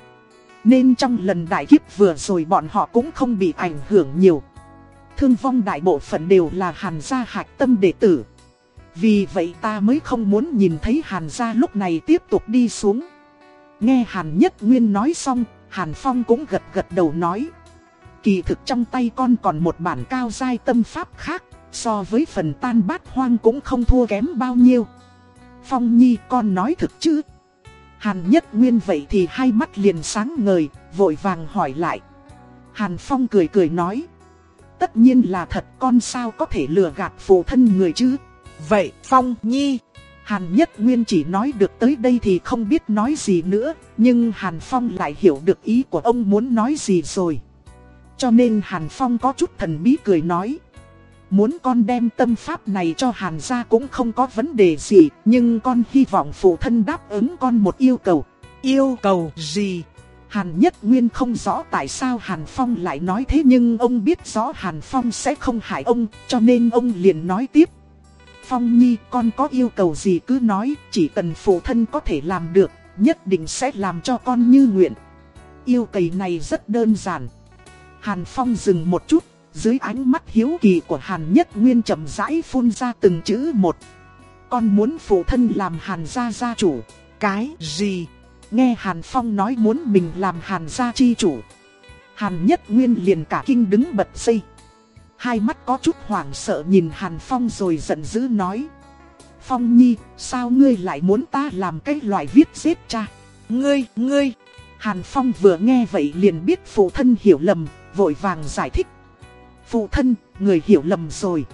Nên trong lần đại kiếp vừa rồi bọn họ cũng không bị ảnh hưởng nhiều. Thương vong đại bộ phận đều là Hàn gia hạch tâm đệ tử. Vì vậy ta mới không muốn nhìn thấy Hàn gia lúc này tiếp tục đi xuống. Nghe Hàn Nhất Nguyên nói xong, Hàn Phong cũng gật gật đầu nói. Kỳ thực trong tay con còn một bản cao giai tâm pháp khác, so với phần tan bát hoang cũng không thua kém bao nhiêu. Phong Nhi con nói thực chứ? Hàn Nhất Nguyên vậy thì hai mắt liền sáng ngời, vội vàng hỏi lại. Hàn Phong cười cười nói. Tất nhiên là thật con sao có thể lừa gạt phụ thân người chứ? Vậy Phong Nhi Hàn Nhất Nguyên chỉ nói được tới đây thì không biết nói gì nữa, nhưng Hàn Phong lại hiểu được ý của ông muốn nói gì rồi. Cho nên Hàn Phong có chút thần bí cười nói. Muốn con đem tâm pháp này cho Hàn gia cũng không có vấn đề gì, nhưng con hy vọng phụ thân đáp ứng con một yêu cầu. Yêu cầu gì? Hàn Nhất Nguyên không rõ tại sao Hàn Phong lại nói thế nhưng ông biết rõ Hàn Phong sẽ không hại ông, cho nên ông liền nói tiếp. Phong Nhi con có yêu cầu gì cứ nói, chỉ cần phụ thân có thể làm được, nhất định sẽ làm cho con như nguyện. Yêu cầu này rất đơn giản. Hàn Phong dừng một chút, dưới ánh mắt hiếu kỳ của Hàn Nhất Nguyên chậm rãi phun ra từng chữ một. Con muốn phụ thân làm Hàn gia gia chủ. Cái gì? Nghe Hàn Phong nói muốn mình làm Hàn gia chi chủ. Hàn Nhất Nguyên liền cả kinh đứng bật dây. Hai mắt có chút hoảng sợ nhìn Hàn Phong rồi giận dữ nói. Phong Nhi, sao ngươi lại muốn ta làm cái loại viết giết cha? Ngươi, ngươi. Hàn Phong vừa nghe vậy liền biết phụ thân hiểu lầm, vội vàng giải thích. Phụ thân, người hiểu lầm rồi.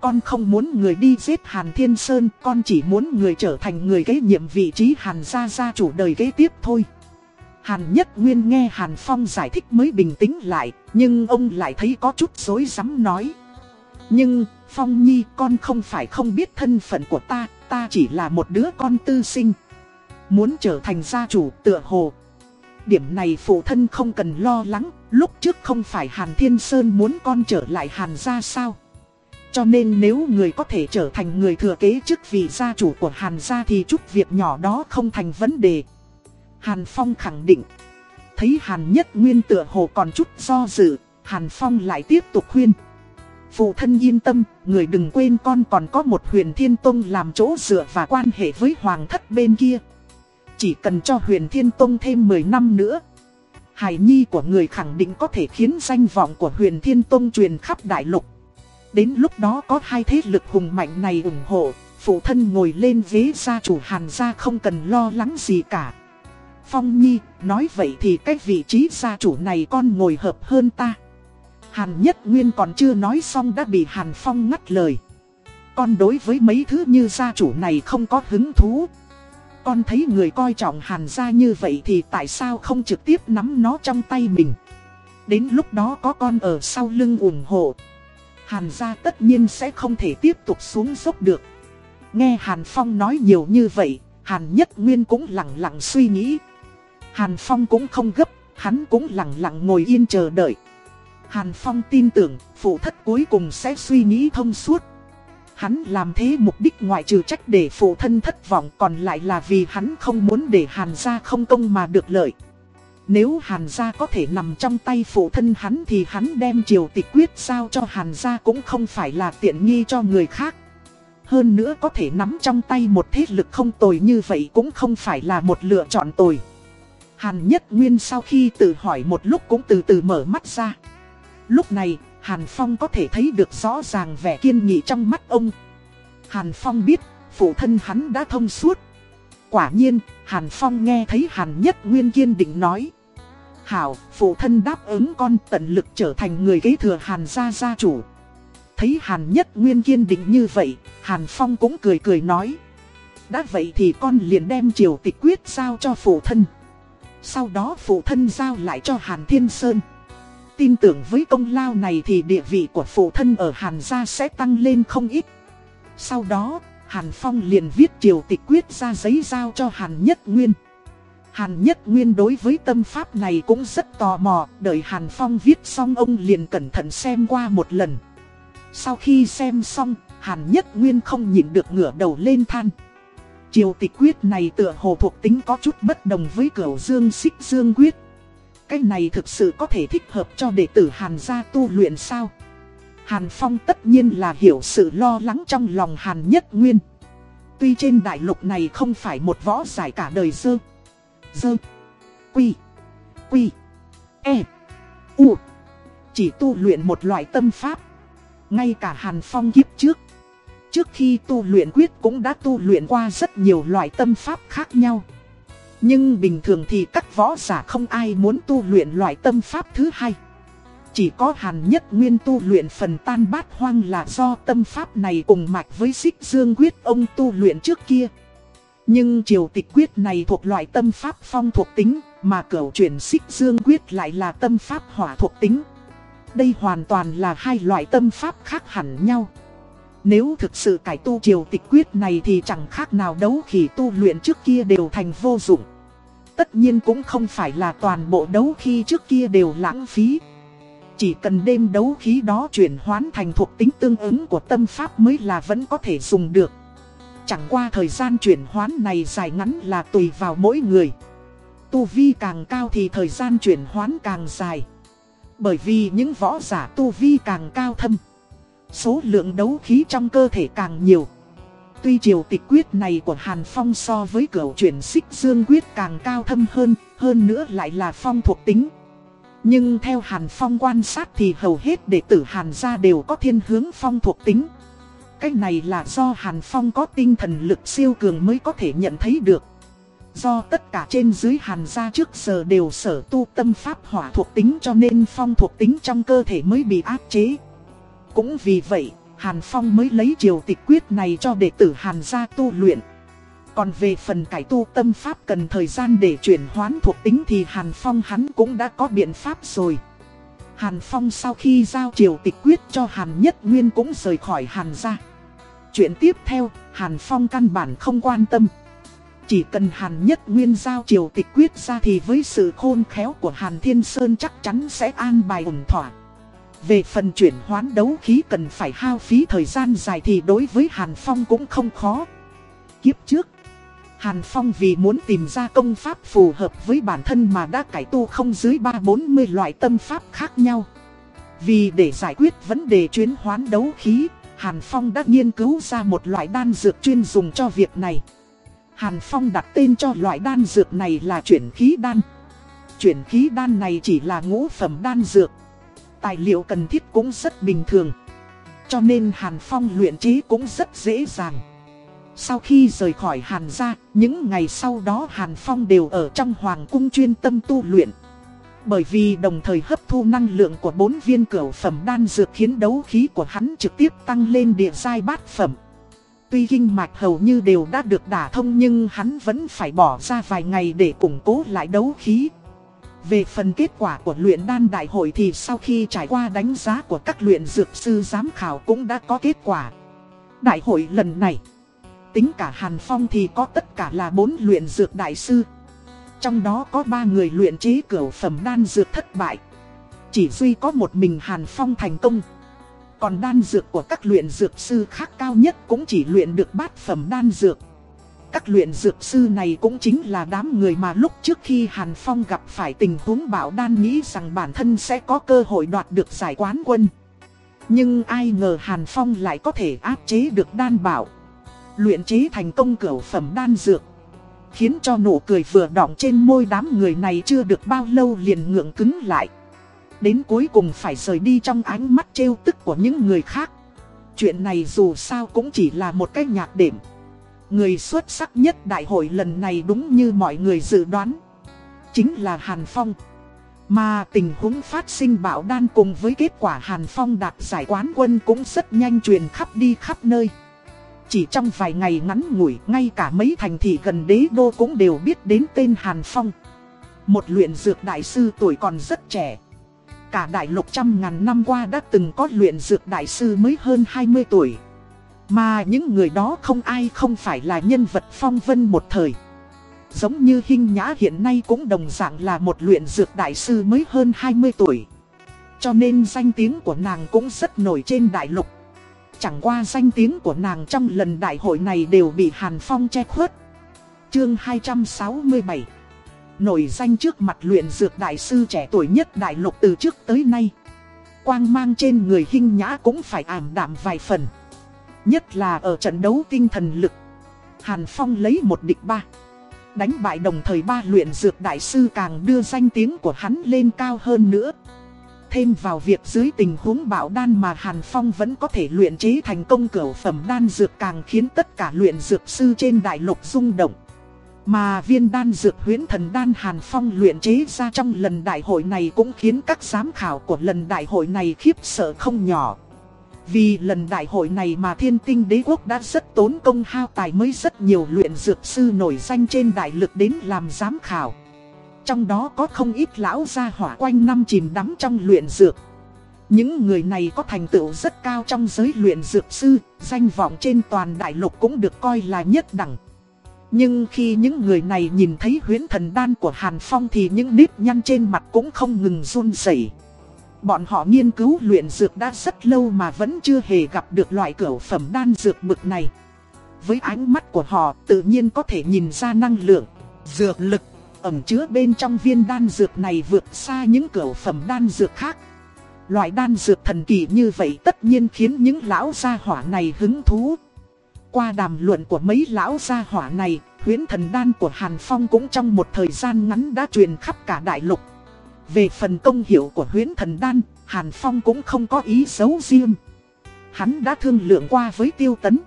Con không muốn người đi giết Hàn Thiên Sơn, con chỉ muốn người trở thành người kế nhiệm vị trí Hàn gia gia chủ đời kế tiếp thôi. Hàn Nhất Nguyên nghe Hàn Phong giải thích mới bình tĩnh lại, nhưng ông lại thấy có chút dối rắm nói. Nhưng, Phong Nhi con không phải không biết thân phận của ta, ta chỉ là một đứa con tư sinh. Muốn trở thành gia chủ tựa hồ. Điểm này phụ thân không cần lo lắng, lúc trước không phải Hàn Thiên Sơn muốn con trở lại Hàn gia sao. Cho nên nếu người có thể trở thành người thừa kế chức vị gia chủ của Hàn gia thì chút việc nhỏ đó không thành vấn đề. Hàn Phong khẳng định. Thấy Hàn Nhất Nguyên tựa hồ còn chút do dự, Hàn Phong lại tiếp tục khuyên. Phụ thân yên tâm, người đừng quên con còn có một huyền thiên tông làm chỗ dựa và quan hệ với hoàng thất bên kia. Chỉ cần cho huyền thiên tông thêm 10 năm nữa. Hải nhi của người khẳng định có thể khiến danh vọng của huyền thiên tông truyền khắp đại lục. Đến lúc đó có hai thế lực hùng mạnh này ủng hộ, phụ thân ngồi lên ghế gia chủ hàn gia không cần lo lắng gì cả. Phong Nhi, nói vậy thì cái vị trí gia chủ này con ngồi hợp hơn ta. Hàn Nhất Nguyên còn chưa nói xong đã bị Hàn Phong ngắt lời. Con đối với mấy thứ như gia chủ này không có hứng thú. Con thấy người coi trọng Hàn gia như vậy thì tại sao không trực tiếp nắm nó trong tay mình. Đến lúc đó có con ở sau lưng ủng hộ. Hàn gia tất nhiên sẽ không thể tiếp tục xuống dốc được. Nghe Hàn Phong nói nhiều như vậy, Hàn Nhất Nguyên cũng lặng lặng suy nghĩ. Hàn Phong cũng không gấp, hắn cũng lặng lặng ngồi yên chờ đợi. Hàn Phong tin tưởng, phụ thất cuối cùng sẽ suy nghĩ thông suốt. Hắn làm thế mục đích ngoại trừ trách để phụ thân thất vọng còn lại là vì hắn không muốn để Hàn gia không công mà được lợi. Nếu Hàn gia có thể nằm trong tay phụ thân hắn thì hắn đem triều tịch quyết sao cho Hàn gia cũng không phải là tiện nghi cho người khác. Hơn nữa có thể nắm trong tay một thế lực không tồi như vậy cũng không phải là một lựa chọn tồi. Hàn Nhất Nguyên sau khi tự hỏi một lúc cũng từ từ mở mắt ra. Lúc này, Hàn Phong có thể thấy được rõ ràng vẻ kiên nghị trong mắt ông. Hàn Phong biết, phụ thân hắn đã thông suốt. Quả nhiên, Hàn Phong nghe thấy Hàn Nhất Nguyên kiên định nói. Hảo, phụ thân đáp ứng con tận lực trở thành người kế thừa Hàn gia gia chủ. Thấy Hàn Nhất Nguyên kiên định như vậy, Hàn Phong cũng cười cười nói. Đã vậy thì con liền đem triều tịch quyết giao cho phụ thân. Sau đó phụ thân giao lại cho Hàn Thiên Sơn. Tin tưởng với công lao này thì địa vị của phụ thân ở Hàn gia sẽ tăng lên không ít. Sau đó, Hàn Phong liền viết triều tịch quyết ra giấy giao cho Hàn Nhất Nguyên. Hàn Nhất Nguyên đối với tâm pháp này cũng rất tò mò, đợi Hàn Phong viết xong ông liền cẩn thận xem qua một lần. Sau khi xem xong, Hàn Nhất Nguyên không nhịn được ngửa đầu lên than. Triều tịch quyết này tựa hồ thuộc tính có chút bất đồng với cửu dương xích dương quyết. Cái này thực sự có thể thích hợp cho đệ tử Hàn gia tu luyện sao? Hàn Phong tất nhiên là hiểu sự lo lắng trong lòng Hàn Nhất Nguyên. Tuy trên đại lục này không phải một võ giải cả đời dơ. Dơ. Quy. Quy. E. U. Chỉ tu luyện một loại tâm pháp. Ngay cả Hàn Phong kiếp trước. Trước khi tu luyện quyết cũng đã tu luyện qua rất nhiều loại tâm pháp khác nhau. Nhưng bình thường thì các võ giả không ai muốn tu luyện loại tâm pháp thứ hai. Chỉ có Hàn Nhất Nguyên tu luyện phần tan bát hoang là do tâm pháp này cùng mạch với xích dương quyết ông tu luyện trước kia. Nhưng triều tịch quyết này thuộc loại tâm pháp phong thuộc tính, mà cửu chuyển xích dương quyết lại là tâm pháp hỏa thuộc tính. Đây hoàn toàn là hai loại tâm pháp khác hẳn nhau. Nếu thực sự cải tu triều tịch quyết này thì chẳng khác nào đấu khí tu luyện trước kia đều thành vô dụng. Tất nhiên cũng không phải là toàn bộ đấu khí trước kia đều lãng phí. Chỉ cần đêm đấu khí đó chuyển hoán thành thuộc tính tương ứng của tâm pháp mới là vẫn có thể dùng được. Chẳng qua thời gian chuyển hoán này dài ngắn là tùy vào mỗi người. Tu vi càng cao thì thời gian chuyển hoán càng dài. Bởi vì những võ giả tu vi càng cao thâm. Số lượng đấu khí trong cơ thể càng nhiều. Tuy triều tịch quyết này của Hàn Phong so với cửa chuyển xích dương quyết càng cao thâm hơn, hơn nữa lại là phong thuộc tính. Nhưng theo Hàn Phong quan sát thì hầu hết đệ tử Hàn gia đều có thiên hướng phong thuộc tính. Cái này là do Hàn Phong có tinh thần lực siêu cường mới có thể nhận thấy được. Do tất cả trên dưới Hàn gia trước giờ đều sở tu tâm pháp hỏa thuộc tính cho nên phong thuộc tính trong cơ thể mới bị áp chế. Cũng vì vậy, Hàn Phong mới lấy triều tịch quyết này cho đệ tử Hàn gia tu luyện. Còn về phần cải tu tâm pháp cần thời gian để chuyển hoán thuộc tính thì Hàn Phong hắn cũng đã có biện pháp rồi. Hàn Phong sau khi giao triều tịch quyết cho Hàn Nhất Nguyên cũng rời khỏi Hàn gia. Chuyện tiếp theo, Hàn Phong căn bản không quan tâm. Chỉ cần Hàn Nhất Nguyên giao triều tịch quyết ra thì với sự khôn khéo của Hàn Thiên Sơn chắc chắn sẽ an bài ổn thỏa. Về phần chuyển hoán đấu khí cần phải hao phí thời gian dài thì đối với Hàn Phong cũng không khó. Kiếp trước, Hàn Phong vì muốn tìm ra công pháp phù hợp với bản thân mà đã cải tu không dưới 3-40 loại tâm pháp khác nhau. Vì để giải quyết vấn đề chuyển hoán đấu khí, Hàn Phong đã nghiên cứu ra một loại đan dược chuyên dùng cho việc này. Hàn Phong đặt tên cho loại đan dược này là chuyển khí đan. Chuyển khí đan này chỉ là ngũ phẩm đan dược. Tài liệu cần thiết cũng rất bình thường. Cho nên Hàn Phong luyện chế cũng rất dễ dàng. Sau khi rời khỏi Hàn gia, những ngày sau đó Hàn Phong đều ở trong Hoàng cung chuyên tâm tu luyện. Bởi vì đồng thời hấp thu năng lượng của bốn viên cửu phẩm đan dược khiến đấu khí của hắn trực tiếp tăng lên địa giai bát phẩm. Tuy kinh mạch hầu như đều đã được đả thông nhưng hắn vẫn phải bỏ ra vài ngày để củng cố lại đấu khí. Về phần kết quả của luyện đan đại hội thì sau khi trải qua đánh giá của các luyện dược sư giám khảo cũng đã có kết quả. Đại hội lần này, tính cả Hàn Phong thì có tất cả là bốn luyện dược đại sư. Trong đó có ba người luyện chế cửa phẩm đan dược thất bại. Chỉ duy có một mình Hàn Phong thành công. Còn đan dược của các luyện dược sư khác cao nhất cũng chỉ luyện được bát phẩm đan dược. Các luyện dược sư này cũng chính là đám người mà lúc trước khi Hàn Phong gặp phải tình huống bảo đan nghĩ rằng bản thân sẽ có cơ hội đoạt được giải quán quân. Nhưng ai ngờ Hàn Phong lại có thể áp chế được đan bảo. Luyện chế thành công cửa phẩm đan dược. Khiến cho nụ cười vừa đọng trên môi đám người này chưa được bao lâu liền ngượng cứng lại. Đến cuối cùng phải rời đi trong ánh mắt trêu tức của những người khác. Chuyện này dù sao cũng chỉ là một cái nhạc điểm. Người xuất sắc nhất đại hội lần này đúng như mọi người dự đoán. Chính là Hàn Phong. Mà tình huống phát sinh bạo đan cùng với kết quả Hàn Phong đạt giải quán quân cũng rất nhanh truyền khắp đi khắp nơi. Chỉ trong vài ngày ngắn ngủi, ngay cả mấy thành thị gần đế đô cũng đều biết đến tên Hàn Phong. Một luyện dược đại sư tuổi còn rất trẻ. Cả đại lục trăm ngàn năm qua đã từng có luyện dược đại sư mới hơn 20 tuổi. Mà những người đó không ai không phải là nhân vật phong vân một thời. Giống như Hinh Nhã hiện nay cũng đồng dạng là một luyện dược đại sư mới hơn 20 tuổi. Cho nên danh tiếng của nàng cũng rất nổi trên đại lục. Chẳng qua danh tiếng của nàng trong lần đại hội này đều bị Hàn Phong che khuất. Chương 267 Nổi danh trước mặt luyện dược đại sư trẻ tuổi nhất đại lục từ trước tới nay. Quang mang trên người Hinh Nhã cũng phải ảm đạm vài phần. Nhất là ở trận đấu tinh thần lực. Hàn Phong lấy một địch ba. Đánh bại đồng thời ba luyện dược đại sư càng đưa danh tiếng của hắn lên cao hơn nữa. Thêm vào việc dưới tình huống bạo đan mà Hàn Phong vẫn có thể luyện chế thành công cửu phẩm đan dược càng khiến tất cả luyện dược sư trên đại lục rung động. Mà viên đan dược huyễn thần đan Hàn Phong luyện chế ra trong lần đại hội này cũng khiến các giám khảo của lần đại hội này khiếp sợ không nhỏ. Vì lần đại hội này mà thiên tinh đế quốc đã rất tốn công hao tài mới rất nhiều luyện dược sư nổi danh trên đại lực đến làm giám khảo. Trong đó có không ít lão gia hỏa quanh năm chìm đắm trong luyện dược. Những người này có thành tựu rất cao trong giới luyện dược sư, danh vọng trên toàn đại lục cũng được coi là nhất đẳng. Nhưng khi những người này nhìn thấy huyến thần đan của Hàn Phong thì những nếp nhăn trên mặt cũng không ngừng run rẩy. Bọn họ nghiên cứu luyện dược đã rất lâu mà vẫn chưa hề gặp được loại cửu phẩm đan dược bực này. Với ánh mắt của họ tự nhiên có thể nhìn ra năng lượng, dược lực ẩm chứa bên trong viên đan dược này vượt xa những cửu phẩm đan dược khác. Loại đan dược thần kỳ như vậy tất nhiên khiến những lão gia hỏa này hứng thú. Qua đàm luận của mấy lão gia hỏa này, huyến thần đan của Hàn Phong cũng trong một thời gian ngắn đã truyền khắp cả đại lục. Về phần công hiệu của huyến thần đan, Hàn Phong cũng không có ý xấu riêng. Hắn đã thương lượng qua với tiêu tấn.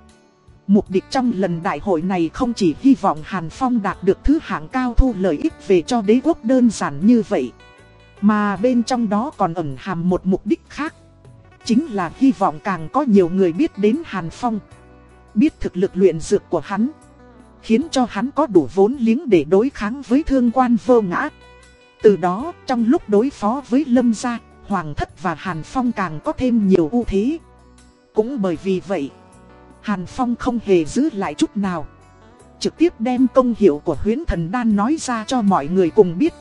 Mục đích trong lần đại hội này không chỉ hy vọng Hàn Phong đạt được thứ hạng cao thu lợi ích về cho đế quốc đơn giản như vậy. Mà bên trong đó còn ẩn hàm một mục đích khác. Chính là hy vọng càng có nhiều người biết đến Hàn Phong. Biết thực lực luyện dược của hắn. Khiến cho hắn có đủ vốn liếng để đối kháng với thương quan vô ngã. Từ đó, trong lúc đối phó với Lâm Gia, Hoàng Thất và Hàn Phong càng có thêm nhiều ưu thế. Cũng bởi vì vậy, Hàn Phong không hề giữ lại chút nào. Trực tiếp đem công hiệu của huyến thần đan nói ra cho mọi người cùng biết.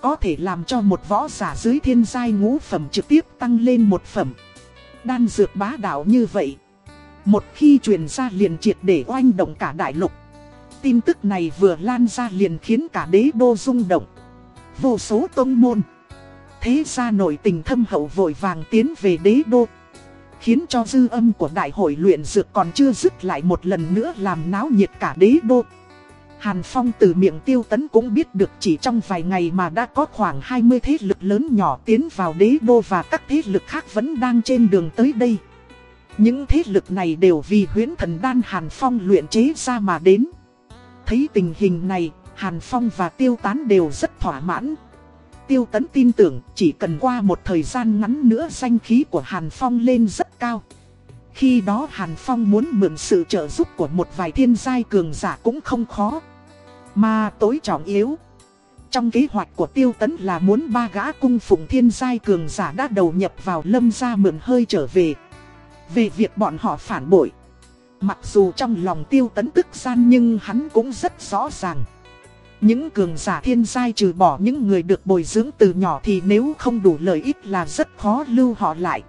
Có thể làm cho một võ giả dưới thiên giai ngũ phẩm trực tiếp tăng lên một phẩm. Đan dược bá đạo như vậy. Một khi truyền ra liền triệt để oanh động cả đại lục. Tin tức này vừa lan ra liền khiến cả đế đô rung động. Vô số tông môn. Thế ra nội tình thâm hậu vội vàng tiến về đế đô. Khiến cho dư âm của đại hội luyện dược còn chưa dứt lại một lần nữa làm náo nhiệt cả đế đô. Hàn Phong từ miệng tiêu tấn cũng biết được chỉ trong vài ngày mà đã có khoảng 20 thế lực lớn nhỏ tiến vào đế đô và các thế lực khác vẫn đang trên đường tới đây. Những thế lực này đều vì huyến thần đan Hàn Phong luyện chế ra mà đến. Thấy tình hình này, Hàn Phong và Tiêu Tán đều rất thỏa mãn. Tiêu Tấn tin tưởng chỉ cần qua một thời gian ngắn nữa danh khí của Hàn Phong lên rất cao. Khi đó Hàn Phong muốn mượn sự trợ giúp của một vài thiên giai cường giả cũng không khó. Mà tối trọng yếu. Trong kế hoạch của Tiêu Tấn là muốn ba gã cung phụng thiên giai cường giả đã đầu nhập vào lâm gia mượn hơi trở về. Về việc bọn họ phản bội. Mặc dù trong lòng Tiêu Tấn tức gian nhưng hắn cũng rất rõ ràng. Những cường giả thiên giai trừ bỏ những người được bồi dưỡng từ nhỏ thì nếu không đủ lợi ích là rất khó lưu họ lại.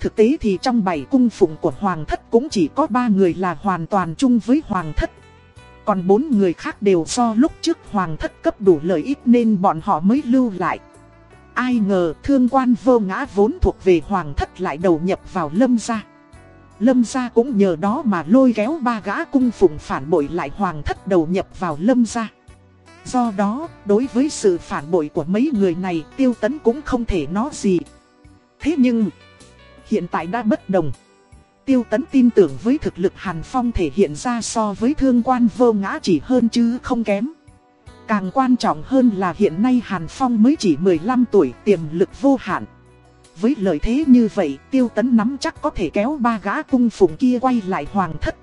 Thực tế thì trong bảy cung phụng của Hoàng thất cũng chỉ có ba người là hoàn toàn chung với Hoàng thất. Còn bốn người khác đều do lúc trước Hoàng thất cấp đủ lợi ích nên bọn họ mới lưu lại. Ai ngờ thương quan vô ngã vốn thuộc về Hoàng thất lại đầu nhập vào lâm gia. Lâm gia cũng nhờ đó mà lôi kéo ba gã cung phụng phản bội lại Hoàng thất đầu nhập vào lâm gia. Do đó, đối với sự phản bội của mấy người này, tiêu tấn cũng không thể nói gì. Thế nhưng, hiện tại đã bất đồng. Tiêu tấn tin tưởng với thực lực Hàn Phong thể hiện ra so với thương quan vô ngã chỉ hơn chứ không kém. Càng quan trọng hơn là hiện nay Hàn Phong mới chỉ 15 tuổi tiềm lực vô hạn. Với lợi thế như vậy, tiêu tấn nắm chắc có thể kéo ba gã cung phụng kia quay lại hoàng thất.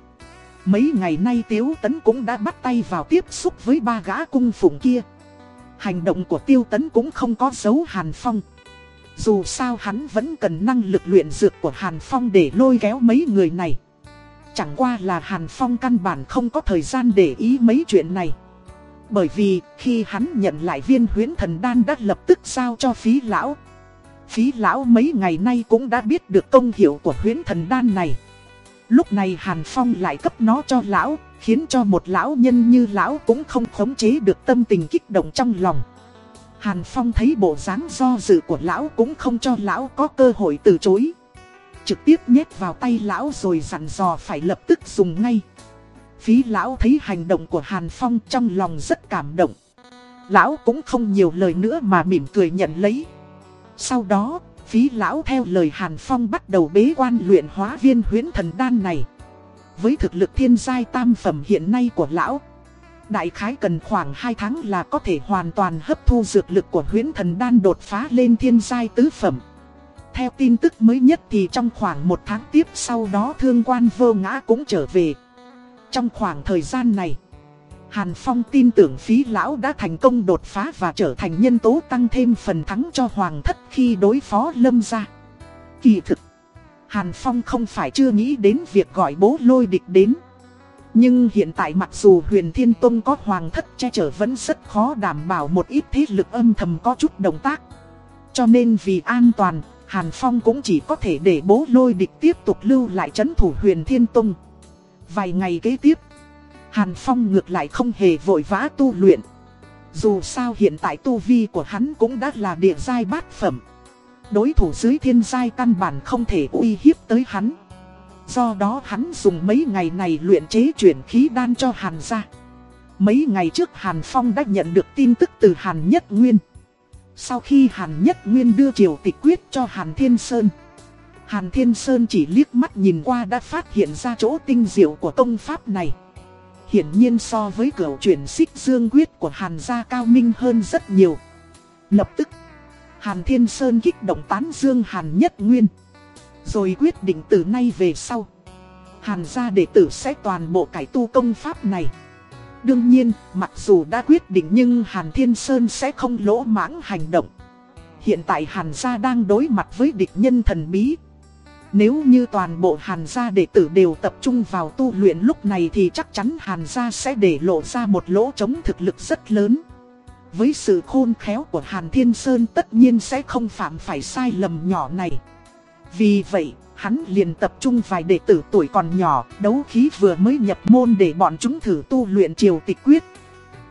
Mấy ngày nay tiêu tấn cũng đã bắt tay vào tiếp xúc với ba gã cung phụng kia. Hành động của tiêu tấn cũng không có dấu Hàn Phong. Dù sao hắn vẫn cần năng lực luyện dược của Hàn Phong để lôi kéo mấy người này. Chẳng qua là Hàn Phong căn bản không có thời gian để ý mấy chuyện này. Bởi vì khi hắn nhận lại viên huyến thần đan đã lập tức giao cho phí lão. Phí lão mấy ngày nay cũng đã biết được công hiệu của huyến thần đan này. Lúc này Hàn Phong lại cấp nó cho lão, khiến cho một lão nhân như lão cũng không khống chế được tâm tình kích động trong lòng. Hàn Phong thấy bộ dáng do dự của lão cũng không cho lão có cơ hội từ chối. Trực tiếp nhét vào tay lão rồi dặn dò phải lập tức dùng ngay. Phí lão thấy hành động của Hàn Phong trong lòng rất cảm động. Lão cũng không nhiều lời nữa mà mỉm cười nhận lấy. Sau đó, phí lão theo lời Hàn Phong bắt đầu bế quan luyện hóa viên Huyễn thần đan này. Với thực lực thiên giai tam phẩm hiện nay của lão, đại khái cần khoảng 2 tháng là có thể hoàn toàn hấp thu dược lực của Huyễn thần đan đột phá lên thiên giai tứ phẩm. Theo tin tức mới nhất thì trong khoảng một tháng tiếp sau đó thương quan vô ngã cũng trở về. Trong khoảng thời gian này, Hàn Phong tin tưởng phí lão đã thành công đột phá và trở thành nhân tố tăng thêm phần thắng cho Hoàng thất khi đối phó lâm gia. Kỳ thực, Hàn Phong không phải chưa nghĩ đến việc gọi bố lôi địch đến. Nhưng hiện tại mặc dù huyền Thiên Tông có Hoàng thất che chở vẫn rất khó đảm bảo một ít thế lực âm thầm có chút động tác. Cho nên vì an toàn, Hàn Phong cũng chỉ có thể để bố lôi địch tiếp tục lưu lại chấn thủ huyền Thiên Tông. Vài ngày kế tiếp, Hàn Phong ngược lại không hề vội vã tu luyện. Dù sao hiện tại tu vi của hắn cũng đã là địa giai bát phẩm. Đối thủ dưới thiên giai căn bản không thể uy hiếp tới hắn. Do đó hắn dùng mấy ngày này luyện chế chuyển khí đan cho Hàn ra. Mấy ngày trước Hàn Phong đã nhận được tin tức từ Hàn Nhất Nguyên. Sau khi Hàn Nhất Nguyên đưa triều tịch quyết cho Hàn Thiên Sơn. Hàn Thiên Sơn chỉ liếc mắt nhìn qua đã phát hiện ra chỗ tinh diệu của công pháp này. Hiển nhiên so với cửu chuyển xích dương quyết của Hàn gia cao minh hơn rất nhiều. Lập tức, Hàn Thiên Sơn kích động tán dương Hàn Nhất Nguyên. Rồi quyết định từ nay về sau, Hàn gia đệ tử sẽ toàn bộ cải tu công pháp này. Đương nhiên, mặc dù đã quyết định nhưng Hàn Thiên Sơn sẽ không lỗ mãng hành động. Hiện tại Hàn gia đang đối mặt với địch nhân thần bí. Nếu như toàn bộ Hàn gia đệ tử đều tập trung vào tu luyện lúc này thì chắc chắn Hàn gia sẽ để lộ ra một lỗ chống thực lực rất lớn. Với sự khôn khéo của Hàn Thiên Sơn tất nhiên sẽ không phạm phải sai lầm nhỏ này. Vì vậy, hắn liền tập trung vài đệ tử tuổi còn nhỏ, đấu khí vừa mới nhập môn để bọn chúng thử tu luyện triều tịch quyết.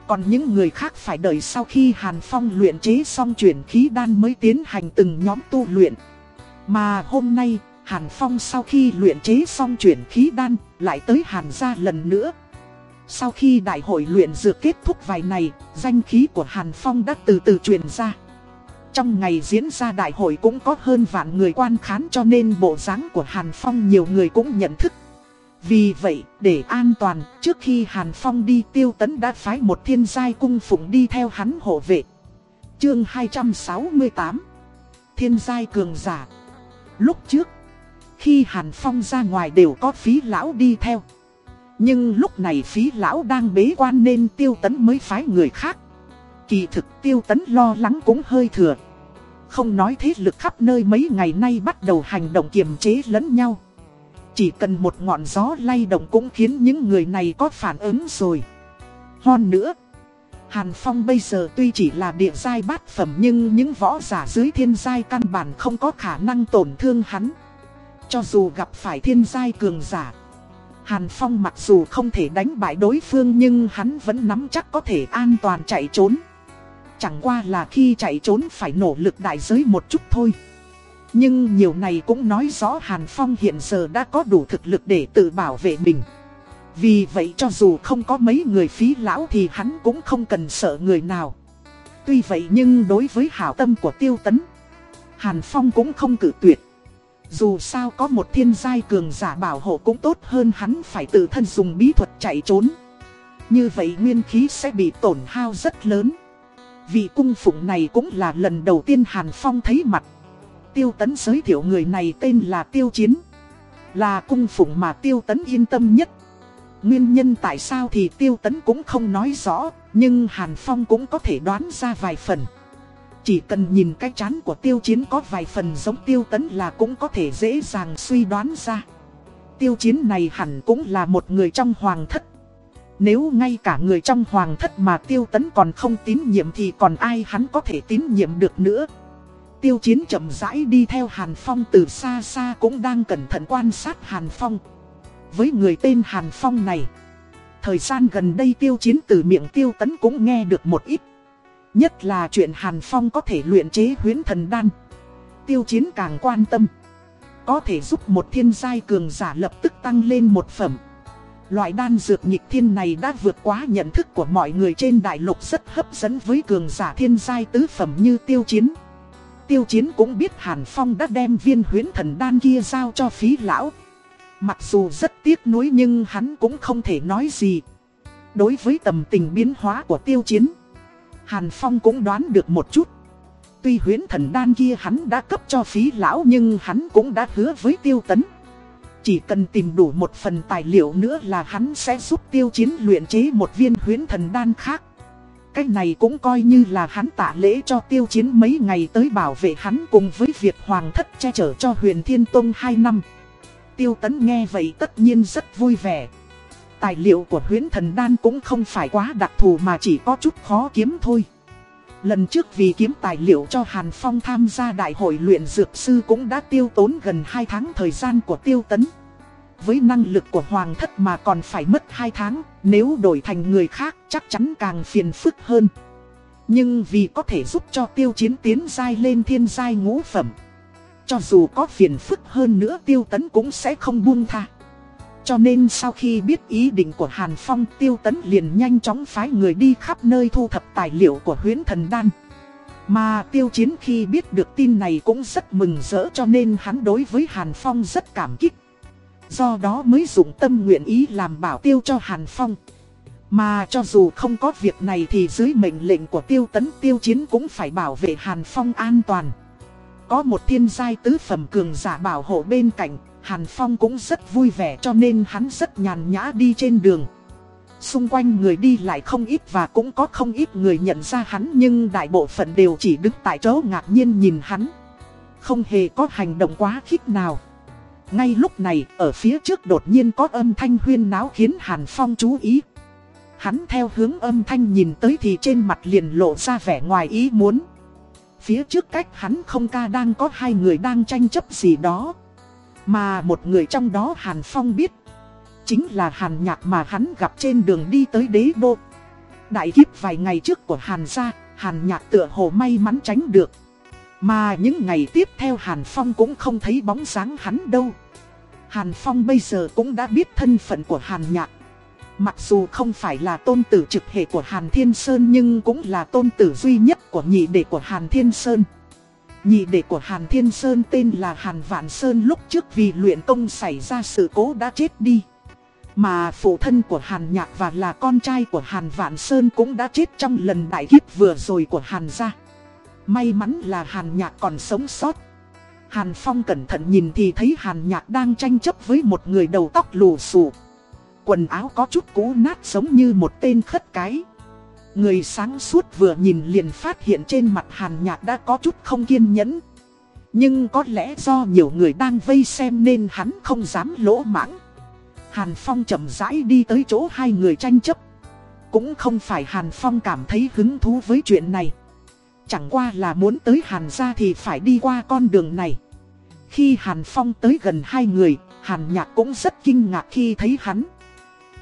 Còn những người khác phải đợi sau khi Hàn Phong luyện chế xong chuyển khí đan mới tiến hành từng nhóm tu luyện. Mà hôm nay, Hàn Phong sau khi luyện chế xong chuyển khí đan, lại tới Hàn gia lần nữa. Sau khi đại hội luyện dược kết thúc vài ngày, danh khí của Hàn Phong đã từ từ truyền ra. Trong ngày diễn ra đại hội cũng có hơn vạn người quan khán cho nên bộ dáng của Hàn Phong nhiều người cũng nhận thức. Vì vậy, để an toàn, trước khi Hàn Phong đi tiêu tấn đã phái một thiên giai cung phụng đi theo hắn hộ vệ. Chương 268 Thiên giai cường giả Lúc trước, khi Hàn Phong ra ngoài đều có phí lão đi theo. Nhưng lúc này phí lão đang bế quan nên tiêu tấn mới phái người khác. Kỳ thực tiêu tấn lo lắng cũng hơi thừa. Không nói thế lực khắp nơi mấy ngày nay bắt đầu hành động kiềm chế lẫn nhau. Chỉ cần một ngọn gió lay động cũng khiến những người này có phản ứng rồi. Hơn nữa, Hàn Phong bây giờ tuy chỉ là địa giai bát phẩm nhưng những võ giả dưới thiên giai căn bản không có khả năng tổn thương hắn. Cho dù gặp phải thiên giai cường giả, Hàn Phong mặc dù không thể đánh bại đối phương nhưng hắn vẫn nắm chắc có thể an toàn chạy trốn. Chẳng qua là khi chạy trốn phải nỗ lực đại giới một chút thôi. Nhưng nhiều này cũng nói rõ Hàn Phong hiện giờ đã có đủ thực lực để tự bảo vệ mình. Vì vậy cho dù không có mấy người phí lão thì hắn cũng không cần sợ người nào. Tuy vậy nhưng đối với hảo tâm của tiêu tấn, Hàn Phong cũng không cử tuyệt. Dù sao có một thiên giai cường giả bảo hộ cũng tốt hơn hắn phải tự thân dùng bí thuật chạy trốn. Như vậy nguyên khí sẽ bị tổn hao rất lớn. Vị cung phụng này cũng là lần đầu tiên Hàn Phong thấy mặt. Tiêu tấn giới thiệu người này tên là Tiêu Chiến. Là cung phụng mà Tiêu tấn yên tâm nhất. Nguyên nhân tại sao thì Tiêu tấn cũng không nói rõ, nhưng Hàn Phong cũng có thể đoán ra vài phần. Chỉ cần nhìn cái chán của tiêu chiến có vài phần giống tiêu tấn là cũng có thể dễ dàng suy đoán ra. Tiêu chiến này hẳn cũng là một người trong hoàng thất. Nếu ngay cả người trong hoàng thất mà tiêu tấn còn không tín nhiệm thì còn ai hắn có thể tín nhiệm được nữa. Tiêu chiến chậm rãi đi theo Hàn Phong từ xa xa cũng đang cẩn thận quan sát Hàn Phong. Với người tên Hàn Phong này, thời gian gần đây tiêu chiến từ miệng tiêu tấn cũng nghe được một ít. Nhất là chuyện Hàn Phong có thể luyện chế huyến thần đan. Tiêu chiến càng quan tâm. Có thể giúp một thiên giai cường giả lập tức tăng lên một phẩm. Loại đan dược nhịp thiên này đã vượt quá nhận thức của mọi người trên đại lục rất hấp dẫn với cường giả thiên giai tứ phẩm như tiêu chiến. Tiêu chiến cũng biết Hàn Phong đã đem viên huyến thần đan kia giao cho phí lão. Mặc dù rất tiếc nuối nhưng hắn cũng không thể nói gì. Đối với tầm tình biến hóa của tiêu chiến, Hàn Phong cũng đoán được một chút. Tuy huyến thần đan kia hắn đã cấp cho phí lão nhưng hắn cũng đã hứa với tiêu tấn. Chỉ cần tìm đủ một phần tài liệu nữa là hắn sẽ giúp tiêu chiến luyện chế một viên huyến thần đan khác. Cái này cũng coi như là hắn tạ lễ cho tiêu chiến mấy ngày tới bảo vệ hắn cùng với việc hoàng thất che chở cho huyền thiên tông 2 năm. Tiêu tấn nghe vậy tất nhiên rất vui vẻ. Tài liệu của huyến thần đan cũng không phải quá đặc thù mà chỉ có chút khó kiếm thôi. Lần trước vì kiếm tài liệu cho Hàn Phong tham gia đại hội luyện dược sư cũng đã tiêu tốn gần 2 tháng thời gian của tiêu tấn. Với năng lực của Hoàng thất mà còn phải mất 2 tháng, nếu đổi thành người khác chắc chắn càng phiền phức hơn. Nhưng vì có thể giúp cho tiêu chiến tiến dai lên thiên giai ngũ phẩm. Cho dù có phiền phức hơn nữa tiêu tấn cũng sẽ không buông tha. Cho nên sau khi biết ý định của Hàn Phong tiêu tấn liền nhanh chóng phái người đi khắp nơi thu thập tài liệu của huyến thần đan. Mà tiêu chiến khi biết được tin này cũng rất mừng rỡ cho nên hắn đối với Hàn Phong rất cảm kích. Do đó mới dụng tâm nguyện ý làm bảo tiêu cho Hàn Phong. Mà cho dù không có việc này thì dưới mệnh lệnh của tiêu tấn tiêu chiến cũng phải bảo vệ Hàn Phong an toàn. Có một thiên giai tứ phẩm cường giả bảo hộ bên cạnh, Hàn Phong cũng rất vui vẻ cho nên hắn rất nhàn nhã đi trên đường. Xung quanh người đi lại không ít và cũng có không ít người nhận ra hắn nhưng đại bộ phận đều chỉ đứng tại chỗ ngạc nhiên nhìn hắn. Không hề có hành động quá khích nào. Ngay lúc này, ở phía trước đột nhiên có âm thanh huyên náo khiến Hàn Phong chú ý. Hắn theo hướng âm thanh nhìn tới thì trên mặt liền lộ ra vẻ ngoài ý muốn. Phía trước cách hắn không ca đang có hai người đang tranh chấp gì đó. Mà một người trong đó Hàn Phong biết. Chính là Hàn Nhạc mà hắn gặp trên đường đi tới đế đô. Đại kiếp vài ngày trước của Hàn gia, Hàn Nhạc tựa hồ may mắn tránh được. Mà những ngày tiếp theo Hàn Phong cũng không thấy bóng dáng hắn đâu. Hàn Phong bây giờ cũng đã biết thân phận của Hàn Nhạc. Mặc dù không phải là tôn tử trực hệ của Hàn Thiên Sơn nhưng cũng là tôn tử duy nhất của nhị đệ của Hàn Thiên Sơn. Nhị đệ của Hàn Thiên Sơn tên là Hàn Vạn Sơn lúc trước vì luyện công xảy ra sự cố đã chết đi. Mà phụ thân của Hàn Nhạc và là con trai của Hàn Vạn Sơn cũng đã chết trong lần đại kiếp vừa rồi của Hàn gia. May mắn là Hàn Nhạc còn sống sót. Hàn Phong cẩn thận nhìn thì thấy Hàn Nhạc đang tranh chấp với một người đầu tóc lù xù. Quần áo có chút cũ nát giống như một tên khất cái. Người sáng suốt vừa nhìn liền phát hiện trên mặt hàn nhạc đã có chút không kiên nhẫn. Nhưng có lẽ do nhiều người đang vây xem nên hắn không dám lỗ mãng. Hàn Phong chậm rãi đi tới chỗ hai người tranh chấp. Cũng không phải Hàn Phong cảm thấy hứng thú với chuyện này. Chẳng qua là muốn tới Hàn gia thì phải đi qua con đường này. Khi Hàn Phong tới gần hai người, Hàn Nhạc cũng rất kinh ngạc khi thấy hắn.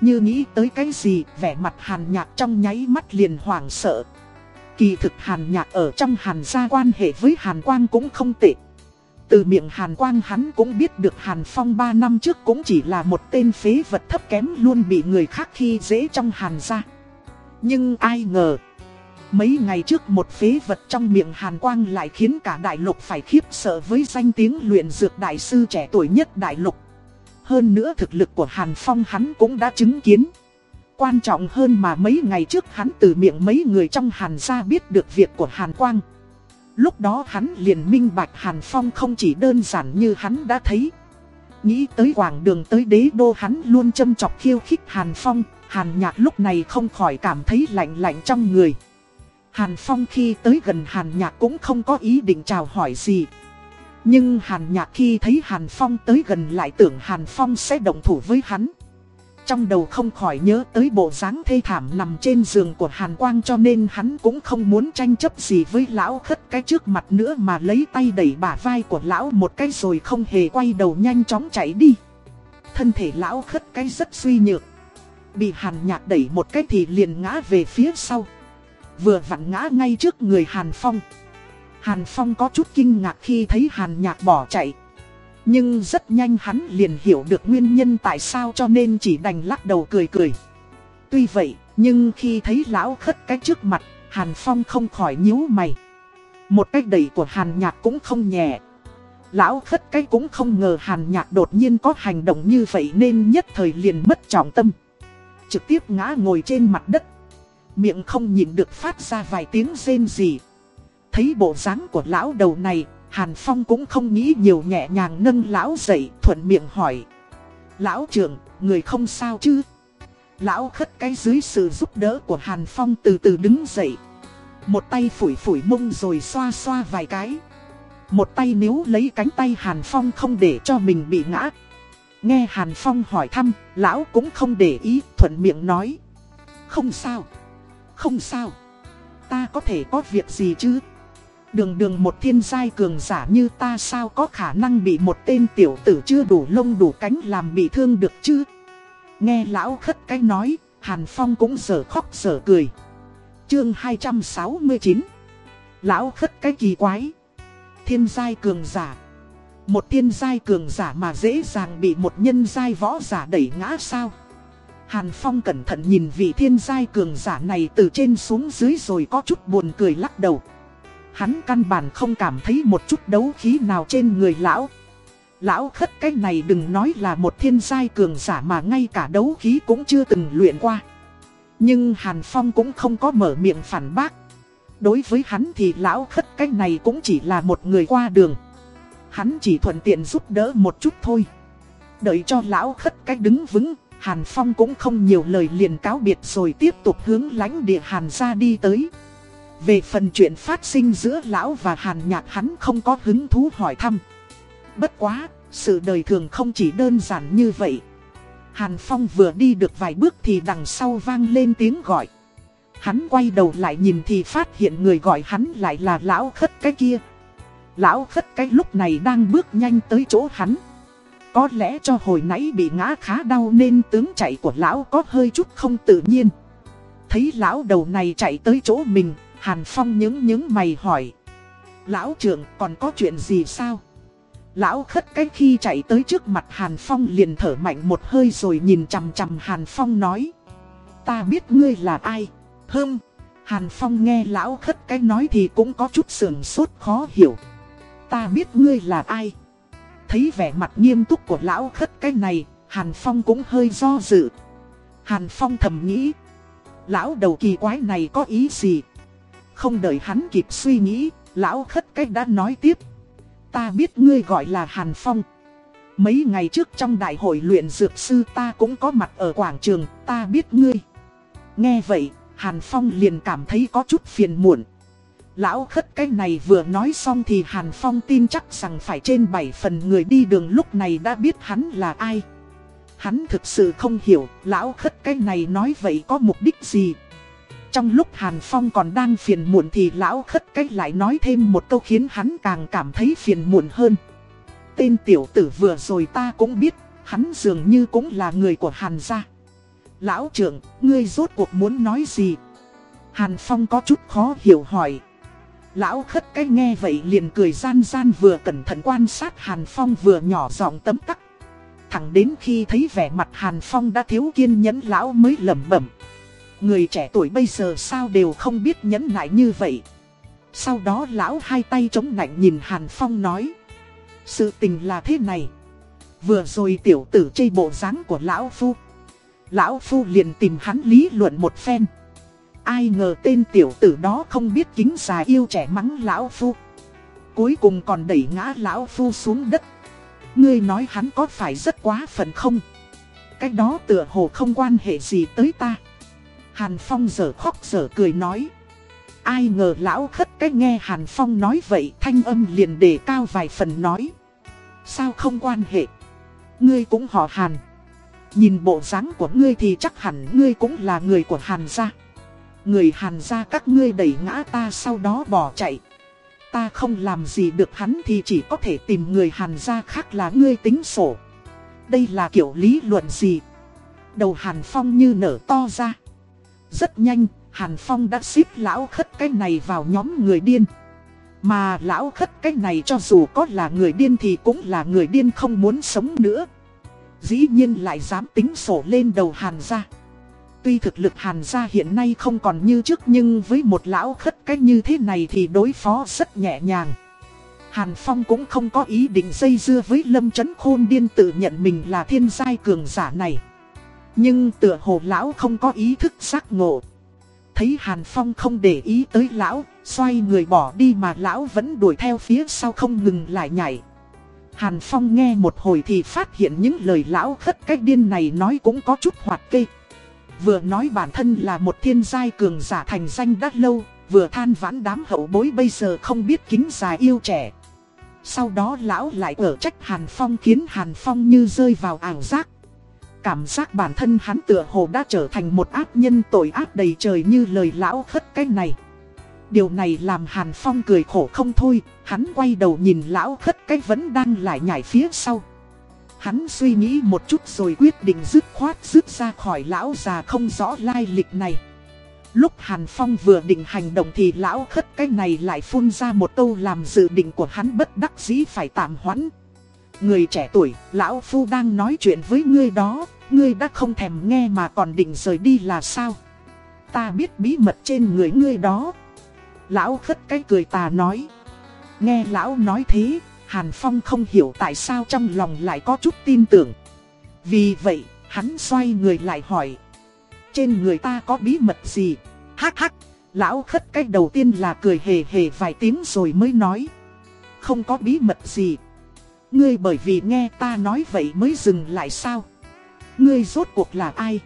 Như nghĩ tới cái gì, vẻ mặt hàn nhạc trong nháy mắt liền hoảng sợ. Kỳ thực hàn nhạc ở trong hàn gia quan hệ với hàn quang cũng không tệ. Từ miệng hàn quang hắn cũng biết được hàn phong 3 năm trước cũng chỉ là một tên phế vật thấp kém luôn bị người khác khi dễ trong hàn gia. Nhưng ai ngờ, mấy ngày trước một phế vật trong miệng hàn quang lại khiến cả đại lục phải khiếp sợ với danh tiếng luyện dược đại sư trẻ tuổi nhất đại lục. Hơn nữa thực lực của Hàn Phong hắn cũng đã chứng kiến. Quan trọng hơn mà mấy ngày trước hắn từ miệng mấy người trong Hàn gia biết được việc của Hàn Quang. Lúc đó hắn liền minh bạch Hàn Phong không chỉ đơn giản như hắn đã thấy. Nghĩ tới quảng đường tới đế đô hắn luôn châm chọc khiêu khích Hàn Phong, Hàn Nhạc lúc này không khỏi cảm thấy lạnh lạnh trong người. Hàn Phong khi tới gần Hàn Nhạc cũng không có ý định chào hỏi gì. Nhưng Hàn Nhạc khi thấy Hàn Phong tới gần lại tưởng Hàn Phong sẽ động thủ với hắn. Trong đầu không khỏi nhớ tới bộ dáng thê thảm nằm trên giường của Hàn Quang cho nên hắn cũng không muốn tranh chấp gì với lão khất cái trước mặt nữa mà lấy tay đẩy bả vai của lão một cái rồi không hề quay đầu nhanh chóng chạy đi. Thân thể lão khất cái rất suy nhược. Bị Hàn Nhạc đẩy một cái thì liền ngã về phía sau. Vừa vặn ngã ngay trước người Hàn Phong. Hàn Phong có chút kinh ngạc khi thấy Hàn Nhạc bỏ chạy. Nhưng rất nhanh hắn liền hiểu được nguyên nhân tại sao cho nên chỉ đành lắc đầu cười cười. Tuy vậy, nhưng khi thấy lão khất cái trước mặt, Hàn Phong không khỏi nhíu mày. Một cách đẩy của Hàn Nhạc cũng không nhẹ. Lão khất cái cũng không ngờ Hàn Nhạc đột nhiên có hành động như vậy nên nhất thời liền mất trọng tâm. Trực tiếp ngã ngồi trên mặt đất. Miệng không nhịn được phát ra vài tiếng rên gì. Thấy bộ dáng của lão đầu này, Hàn Phong cũng không nghĩ nhiều nhẹ nhàng nâng lão dậy thuận miệng hỏi. Lão trưởng, người không sao chứ? Lão khất cái dưới sự giúp đỡ của Hàn Phong từ từ đứng dậy. Một tay phủi phủi mông rồi xoa xoa vài cái. Một tay níu lấy cánh tay Hàn Phong không để cho mình bị ngã. Nghe Hàn Phong hỏi thăm, lão cũng không để ý, thuận miệng nói. Không sao, không sao, ta có thể có việc gì chứ? Đường đường một thiên giai cường giả như ta sao có khả năng bị một tên tiểu tử chưa đủ lông đủ cánh làm bị thương được chứ? Nghe lão khất cái nói, Hàn Phong cũng sở khóc sở cười. Chương 269 Lão khất cái kỳ quái. Thiên giai cường giả. Một thiên giai cường giả mà dễ dàng bị một nhân giai võ giả đẩy ngã sao? Hàn Phong cẩn thận nhìn vị thiên giai cường giả này từ trên xuống dưới rồi có chút buồn cười lắc đầu. Hắn căn bản không cảm thấy một chút đấu khí nào trên người lão. Lão khất cái này đừng nói là một thiên giai cường giả mà ngay cả đấu khí cũng chưa từng luyện qua. Nhưng Hàn Phong cũng không có mở miệng phản bác. Đối với hắn thì lão khất cái này cũng chỉ là một người qua đường. Hắn chỉ thuận tiện giúp đỡ một chút thôi. Đợi cho lão khất cái đứng vững, Hàn Phong cũng không nhiều lời liền cáo biệt rồi tiếp tục hướng lãnh địa Hàn ra đi tới. Về phần chuyện phát sinh giữa lão và hàn nhạc hắn không có hứng thú hỏi thăm. Bất quá, sự đời thường không chỉ đơn giản như vậy. Hàn Phong vừa đi được vài bước thì đằng sau vang lên tiếng gọi. Hắn quay đầu lại nhìn thì phát hiện người gọi hắn lại là lão khất cái kia. Lão khất cái lúc này đang bước nhanh tới chỗ hắn. Có lẽ cho hồi nãy bị ngã khá đau nên tướng chạy của lão có hơi chút không tự nhiên. Thấy lão đầu này chạy tới chỗ mình, Hàn Phong những những mày hỏi. Lão trưởng còn có chuyện gì sao? Lão khất cái khi chạy tới trước mặt Hàn Phong liền thở mạnh một hơi rồi nhìn chằm chằm Hàn Phong nói. Ta biết ngươi là ai? Hơm. Hàn Phong nghe lão khất cái nói thì cũng có chút sườn sốt khó hiểu. Ta biết ngươi là ai? Thấy vẻ mặt nghiêm túc của lão khất cái này, Hàn Phong cũng hơi do dự. Hàn Phong thầm nghĩ. Lão đầu kỳ quái này có ý gì? Không đợi hắn kịp suy nghĩ, lão khất cách đã nói tiếp. Ta biết ngươi gọi là Hàn Phong. Mấy ngày trước trong đại hội luyện dược sư ta cũng có mặt ở quảng trường, ta biết ngươi. Nghe vậy, Hàn Phong liền cảm thấy có chút phiền muộn. Lão khất cái này vừa nói xong thì Hàn Phong tin chắc rằng phải trên 7 phần người đi đường lúc này đã biết hắn là ai. Hắn thực sự không hiểu lão khất cái này nói vậy có mục đích gì. Trong lúc Hàn Phong còn đang phiền muộn thì lão khất cách lại nói thêm một câu khiến hắn càng cảm thấy phiền muộn hơn. Tên tiểu tử vừa rồi ta cũng biết, hắn dường như cũng là người của Hàn gia. Lão trưởng, ngươi rốt cuộc muốn nói gì? Hàn Phong có chút khó hiểu hỏi. Lão khất cái nghe vậy liền cười gian gian vừa cẩn thận quan sát Hàn Phong vừa nhỏ giọng tấm tắc. Thẳng đến khi thấy vẻ mặt Hàn Phong đã thiếu kiên nhẫn lão mới lẩm bẩm. Người trẻ tuổi bây giờ sao đều không biết nhẫn nại như vậy Sau đó lão hai tay chống nạnh nhìn Hàn Phong nói Sự tình là thế này Vừa rồi tiểu tử chê bộ dáng của lão phu Lão Phu liền tìm hắn lý luận một phen. Ai ngờ tên tiểu tử đó không biết kính già yêu trẻ mắng Lão Phu. Cuối cùng còn đẩy ngã Lão Phu xuống đất. Ngươi nói hắn có phải rất quá phận không? Cái đó tựa hồ không quan hệ gì tới ta. Hàn Phong giờ khóc giờ cười nói. Ai ngờ lão khất cái nghe Hàn Phong nói vậy, thanh âm liền đề cao vài phần nói. Sao không quan hệ? Ngươi cũng họ Hàn. Nhìn bộ dáng của ngươi thì chắc hẳn ngươi cũng là người của Hàn gia. Người Hàn gia các ngươi đẩy ngã ta sau đó bỏ chạy. Ta không làm gì được hắn thì chỉ có thể tìm người Hàn gia khác là ngươi tính sổ. Đây là kiểu lý luận gì? Đầu Hàn Phong như nở to ra. Rất nhanh, Hàn Phong đã xếp lão khất cái này vào nhóm người điên. Mà lão khất cái này cho dù có là người điên thì cũng là người điên không muốn sống nữa. Dĩ nhiên lại dám tính sổ lên đầu Hàn gia. Tuy thực lực Hàn gia hiện nay không còn như trước nhưng với một lão khất cái như thế này thì đối phó rất nhẹ nhàng. Hàn Phong cũng không có ý định dây dưa với Lâm Trấn Khôn điên tự nhận mình là thiên giai cường giả này. Nhưng tựa hồ lão không có ý thức giác ngộ. Thấy Hàn Phong không để ý tới lão, xoay người bỏ đi mà lão vẫn đuổi theo phía sau không ngừng lại nhảy. Hàn Phong nghe một hồi thì phát hiện những lời lão khất cách điên này nói cũng có chút hoạt kê. Vừa nói bản thân là một thiên giai cường giả thành danh đã lâu, vừa than vãn đám hậu bối bây giờ không biết kính già yêu trẻ. Sau đó lão lại ở trách Hàn Phong khiến Hàn Phong như rơi vào ảo giác. Cảm giác bản thân hắn tựa hồ đã trở thành một ác nhân tội ác đầy trời như lời lão khất cái này. Điều này làm Hàn Phong cười khổ không thôi, hắn quay đầu nhìn lão khất cái vẫn đang lại nhảy phía sau. Hắn suy nghĩ một chút rồi quyết định dứt khoát dứt ra khỏi lão già không rõ lai lịch này. Lúc Hàn Phong vừa định hành động thì lão khất cái này lại phun ra một câu làm dự định của hắn bất đắc dĩ phải tạm hoãn. Người trẻ tuổi, lão phu đang nói chuyện với ngươi đó, ngươi đã không thèm nghe mà còn định rời đi là sao? Ta biết bí mật trên người ngươi đó. Lão khất cái cười tà nói. Nghe lão nói thế, Hàn Phong không hiểu tại sao trong lòng lại có chút tin tưởng. Vì vậy, hắn xoay người lại hỏi. Trên người ta có bí mật gì? Hắc hắc, lão khất cái đầu tiên là cười hề hề vài tiếng rồi mới nói. Không có bí mật gì. Ngươi bởi vì nghe ta nói vậy mới dừng lại sao? Ngươi rốt cuộc là ai?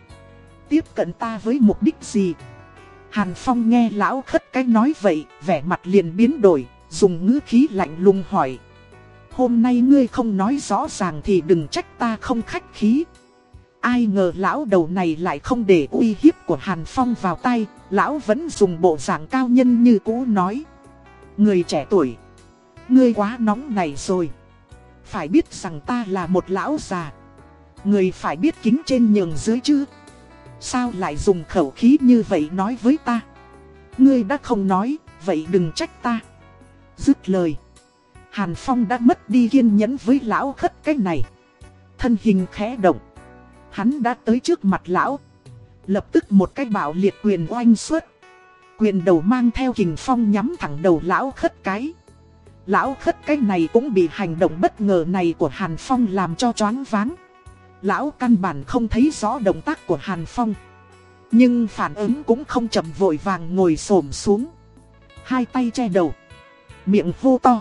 Tiếp cận ta với mục đích gì? Hàn Phong nghe lão khất cái nói vậy, vẻ mặt liền biến đổi, dùng ngữ khí lạnh lùng hỏi. Hôm nay ngươi không nói rõ ràng thì đừng trách ta không khách khí. Ai ngờ lão đầu này lại không để uy hiếp của Hàn Phong vào tay, lão vẫn dùng bộ dạng cao nhân như cũ nói. Người trẻ tuổi, ngươi quá nóng này rồi. Phải biết rằng ta là một lão già. Người phải biết kính trên nhường dưới chứ. Sao lại dùng khẩu khí như vậy nói với ta? Ngươi đã không nói, vậy đừng trách ta. Dứt lời. Hàn Phong đã mất đi kiên nhẫn với lão khất cái này. Thân hình khẽ động. Hắn đã tới trước mặt lão. Lập tức một cái bảo liệt quyền oanh xuất. Quyền đầu mang theo kình phong nhắm thẳng đầu lão khất cái. Lão khất cái này cũng bị hành động bất ngờ này của Hàn Phong làm cho choáng váng. Lão căn bản không thấy rõ động tác của Hàn Phong. Nhưng phản ứng cũng không chậm vội vàng ngồi xổm xuống. Hai tay che đầu. Miệng hô to.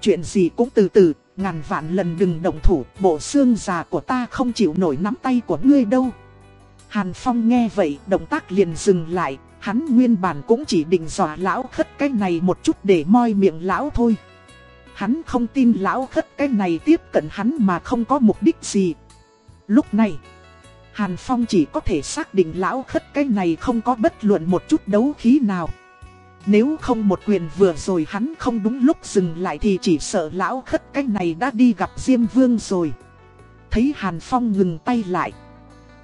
Chuyện gì cũng từ từ, ngàn vạn lần đừng động thủ, bộ xương già của ta không chịu nổi nắm tay của ngươi đâu. Hàn Phong nghe vậy, động tác liền dừng lại, hắn nguyên bản cũng chỉ định dọa lão khất cái này một chút để moi miệng lão thôi. Hắn không tin lão khất cái này tiếp cận hắn mà không có mục đích gì. Lúc này, Hàn Phong chỉ có thể xác định lão khất cái này không có bất luận một chút đấu khí nào. Nếu không một quyền vừa rồi hắn không đúng lúc dừng lại thì chỉ sợ lão khất cái này đã đi gặp Diêm Vương rồi. Thấy Hàn Phong ngừng tay lại.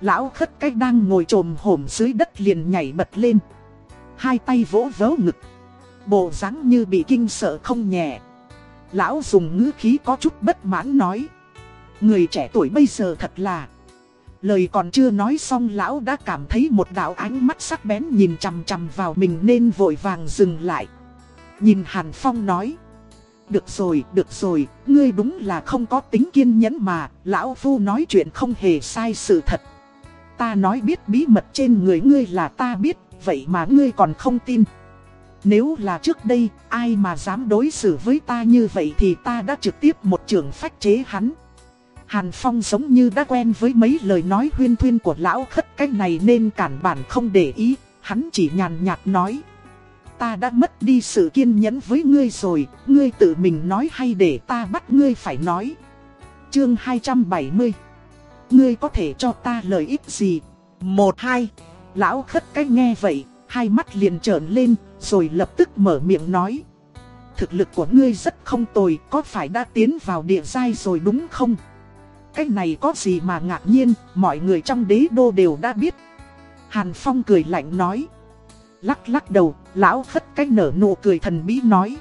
Lão khất cái đang ngồi trồm hổm dưới đất liền nhảy bật lên. Hai tay vỗ vớ ngực. Bộ dáng như bị kinh sợ không nhẹ. Lão dùng ngữ khí có chút bất mãn nói. Người trẻ tuổi bây giờ thật là Lời còn chưa nói xong lão đã cảm thấy một đạo ánh mắt sắc bén nhìn chằm chằm vào mình nên vội vàng dừng lại. Nhìn Hàn Phong nói. Được rồi, được rồi, ngươi đúng là không có tính kiên nhẫn mà, lão phu nói chuyện không hề sai sự thật. Ta nói biết bí mật trên người ngươi là ta biết, vậy mà ngươi còn không tin. Nếu là trước đây, ai mà dám đối xử với ta như vậy thì ta đã trực tiếp một trường phách chế hắn. Hàn Phong giống như đã quen với mấy lời nói huyên thuyên của lão khất cách này nên cản bản không để ý, hắn chỉ nhàn nhạt nói. Ta đã mất đi sự kiên nhẫn với ngươi rồi, ngươi tự mình nói hay để ta bắt ngươi phải nói. Chương 270 Ngươi có thể cho ta lợi ích gì? Một hai Lão khất cách nghe vậy, hai mắt liền trợn lên, rồi lập tức mở miệng nói. Thực lực của ngươi rất không tồi, có phải đã tiến vào địa giai rồi đúng không? Cái này có gì mà ngạc nhiên, mọi người trong đế đô đều đã biết. Hàn Phong cười lạnh nói. Lắc lắc đầu, lão khất cách nở nụ cười thần bí nói.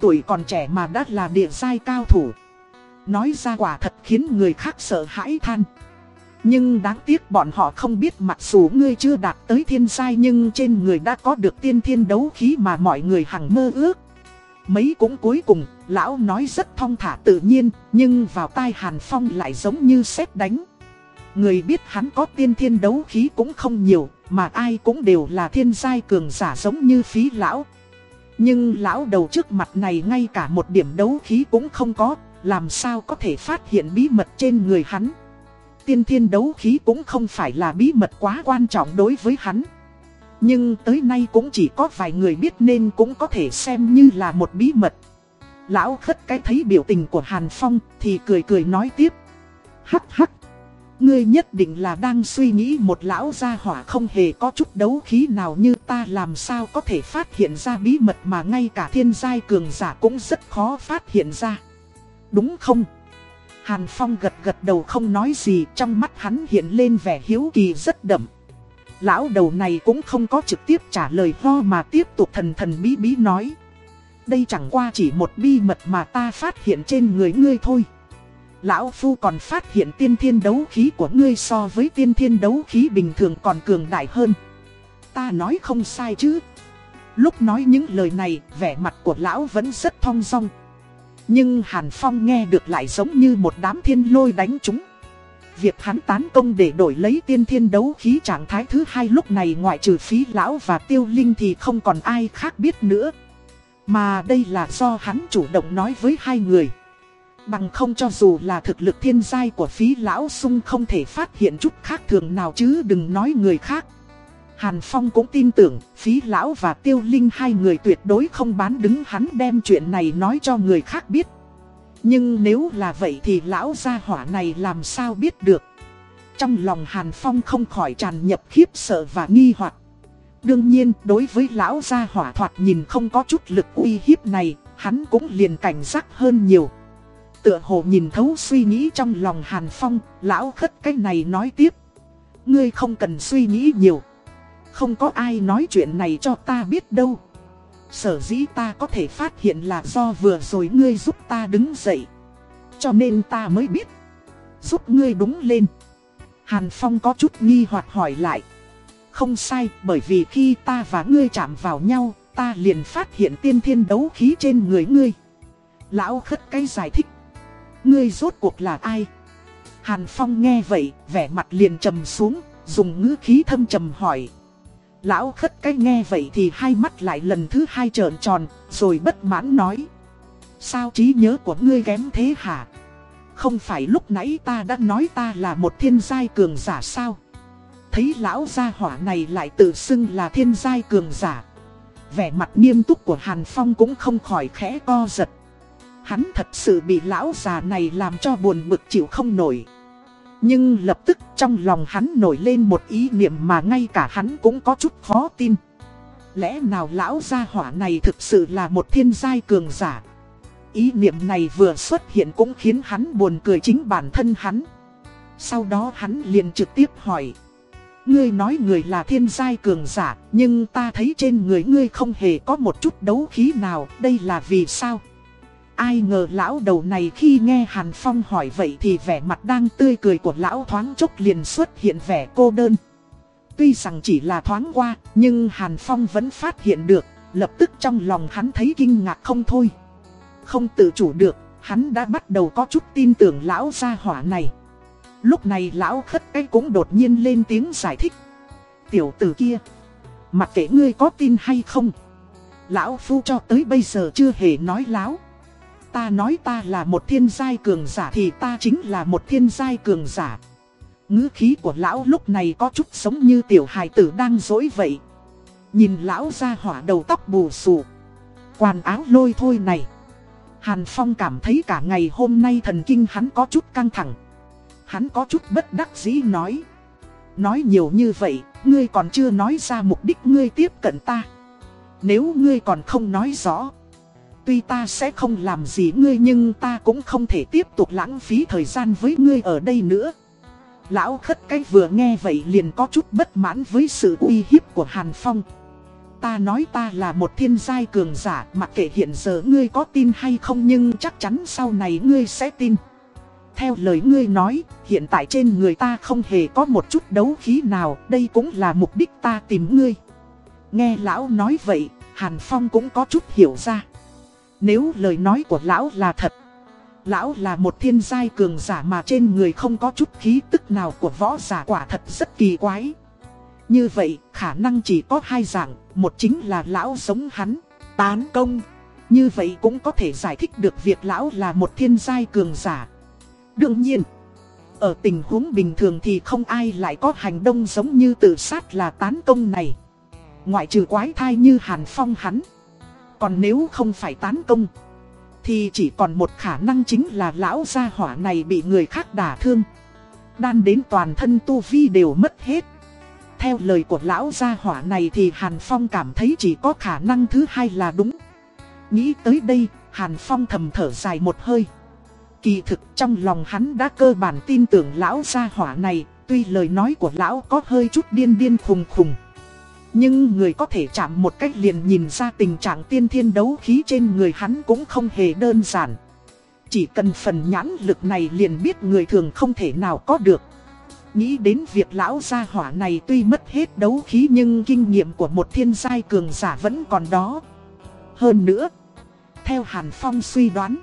Tuổi còn trẻ mà đã là địa giai cao thủ. Nói ra quả thật khiến người khác sợ hãi than. Nhưng đáng tiếc bọn họ không biết mặc dù ngươi chưa đạt tới thiên giai nhưng trên người đã có được tiên thiên đấu khí mà mọi người hằng mơ ước. Mấy cũng cuối cùng, lão nói rất thong thả tự nhiên, nhưng vào tai Hàn Phong lại giống như sét đánh. Người biết hắn có tiên thiên đấu khí cũng không nhiều, mà ai cũng đều là thiên giai cường giả giống như phí lão. Nhưng lão đầu trước mặt này ngay cả một điểm đấu khí cũng không có, làm sao có thể phát hiện bí mật trên người hắn. Tiên thiên đấu khí cũng không phải là bí mật quá quan trọng đối với hắn. Nhưng tới nay cũng chỉ có vài người biết nên cũng có thể xem như là một bí mật. Lão khất cái thấy biểu tình của Hàn Phong thì cười cười nói tiếp. Hắc hắc. Ngươi nhất định là đang suy nghĩ một lão gia hỏa không hề có chút đấu khí nào như ta làm sao có thể phát hiện ra bí mật mà ngay cả thiên giai cường giả cũng rất khó phát hiện ra. Đúng không? Hàn Phong gật gật đầu không nói gì trong mắt hắn hiện lên vẻ hiếu kỳ rất đậm. Lão đầu này cũng không có trực tiếp trả lời ho mà tiếp tục thần thần bí bí nói. Đây chẳng qua chỉ một bí mật mà ta phát hiện trên người ngươi thôi. Lão Phu còn phát hiện tiên thiên đấu khí của ngươi so với tiên thiên đấu khí bình thường còn cường đại hơn. Ta nói không sai chứ. Lúc nói những lời này, vẻ mặt của lão vẫn rất thong dong. Nhưng Hàn Phong nghe được lại giống như một đám thiên lôi đánh chúng. Việc hắn tán công để đổi lấy tiên thiên đấu khí trạng thái thứ hai lúc này ngoại trừ phí lão và tiêu linh thì không còn ai khác biết nữa. Mà đây là do hắn chủ động nói với hai người. Bằng không cho dù là thực lực thiên giai của phí lão sung không thể phát hiện chút khác thường nào chứ đừng nói người khác. Hàn Phong cũng tin tưởng phí lão và tiêu linh hai người tuyệt đối không bán đứng hắn đem chuyện này nói cho người khác biết. Nhưng nếu là vậy thì lão gia hỏa này làm sao biết được. Trong lòng Hàn Phong không khỏi tràn nhập khiếp sợ và nghi hoặc. Đương nhiên đối với lão gia hỏa thoạt nhìn không có chút lực uy hiếp này, hắn cũng liền cảnh giác hơn nhiều. Tựa hồ nhìn thấu suy nghĩ trong lòng Hàn Phong, lão khất cái này nói tiếp. Ngươi không cần suy nghĩ nhiều. Không có ai nói chuyện này cho ta biết đâu. Sở dĩ ta có thể phát hiện là do vừa rồi ngươi giúp ta đứng dậy. Cho nên ta mới biết. Giúp ngươi đúng lên. Hàn Phong có chút nghi hoặc hỏi lại. Không sai, bởi vì khi ta và ngươi chạm vào nhau, ta liền phát hiện tiên thiên đấu khí trên người ngươi. Lão khất cái giải thích. Ngươi rốt cuộc là ai? Hàn Phong nghe vậy, vẻ mặt liền trầm xuống, dùng ngữ khí thâm trầm hỏi. Lão khất cái nghe vậy thì hai mắt lại lần thứ hai trợn tròn, rồi bất mãn nói. Sao trí nhớ của ngươi kém thế hả? Không phải lúc nãy ta đã nói ta là một thiên giai cường giả sao? Thấy lão gia hỏa này lại tự xưng là thiên giai cường giả. Vẻ mặt nghiêm túc của Hàn Phong cũng không khỏi khẽ co giật. Hắn thật sự bị lão già này làm cho buồn bực chịu không nổi. Nhưng lập tức trong lòng hắn nổi lên một ý niệm mà ngay cả hắn cũng có chút khó tin. Lẽ nào lão gia hỏa này thực sự là một thiên giai cường giả? Ý niệm này vừa xuất hiện cũng khiến hắn buồn cười chính bản thân hắn. Sau đó hắn liền trực tiếp hỏi. Ngươi nói người là thiên giai cường giả, nhưng ta thấy trên người ngươi không hề có một chút đấu khí nào, đây là vì sao? Ai ngờ lão đầu này khi nghe Hàn Phong hỏi vậy thì vẻ mặt đang tươi cười của lão thoáng chốc liền xuất hiện vẻ cô đơn. Tuy rằng chỉ là thoáng qua, nhưng Hàn Phong vẫn phát hiện được, lập tức trong lòng hắn thấy kinh ngạc không thôi. Không tự chủ được, hắn đã bắt đầu có chút tin tưởng lão gia hỏa này. Lúc này lão khất cái cũng đột nhiên lên tiếng giải thích. Tiểu tử kia, mặc kệ ngươi có tin hay không. Lão phu cho tới bây giờ chưa hề nói láo. Ta nói ta là một thiên giai cường giả thì ta chính là một thiên giai cường giả. ngữ khí của lão lúc này có chút giống như tiểu hài tử đang dối vậy. Nhìn lão ra hỏa đầu tóc bù xù. Quàn áo lôi thôi này. Hàn Phong cảm thấy cả ngày hôm nay thần kinh hắn có chút căng thẳng. Hắn có chút bất đắc dĩ nói. Nói nhiều như vậy, ngươi còn chưa nói ra mục đích ngươi tiếp cận ta. Nếu ngươi còn không nói rõ, tuy ta sẽ không làm gì ngươi nhưng ta cũng không thể tiếp tục lãng phí thời gian với ngươi ở đây nữa. Lão khất cái vừa nghe vậy liền có chút bất mãn với sự uy hiếp của Hàn Phong. Ta nói ta là một thiên giai cường giả mặc kệ hiện giờ ngươi có tin hay không nhưng chắc chắn sau này ngươi sẽ tin. Theo lời ngươi nói, hiện tại trên người ta không hề có một chút đấu khí nào, đây cũng là mục đích ta tìm ngươi. Nghe lão nói vậy, Hàn Phong cũng có chút hiểu ra. Nếu lời nói của lão là thật, lão là một thiên giai cường giả mà trên người không có chút khí tức nào của võ giả quả thật rất kỳ quái. Như vậy, khả năng chỉ có hai dạng, một chính là lão giống hắn, tán công. Như vậy cũng có thể giải thích được việc lão là một thiên giai cường giả. Đương nhiên, ở tình huống bình thường thì không ai lại có hành động giống như tự sát là tán công này. Ngoại trừ quái thai như Hàn Phong hắn. Còn nếu không phải tán công, thì chỉ còn một khả năng chính là lão gia hỏa này bị người khác đả thương. Đan đến toàn thân tu vi đều mất hết. Theo lời của lão gia hỏa này thì Hàn Phong cảm thấy chỉ có khả năng thứ hai là đúng. Nghĩ tới đây, Hàn Phong thầm thở dài một hơi. Kỳ thực trong lòng hắn đã cơ bản tin tưởng lão gia hỏa này, tuy lời nói của lão có hơi chút điên điên khùng khùng. Nhưng người có thể chạm một cách liền nhìn ra tình trạng tiên thiên đấu khí trên người hắn cũng không hề đơn giản. Chỉ cần phần nhãn lực này liền biết người thường không thể nào có được. Nghĩ đến việc lão gia hỏa này tuy mất hết đấu khí nhưng kinh nghiệm của một thiên giai cường giả vẫn còn đó. Hơn nữa, theo Hàn Phong suy đoán,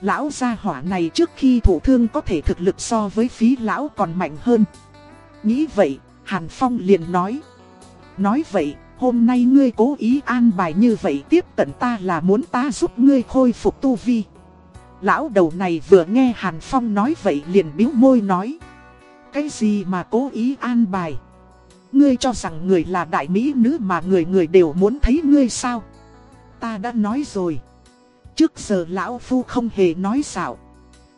lão gia hỏa này trước khi thủ thương có thể thực lực so với phí lão còn mạnh hơn. Nghĩ vậy, Hàn Phong liền nói. Nói vậy, hôm nay ngươi cố ý an bài như vậy tiếp cận ta là muốn ta giúp ngươi khôi phục tu vi. Lão đầu này vừa nghe Hàn Phong nói vậy liền biếu môi nói. Cái gì mà cố ý an bài? Ngươi cho rằng người là đại mỹ nữ mà người người đều muốn thấy ngươi sao? Ta đã nói rồi. Trước giờ lão phu không hề nói xạo.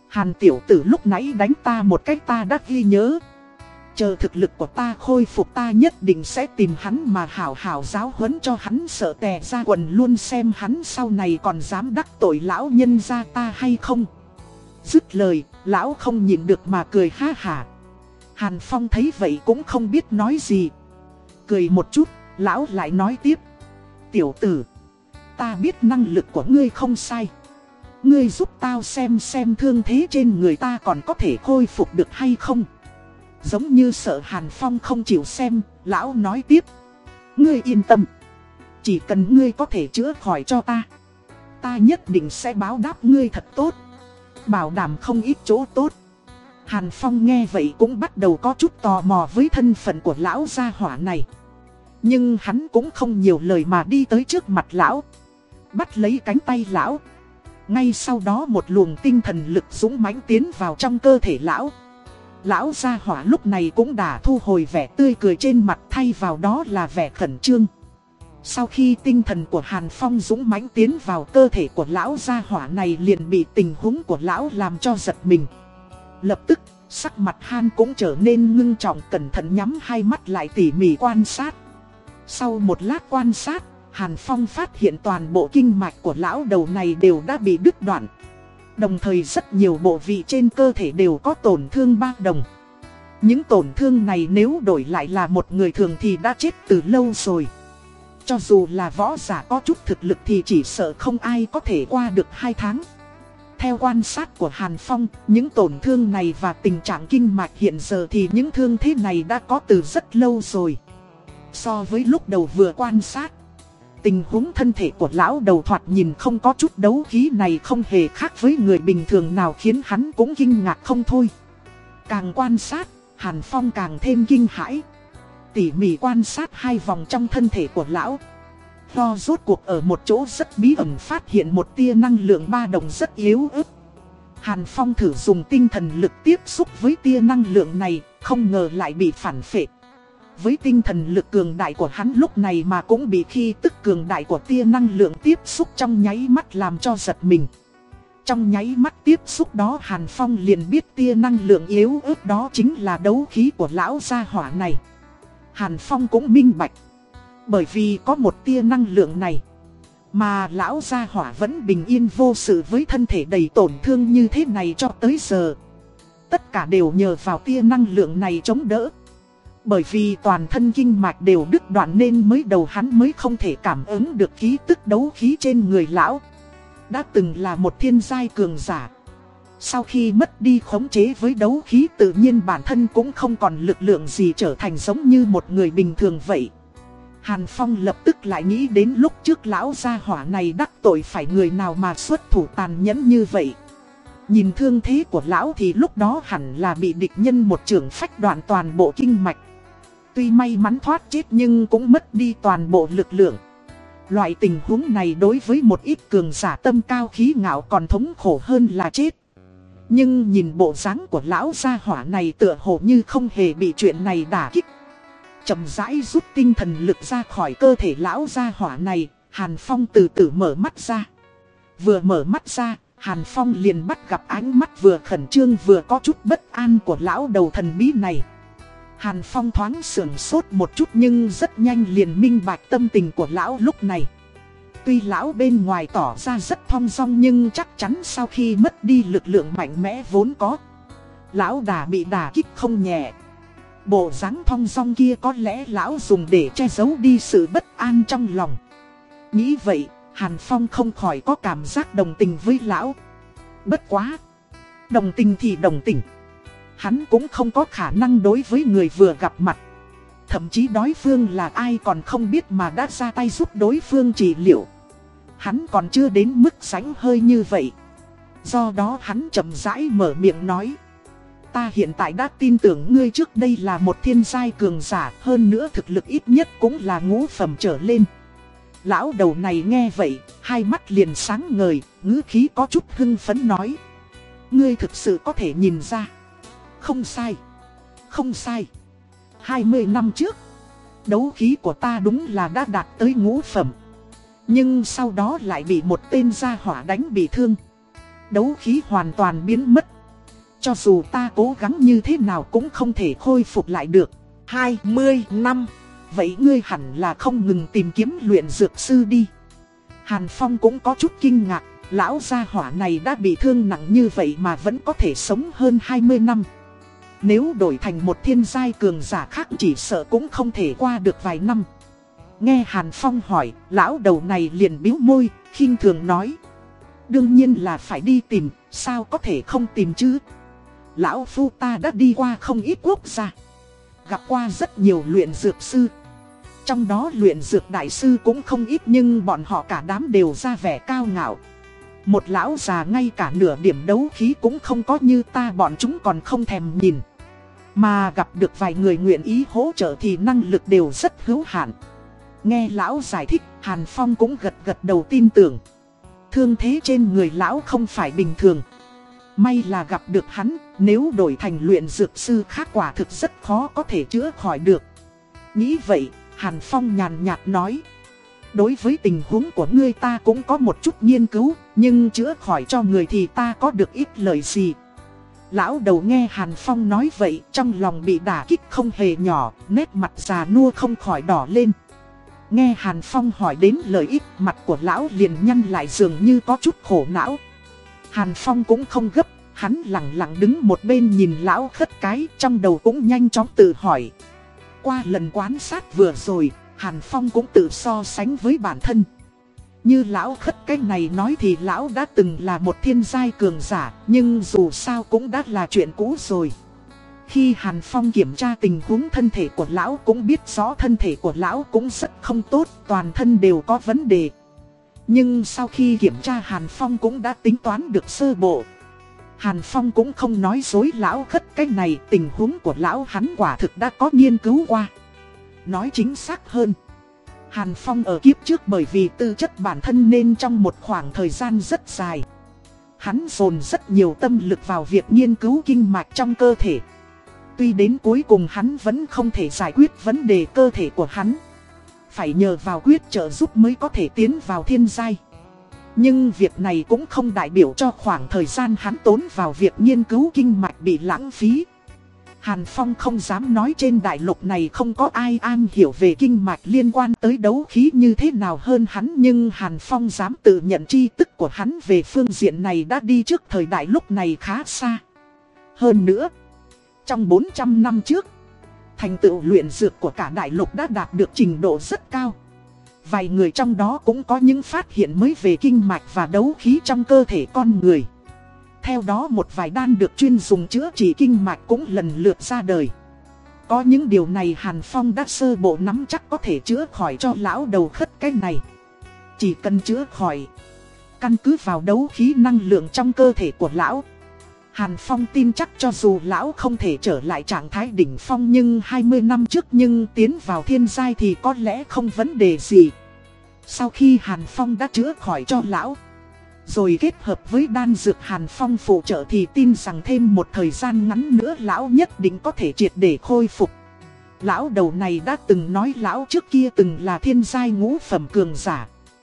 Hàn tiểu tử lúc nãy đánh ta một cách ta đã ghi nhớ. Chờ thực lực của ta khôi phục ta nhất định sẽ tìm hắn mà hảo hảo giáo huấn cho hắn sợ tè ra quần luôn xem hắn sau này còn dám đắc tội lão nhân ra ta hay không. Dứt lời, lão không nhìn được mà cười ha hả. Hàn Phong thấy vậy cũng không biết nói gì. Cười một chút, lão lại nói tiếp. Tiểu tử, ta biết năng lực của ngươi không sai. Ngươi giúp tao xem xem thương thế trên người ta còn có thể khôi phục được hay không. Giống như sợ Hàn Phong không chịu xem, lão nói tiếp. Ngươi yên tâm. Chỉ cần ngươi có thể chữa khỏi cho ta. Ta nhất định sẽ báo đáp ngươi thật tốt. Bảo đảm không ít chỗ tốt. Hàn Phong nghe vậy cũng bắt đầu có chút tò mò với thân phận của lão gia hỏa này. Nhưng hắn cũng không nhiều lời mà đi tới trước mặt lão. Bắt lấy cánh tay lão. Ngay sau đó một luồng tinh thần lực dũng mãnh tiến vào trong cơ thể lão. Lão gia hỏa lúc này cũng đã thu hồi vẻ tươi cười trên mặt thay vào đó là vẻ khẩn trương. Sau khi tinh thần của Hàn Phong dũng mãnh tiến vào cơ thể của lão gia hỏa này liền bị tình huống của lão làm cho giật mình. Lập tức, sắc mặt Han cũng trở nên ngưng trọng cẩn thận nhắm hai mắt lại tỉ mỉ quan sát. Sau một lát quan sát, Hàn Phong phát hiện toàn bộ kinh mạch của lão đầu này đều đã bị đứt đoạn. Đồng thời rất nhiều bộ vị trên cơ thể đều có tổn thương ba đồng. Những tổn thương này nếu đổi lại là một người thường thì đã chết từ lâu rồi. Cho dù là võ giả có chút thực lực thì chỉ sợ không ai có thể qua được hai tháng. Theo quan sát của Hàn Phong, những tổn thương này và tình trạng kinh mạch hiện giờ thì những thương thế này đã có từ rất lâu rồi. So với lúc đầu vừa quan sát, tình huống thân thể của lão đầu thoạt nhìn không có chút đấu khí này không hề khác với người bình thường nào khiến hắn cũng kinh ngạc không thôi. Càng quan sát, Hàn Phong càng thêm kinh hãi. Tỉ mỉ quan sát hai vòng trong thân thể của lão. lo rốt cuộc ở một chỗ rất bí ẩn phát hiện một tia năng lượng ba đồng rất yếu ớt. Hàn Phong thử dùng tinh thần lực tiếp xúc với tia năng lượng này, không ngờ lại bị phản phệ. Với tinh thần lực cường đại của hắn lúc này mà cũng bị khi tức cường đại của tia năng lượng tiếp xúc trong nháy mắt làm cho giật mình. Trong nháy mắt tiếp xúc đó Hàn Phong liền biết tia năng lượng yếu ớt đó chính là đấu khí của lão gia hỏa này. Hàn Phong cũng minh bạch. Bởi vì có một tia năng lượng này. Mà lão gia hỏa vẫn bình yên vô sự với thân thể đầy tổn thương như thế này cho tới giờ. Tất cả đều nhờ vào tia năng lượng này chống đỡ. Bởi vì toàn thân kinh mạch đều đứt đoạn nên mới đầu hắn mới không thể cảm ứng được khí tức đấu khí trên người lão. Đã từng là một thiên giai cường giả. Sau khi mất đi khống chế với đấu khí tự nhiên bản thân cũng không còn lực lượng gì trở thành giống như một người bình thường vậy. Hàn Phong lập tức lại nghĩ đến lúc trước lão gia hỏa này đắc tội phải người nào mà xuất thủ tàn nhẫn như vậy. Nhìn thương thế của lão thì lúc đó hẳn là bị địch nhân một trường phách đoạn toàn bộ kinh mạch. Tuy may mắn thoát chết nhưng cũng mất đi toàn bộ lực lượng. Loại tình huống này đối với một ít cường giả tâm cao khí ngạo còn thống khổ hơn là chết. Nhưng nhìn bộ dáng của lão gia hỏa này tựa hồ như không hề bị chuyện này đả kích chậm rãi rút tinh thần lực ra khỏi cơ thể lão gia hỏa này, Hàn Phong từ từ mở mắt ra. Vừa mở mắt ra, Hàn Phong liền bắt gặp ánh mắt vừa khẩn trương vừa có chút bất an của lão đầu thần bí này. Hàn Phong thoáng sưởng sốt một chút nhưng rất nhanh liền minh bạch tâm tình của lão lúc này. Tuy lão bên ngoài tỏ ra rất thong dong nhưng chắc chắn sau khi mất đi lực lượng mạnh mẽ vốn có. Lão đã bị đả kích không nhẹ. Bộ dáng thong dong kia có lẽ lão dùng để che giấu đi sự bất an trong lòng. Nghĩ vậy, Hàn Phong không khỏi có cảm giác đồng tình với lão. Bất quá. Đồng tình thì đồng tình. Hắn cũng không có khả năng đối với người vừa gặp mặt. Thậm chí đối phương là ai còn không biết mà đã ra tay giúp đối phương trị liệu. Hắn còn chưa đến mức sánh hơi như vậy. Do đó hắn chậm rãi mở miệng nói. Ta hiện tại đã tin tưởng ngươi trước đây là một thiên giai cường giả hơn nữa thực lực ít nhất cũng là ngũ phẩm trở lên. Lão đầu này nghe vậy, hai mắt liền sáng ngời, ngữ khí có chút hưng phấn nói. Ngươi thực sự có thể nhìn ra. Không sai. Không sai. 20 năm trước, đấu khí của ta đúng là đã đạt tới ngũ phẩm. Nhưng sau đó lại bị một tên gia hỏa đánh bị thương. Đấu khí hoàn toàn biến mất. Cho dù ta cố gắng như thế nào cũng không thể khôi phục lại được 20 năm Vậy ngươi hẳn là không ngừng tìm kiếm luyện dược sư đi Hàn Phong cũng có chút kinh ngạc Lão gia hỏa này đã bị thương nặng như vậy mà vẫn có thể sống hơn 20 năm nếu đổi thành một thiên giai cường giả khác chỉ sợ cũng không thể qua được vài năm. Nghe Hàn Phong hỏi, lão đầu này liền biếu môi, khinh thường nói. Đương nhiên là phải đi tìm, sao có thể không tìm chứ? Lão Phu ta đã đi qua không ít quốc gia. Gặp qua rất nhiều luyện dược sư. Trong đó luyện dược đại sư cũng không ít nhưng bọn họ cả đám đều ra vẻ cao ngạo. Một lão già ngay cả nửa điểm đấu khí cũng không có như ta bọn chúng còn không thèm nhìn. Mà gặp được vài người nguyện ý hỗ trợ thì năng lực đều rất hữu hạn Nghe lão giải thích Hàn Phong cũng gật gật đầu tin tưởng Thương thế trên người lão không phải bình thường May là gặp được hắn, nếu đổi thành luyện dược sư khác quả thực rất khó có thể chữa khỏi được. Nghĩ vậy, Hàn Phong nhàn nhạt nói. Đối với tình huống của ngươi ta cũng có một chút nghiên cứu, nhưng chữa khỏi cho người thì ta có được ít lời gì. Lão đầu nghe Hàn Phong nói vậy, trong lòng bị đả kích không hề nhỏ, nét mặt già nua không khỏi đỏ lên. Nghe Hàn Phong hỏi đến lợi ích, mặt của lão liền nhăn lại dường như có chút khổ não. Hàn Phong cũng không gấp, hắn lặng lặng đứng một bên nhìn lão khất cái trong đầu cũng nhanh chóng tự hỏi. Qua lần quan sát vừa rồi, Hàn Phong cũng tự so sánh với bản thân. Như lão khất cái này nói thì lão đã từng là một thiên giai cường giả, nhưng dù sao cũng đã là chuyện cũ rồi. Khi Hàn Phong kiểm tra tình huống thân thể của lão cũng biết rõ thân thể của lão cũng rất không tốt, toàn thân đều có vấn đề. Nhưng sau khi kiểm tra Hàn Phong cũng đã tính toán được sơ bộ. Hàn Phong cũng không nói dối lão khất cái này tình huống của lão hắn quả thực đã có nghiên cứu qua. Nói chính xác hơn. Hàn Phong ở kiếp trước bởi vì tư chất bản thân nên trong một khoảng thời gian rất dài. Hắn dồn rất nhiều tâm lực vào việc nghiên cứu kinh mạch trong cơ thể. Tuy đến cuối cùng hắn vẫn không thể giải quyết vấn đề cơ thể của hắn. Phải nhờ vào quyết trợ giúp mới có thể tiến vào thiên giai. Nhưng việc này cũng không đại biểu cho khoảng thời gian hắn tốn vào việc nghiên cứu kinh mạch bị lãng phí. Hàn Phong không dám nói trên đại lục này không có ai an hiểu về kinh mạch liên quan tới đấu khí như thế nào hơn hắn Nhưng Hàn Phong dám tự nhận tri tức của hắn về phương diện này đã đi trước thời đại lúc này khá xa. Hơn nữa, trong 400 năm trước, thành tựu luyện dược của cả đại lục đã đạt được trình độ rất cao. Vài người trong đó cũng có những phát hiện mới về kinh mạch và đấu khí trong cơ thể con người. Theo đó một vài đan được chuyên dùng chữa trị kinh mạch cũng lần lượt ra đời. Có những điều này Hàn Phong đã sơ bộ nắm chắc có thể chữa khỏi cho lão đầu khất cái này. Chỉ cần chữa khỏi. Căn cứ vào đấu khí năng lượng trong cơ thể của lão. Hàn Phong tin chắc cho dù lão không thể trở lại trạng thái đỉnh phong nhưng 20 năm trước nhưng tiến vào thiên giai thì có lẽ không vấn đề gì. Sau khi Hàn Phong đã chữa khỏi cho lão, rồi kết hợp với đan dược Hàn Phong phụ trợ thì tin rằng thêm một thời gian ngắn nữa lão nhất định có thể triệt để khôi phục. Lão đầu này đã từng nói lão trước kia từng là thiên giai ngũ phẩm cường giả.